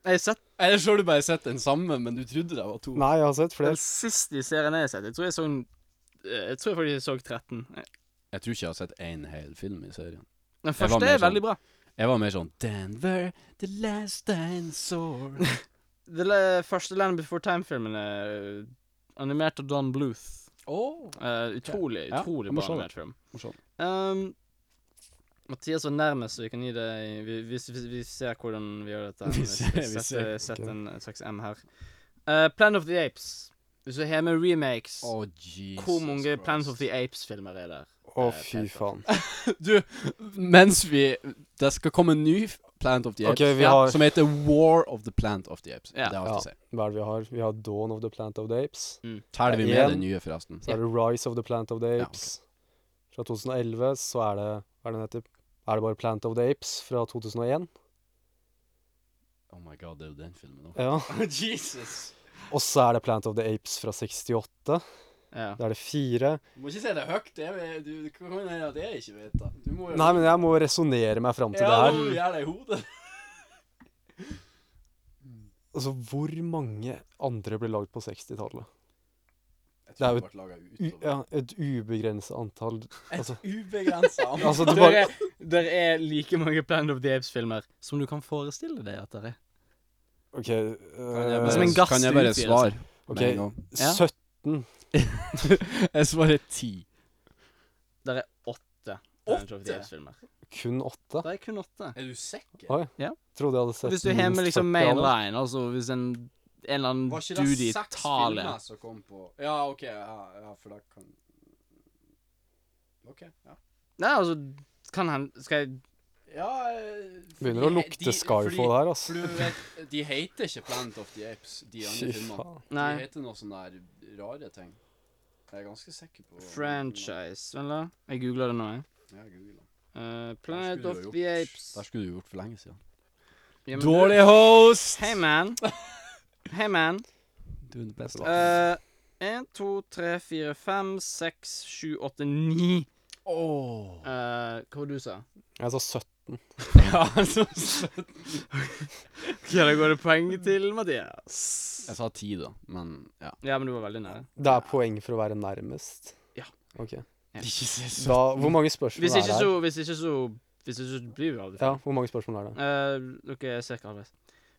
Jeg har sett Eller så har du bare sett den samme, men du trodde det var to? Nei, jeg har sett flere. den siste siste serien jeg har sett. Jeg tror jeg så Jeg tror Jeg faktisk jeg så 13. Jeg tror ikke jeg har sett én hel film i serien. Den første er veldig sånn- bra. Jeg var mer sånn Denver, the last dinosaur. Le- første Land Before Time-filmen er eh, animert av Don Bluth. oh. Uh, utrolig, okay. utrolig ja, bra animert film. Um, Mathias var nærmest, så vi kan gi det vi, vi, vi, vi ser hvordan vi gjør dette. Vi ser- vi ser. Sett Ok. en, en slags M her. Uh, Planet of the Apes. Hvis du har med remakes, oh, Jesus hvor mange Planet Christ. of the Apes-filmer er der? Å, Eh, fy faen. Du, mens vi Det skal komme en ny Plant of the Apes Ok, vi ja, har- som heter War of the Planet of the Apes. Ja. Det er alt Ja. å si. Hva er det vi har? Vi har Dawn of the Plant of the Apes. Teller vi med det nye, forresten? Så er det Rise of the Plant of the Ja, Apes. Fra 2011 så er det Hva er det den heter? Er det bare Plant of the Apes fra 2001? Oh my god, det er jo den filmen òg. Ja. Jesus. Og så er det Plant of the Apes fra 68. Ja. Da er det fire. Du må ikke si det høyt. Det, er, du, du kan hende at jeg ikke vet det. Du må jo Nei, men jeg må resonnere meg fram til ja, det her. Ja, du her. gjøre det i hodet. Altså, hvor mange andre ble lagd på 60-tallet? Jeg Det er jo det ble laget U- antall Ja, et ubegrenset antall Altså, det bare... Der er, der er like mange Planet of the Apes-filmer som du kan forestille deg at det er. OK Kan jeg eh, Som en bare, kan jeg bare svare OK, med en gang? Ja. 17. jeg svarer ti. Der er åtte Apes-filmer. Kun åtte? Det er kun åtte. Er du sikker? Oi. Ja. Trodde jeg hadde sett Hvis du har med minst liksom 40 av dem. mainline, altså hvis en en eller annen Var ikke dude det seks Italia filmer som kom på Ja, OK. Ja, ja for da kan OK. Ja. Nei, altså Kan han Skal jeg ja eh, Begynner å lukte Skyfall her, altså. du vet, de heter ikke Planet of the Apes, de andre filmene. De heter noe sånne der rare ting. Jeg er ganske sikker på Franchise, vel da? Jeg googla det nå, jeg. Ja, Google. Uh, Planet of the Apes. Der skulle du gjort for lenge siden. Ja, Dårlig host! Hey, man. Hey, man. Du er den beste. Uh, en, to, tre, fire, fem, seks, sju, åtte, ni. Åh. Uh, hva var det du sa? Jeg sa 17. Ja, altså 17. Ok, da går det poeng til Mathias. Jeg sa ti, da, men ja. Ja, men du var veldig nære. Det er poeng for å være nærmest. Ja. OK. Ikke se Da, hvor mange spørsmål Hvis er det det så her? Hvis ikke så Hvis ikke så blir vi aldri Ja, hvor mange spørsmål er det? Uh, dere er ikke halvveis.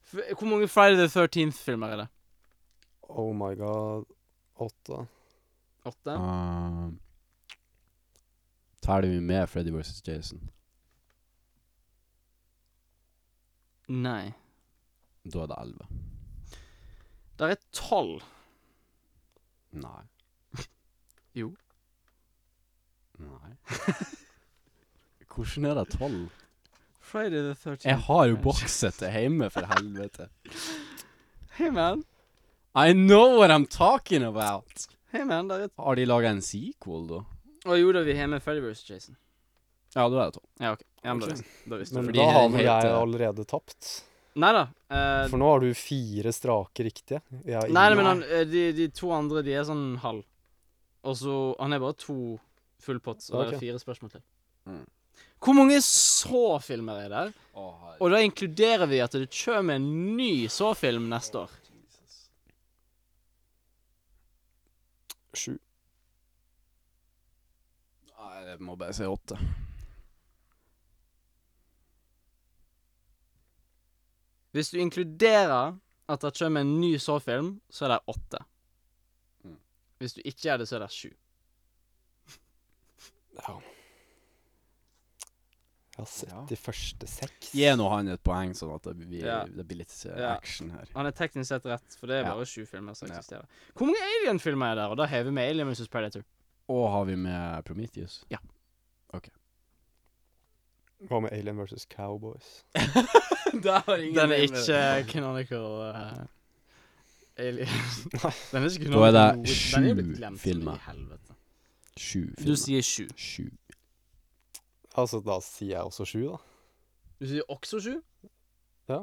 F- Hvor mange Friday the 13th-filmer er det? Oh my god. Åtte. Åtte? uh, tar vi med Freddy vs. Jason? Nei. Da er det elleve. Der er tolv. Nei. Jo. Nei. Hvordan er det tolv? Friday the 13th. Jeg har jo boksettet hjemme, for helvete. Hey man. I know what I'm talking about! Hey man, der er Har de laga en sequel, da? Å jo da, vi har med Freddy vs. Jason. Ja, du er det to. Ja, OK. Ja, men da visste- da visste Men du fordi da har vel jeg allerede tapt. Nei da. eh, For nå har du fire strake riktige. Jeg har nei, nei, ingen. men han, eh, de, de to andre, de er sånn halv. Og så Han er bare to full pots, og det Ok. er fire spørsmål til. Mm. Hvor mange så-filmer er det? Å, herre- Og da inkluderer vi at det kommer en ny så-film neste år. Jesus. Sju. Nei, jeg må bare si åtte. Hvis du inkluderer at det kommer en ny Saw-film, så er det åtte. Mm. Hvis du ikke gjør det, så er det sju. Ja. Jeg har sett Ja. de første seks. Gi nå han et poeng, sånn at det blir, Ja. det blir litt eh, Ja. action her. Han er teknisk sett rett, for det er Ja. bare sju filmer som Ja. eksisterer. Hvor mange Alien-filmer er der? Og da hever vi med Alien vs. Predator. Og har vi med Prometheus? Hva med Alien versus Cowboys? Har ingen Den er ikke canonical uh, Alien. Den er ikke Da er det canonical filmer Den er blitt sju glemt, filmer. i helvete. Sju Du filmer. sier sju. Sju. Altså, da sier jeg også sju, da. Du sier også sju? Ja.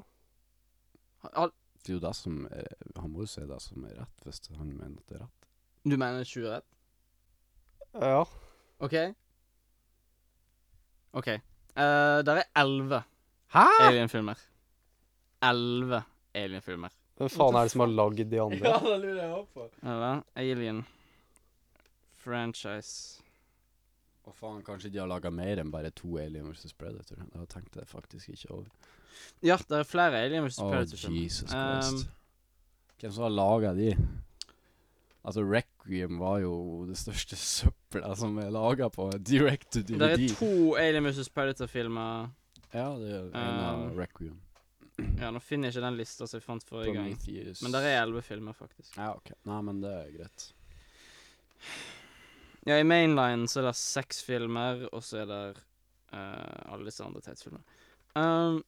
Ha- Det er jo det som er, Han må jo si det som er rett, hvis han mener at det er rett. Du mener sju er rett? Ja. OK? OK. Uh, der er elleve Hæ?! Alien-filmer. Elleve Alien-filmer. Hvem faen er det som har lagd de andre? ja, det lurer jeg opp på. Eller Alien franchise. Å faen, kanskje de har laga mer enn bare to Alien vs. Predator. Det tenkte jeg faktisk ikke over. Ja, det er flere Alien vs. Å, Predator-filmer. Jesus Um, Christ. Hvem som har laga de? Altså, Requiem var jo det største søpla som er laga på direct to DVD. Det er to Alien vs. Predator-filmer. Ja, det er en av Um, Requiem. Ja, nå finner jeg ikke den lista som jeg fant forrige gang. Men der er elleve filmer, faktisk. Ja, OK. Nei, men det er greit. Ja, i mainline så er det seks filmer, og så er det uh, alle disse andre Tates-filmene. Um,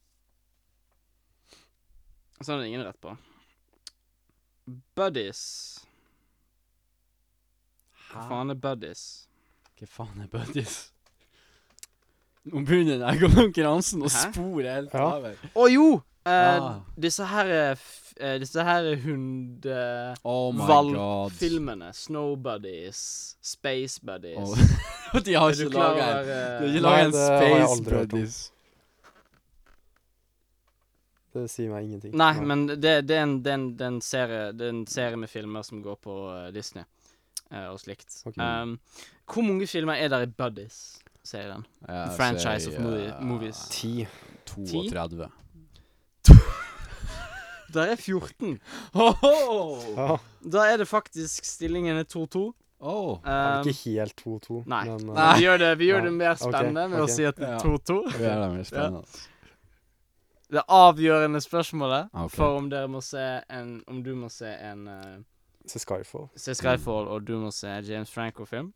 så er det ingen rett på. Buddies. Hva faen er Buddies? Hva faen er buddies? Nå begynner den konkurransen å spore helt Ja. over. Å jo! Uh, Ah. Disse her er eh, Disse her er hund... eh, Oh my god. Snow Buddies, Space Buddies. Oh. De har ikke laga en, de laget en det Space. Buddies. Det sier meg ingenting. Nei, men det, det, er en, det, er en, det, er en serie, det er en serie med filmer som går på Disney og slikt. Okay. Um, hvor mange filmer er der i Buddies-serien? Jeg franchise ser, of movie- eh, movies. Ti. 32. Der er 14. Ja, Da er det faktisk stillingen er 2-2. Oh. er Um, ikke helt 2-2, nei. men Nei. Vi gjør det, vi gjør det mer spennende spennende med å si at det er 2-2. Det det mer. Det avgjørende spørsmålet okay. for om dere må se en Om du må se en uh, se Skyfall. Se Skyfall, og du må se James Franco-film.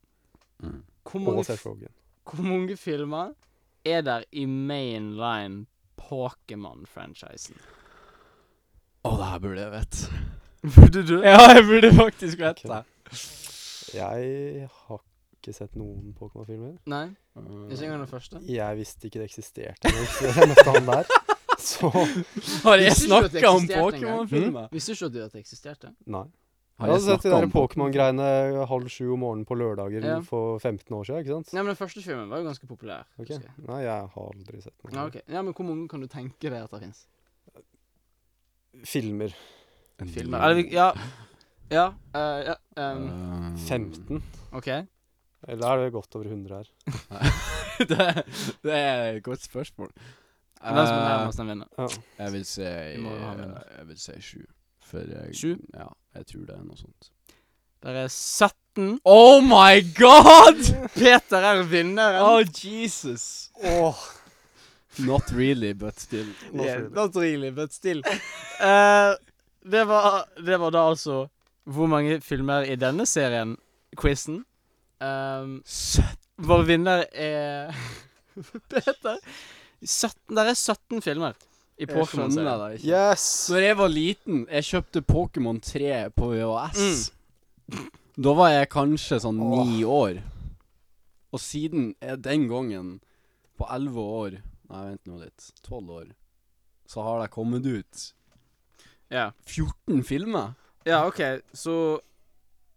Mm. Og se Seth Rogen. hvor mange filmer er der i mainline Pokémon-franchisen? Å, det her burde jeg vite. Burde du? Ja, jeg burde faktisk vite det. Jeg har ikke sett noen Pokémon-filmer. Nei, ikke engang den første. Jeg visste ikke det eksisterte engang, så jeg møtte han der. Så Har jeg snakka om. Pokémon-filmer? Visste du ikke at det eksisterte? nei. Har Jeg hadde sett de der Pokémon-greiene halv sju om morgenen på lørdager Ja. for 15 år siden, ikke sant? Ja, men den første filmen var jo ganske populær. Ok. jeg. Nei, jeg har aldri sett noen. Ja, ok. ja, men hvor mange kan du tenke deg at det fins? Filmer. En Filmer? Eller vi Ja. Ja. Uh, ja um, Um, 15? OK. Eller er det godt over 100 her? det, det er et godt spørsmål. Den som er Eh, nærmest, den vinner. Ja. Jeg vil si den. Jeg vil si sju. For jeg, Sju? Ja, jeg tror det er noe sånt. Der er 17. Oh my god! Peter er vinneren. Oh, Jesus. Åh, Not really, but still. Yeah, not really, but still. Uh, det, var, det var da altså hvor mange filmer i denne serien, quizen. Um, vår vinner er Peter. 17, der er 17 filmer i Jeg skjønner Pokémon-serien. det ikke. Yes! Når jeg var liten, jeg kjøpte Pokémon 3 på VHS. Mm. Da var jeg kanskje sånn ni år. Og siden jeg den gangen, på elleve år Nei, vent nå litt. Tolv år. Så har det kommet ut Ja. 14 filmer. ja, OK, så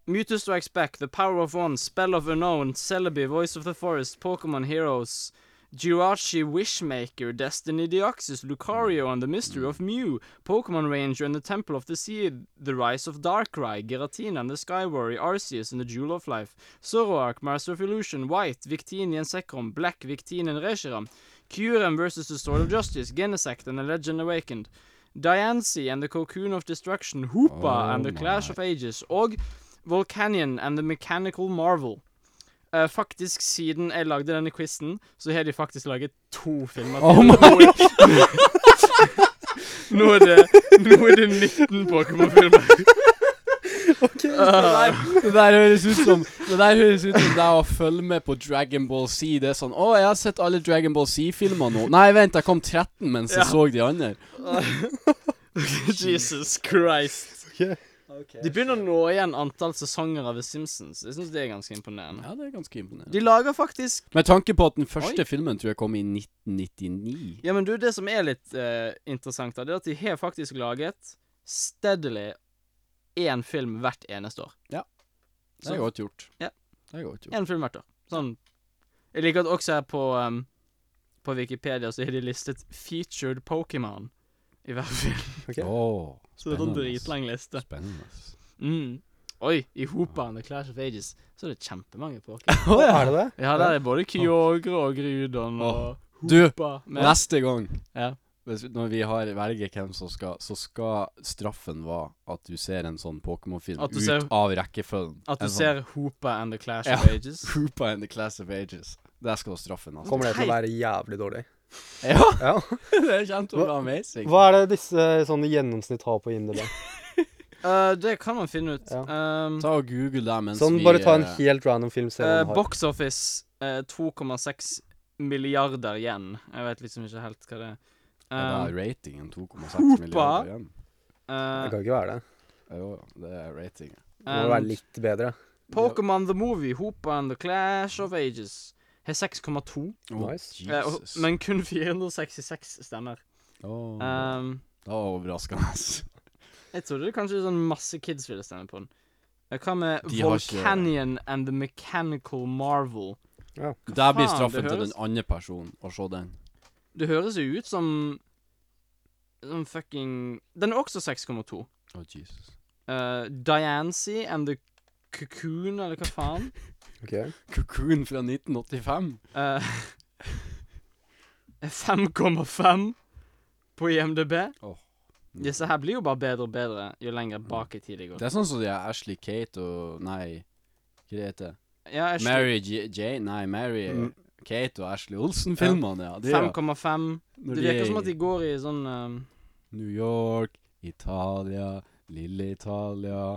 Mutus Strikes Back, The Power of One, Spell of Unknown, Celebi, Voice of the Forest, Pokémon Heroes, Jirachi Wishmaker, Destiny Deoxys, Lucario and the Mystery of Mew, Pokemon Ranger and the Temple of the Sea, The Rise of Darkrai, Giratina and the Skywarrior, Arceus and the Jewel of Life, Zoroark, Master of Illusion, White, Victini and Zekrom, Black, Victini and Reshiram, Kyurem versus the Sword of Justice, Genesect and the Legend Awakened, Diancie and the Cocoon of Destruction, Hoopa Oh and the oh Clash my. of Ages, og Volcanion and the Mechanical Marvel. Eh, faktisk, siden jeg lagde denne quizen, så har de faktisk laget to filmer til. Oh my Nå er det, nå er det 19 Pokémon-filmer. det, der, det der høres ut som Det der høres ut som det er å følge med på Dragon Ball Z. Det er sånn Å, jeg har sett alle Dragon Ball Z-filmer nå. Nei, vent, jeg kom 13 mens jeg Ja. så de andre. Jesus Christ. Ok. De begynner å nå igjen antall sesonger av The Simpsons. Jeg syns det er ganske imponerende. Ja, det er ganske imponerende. De lager faktisk Med tanke på at den første Oi. filmen tror jeg kom i 1999. Ja, men du, det som er litt uh, interessant, da, det er at de har faktisk laget steadily én film hvert eneste år. Ja. Det er godt gjort. Ja. Det er godt gjort. Én film hvert år. Sånn Jeg liker at også her på um, på Wikipedia så er de listet 'featured Pokémon' i hver film. Okay. Oh, Så det er en dritlang liste. Spennende. Mm. Oi, i Hopa and The Clash of Ages så er det kjempemange Pokémon. Å, er det det? Ja, der er både Kyogre og Grudon og Du, Hopa. med- neste gang Ja. hvis, Når vi har velger hvem som skal Så skal straffen være at du ser en sånn Pokémon-film du ut ser- av rekkefølgen. At du En sånn ser Hopa and The Clash Ja. of Ages. Hoopa and the Clash of Ages. Der skal straffen, altså. Kommer det til å være jævlig dårlig? Ja, Ja. det kommer til å være amazing. Hva er det disse sånne gjennomsnitt har på IMDb? uh, det kan man finne ut. Ja. Um, Ta og Google det mens Sånn, vi bare ta en eh, helt random film. Se hva eh, den har. box office uh, 2,6 milliarder igjen. Jeg vet liksom ikke helt hva det er. Er ja, det ratingen 2,6 milliarder igjen? Uh, Det kan ikke være det. Jo, det er ratingen. Det må være litt bedre. Pokémon The Movie, Hopa and The Clash of Ages, har 6,2. Oh, Nice. eh, og- Jesus. men kun 466 stemmer. Åh, Um, det var overraskende. jeg trodde kanskje sånn masse kids ville stemme på den. Eh, Hva med De har ikke- Volcanion and The Mechanical Marvel? Der blir faen, straffen det til høres- den andre personen å se den. Det høres jo ut som Som fucking Den er også 6,2. Å, Jesus. Uh, Diancy and The Cocoon, eller hva faen? Ok. Cocoon fra 1985. Eh, 5,5 på IMDb. Oh. Disse her blir jo bare bedre og bedre jo lenger bak i tid de går. Det er sånn som de er Ashley Kate og Nei, hva det heter Ja, Ashley. Mary J Jane? Nei, Mary Mm. Kate og Ashley Olsen-filmene, ja. Er- 5,5. Det de virker de som at de går i sånn um, New York, Italia, lille Italia,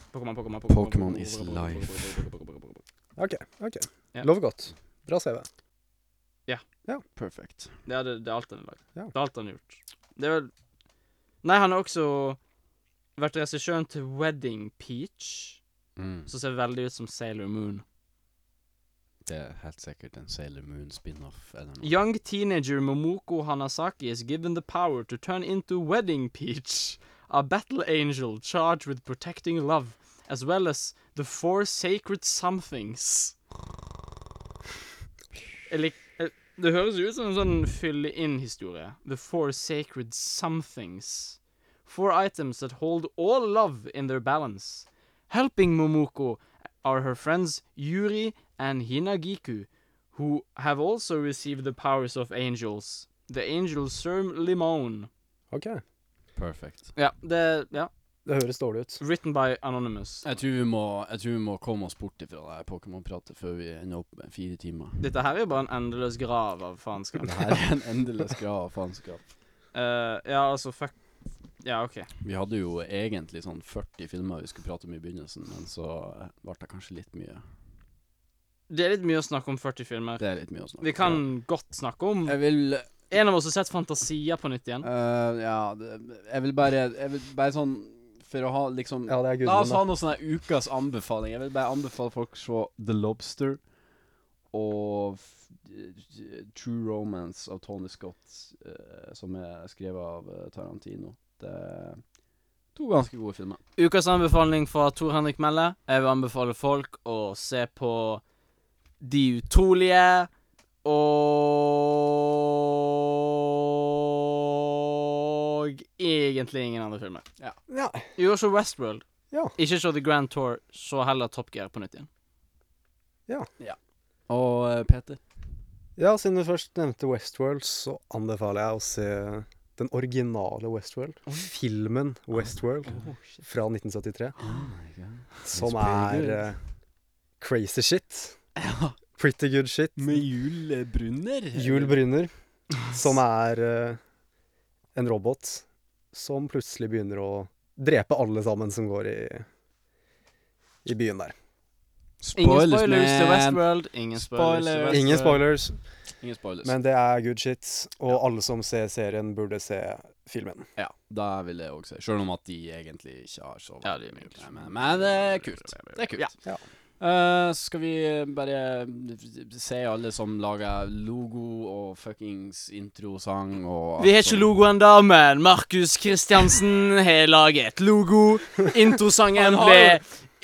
is life. OK. ok. Ja. Lover godt. Bra CV. Perfect. Det er, det, det er alt han har lagd. Ja. Det er alt han har gjort. Det er vel Nei, han har også vært regissøren til Wedding Peach, Mm. som ser veldig ut som Sailor Moon. Det er helt sikkert en Sailor Moon spin-off eller noe. Young teenager Momoko Hanasaki is given the power to turn into Wedding Peach, a battle angel charged with protecting love, as well as the four sacred somethings. Jeg lik, eh, det høres jo ut som en sånn fylle-inn-historie. The four sacred somethings. Four items that hold all love in their balance. Helping Momoko are her friends Yuri and Hinagiku, who have also received the powers of angels. The angels serve Limon. OK. Perfect. Ja, det Ja. Det høres dårlig ut. Written by Anonymous. Jeg tror vi må, jeg tror vi må komme oss bort ifra det Pokémon-pratet før vi ender opp med fire timer. Dette her er jo bare en endeløs grav av faenskap. Det her er en endeløs grav av faenskap. Uh, ja, altså, fuck Ja, OK. Vi hadde jo egentlig sånn 40 filmer vi skulle prate om i begynnelsen, men så eh, ble det kanskje litt mye. Det er litt mye å snakke om 40 filmer. Det er litt mye å snakke om. Vi kan godt snakke om Jeg vil En av oss har sett Fantasia på nytt igjen. Uh, Ja, det, jeg vil bare Jeg vil bare sånn For å ha liksom Ja, det er La oss ha noen sånne ukas anbefaling. Jeg vil bare anbefale folk å se The Lobster og f- True Romance av Tony Scott, eh, som er skrevet av eh, Tarantino. Det er to ganske gode filmer. Ukas anbefaling fra Tor Henrik Melle. Jeg vil anbefale folk å se på De utrolige og egentlig ingen andre filmer. Ja. Jo, også Westworld. Ja. Ikke så The Grand Tour, så heller Top Gear på nytt igjen. Ja Og eh, Peter? ja, siden du først nevnte Westworld, så anbefaler jeg å se den originale Westworld. Filmen Westworld fra 1973. Som er uh, crazy shit. Ja. Pretty good shit. Med julebrunner? Jul Brynner, som er eh, en robot som plutselig begynner å drepe alle sammen som går i, i byen der. Ingen Spoilers, spoilers til. Westworld. Ingen spoilers Spoilers. Westworld. Ingen spoilers, Ingen spoilers. men det er good shit. Og alle som ser serien, burde se filmen. ja, da vil jeg òg si. Selv om at de egentlig ikke har så Ja, mye. Men det er kult. Det er kult. Ja. Eh, skal vi bare se alle som lager logo og fuckings introsang og Vi har ikke logo ennå, men Markus Kristiansen har laget logo. Introsangen ble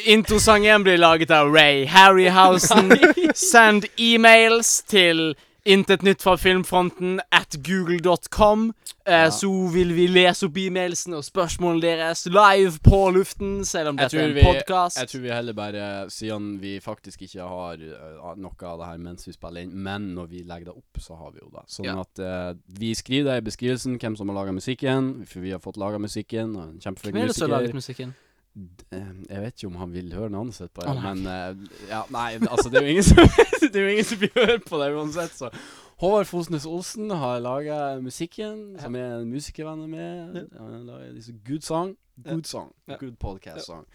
Introsangen blir laget av Ray Harryhausen. Send e-mails til Intet nytt fra filmfronten at google.com. Eh, Ja. Så vil vi lese opp e-mailsene og spørsmålene deres live på luften, selv om dette er en podkast. Jeg tror vi heller bare, siden vi faktisk ikke har uh, noe av det her mens vi spiller inn, men når vi legger det opp, så har vi jo det. Sånn Ja. at uh, vi skriver det i beskrivelsen, hvem som har laga musikken, for vi har fått laga musikken, og en kjempeflink Hvem er det som har laget musikken? D- eh, Jeg vet ikke om han vil høre navnet sitt på det, men uh, Ja, nei, altså, det er jo ingen som Det er jo ingen som vil høre på det uansett, så Håvard Fosnes Olsen har laga musikken, som er en musikervenn disse Good Song. Good Song. Good podcast song.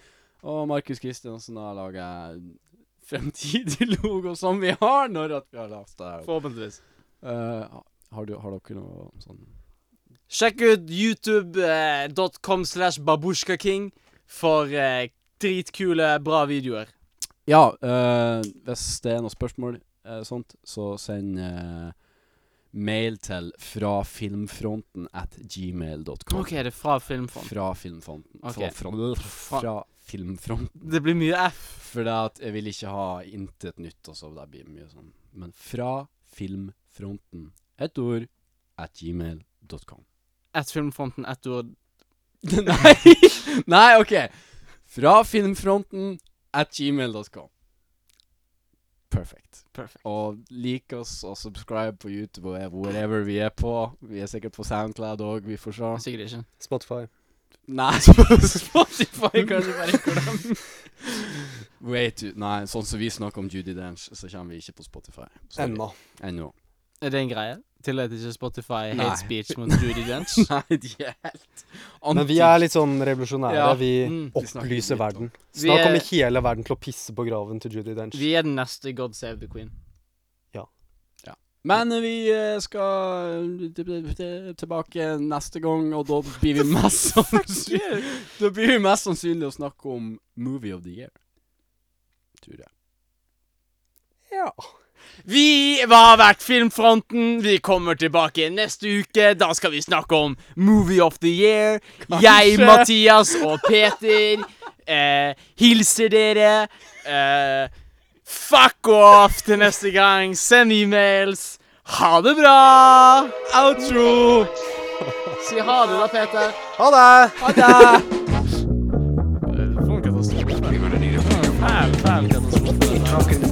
Og Markus Kristiansen har laga fremtidig logo som vi har når at vi har lasta her. Forhåpentligvis. Uh, har, du, har dere noe sånn Sjekk ut youtube.com slash babushkaking for uh, dritkule, bra videoer. Ja, eh, hvis det er noe spørsmål eh, sånt, så send eh, mail til fra filmfronten at gmail.com. OK, det er fra filmfronten. Fra filmfronten. Okay. Fra, fra, fra filmfronten. Det blir mye F. For jeg vil ikke ha intet nytt, og så det blir mye sånn. Men fra filmfronten, ett ord, at gmail.com. Ett Filmfronten, ett ord. Nei! Nei, OK. Fra filmfronten at gmail.com. Perfect. Perfect. Og lik oss og subscribe på YouTube og whatever vi er på. Vi er sikkert på Soundcloud òg, vi får se. Sikkert ikke. Spotify. Nei, Spotify kanskje bare glem. Way too Nei, sånn som vi snakker om Judy Dench, så kommer vi ikke på Spotify. Ennå. Ennå. Er det en greie? Tillater ikke Spotify Nei. hate speech mot Judy Dench? Nei, de er helt Men vi er litt sånn revolusjonære. Ja. Vi Mm. Opplyser vi verden. Snart er- kommer hele verden til å pisse på graven til Judy Dench. Vi er den neste God Save the Queen. Ja Men vi eh, skal t- tilbake neste gang, og da blir vi mest sannsynlig Da blir vi mest sannsynlig å snakke om Movie of the Year. Tror jeg. Ja. Vi har vært Filmfronten. Vi kommer tilbake neste uke. Da skal vi snakke om Movie of the Year. Jeg, Mathias og Peter eh, hilser dere. Eh, fuck off til neste gang. Send e-mails. Ha det bra! Outro. Si ha det, da, Peter. Ha det! Ha det! For en katastrofe. Fæl, fæl katastrofe.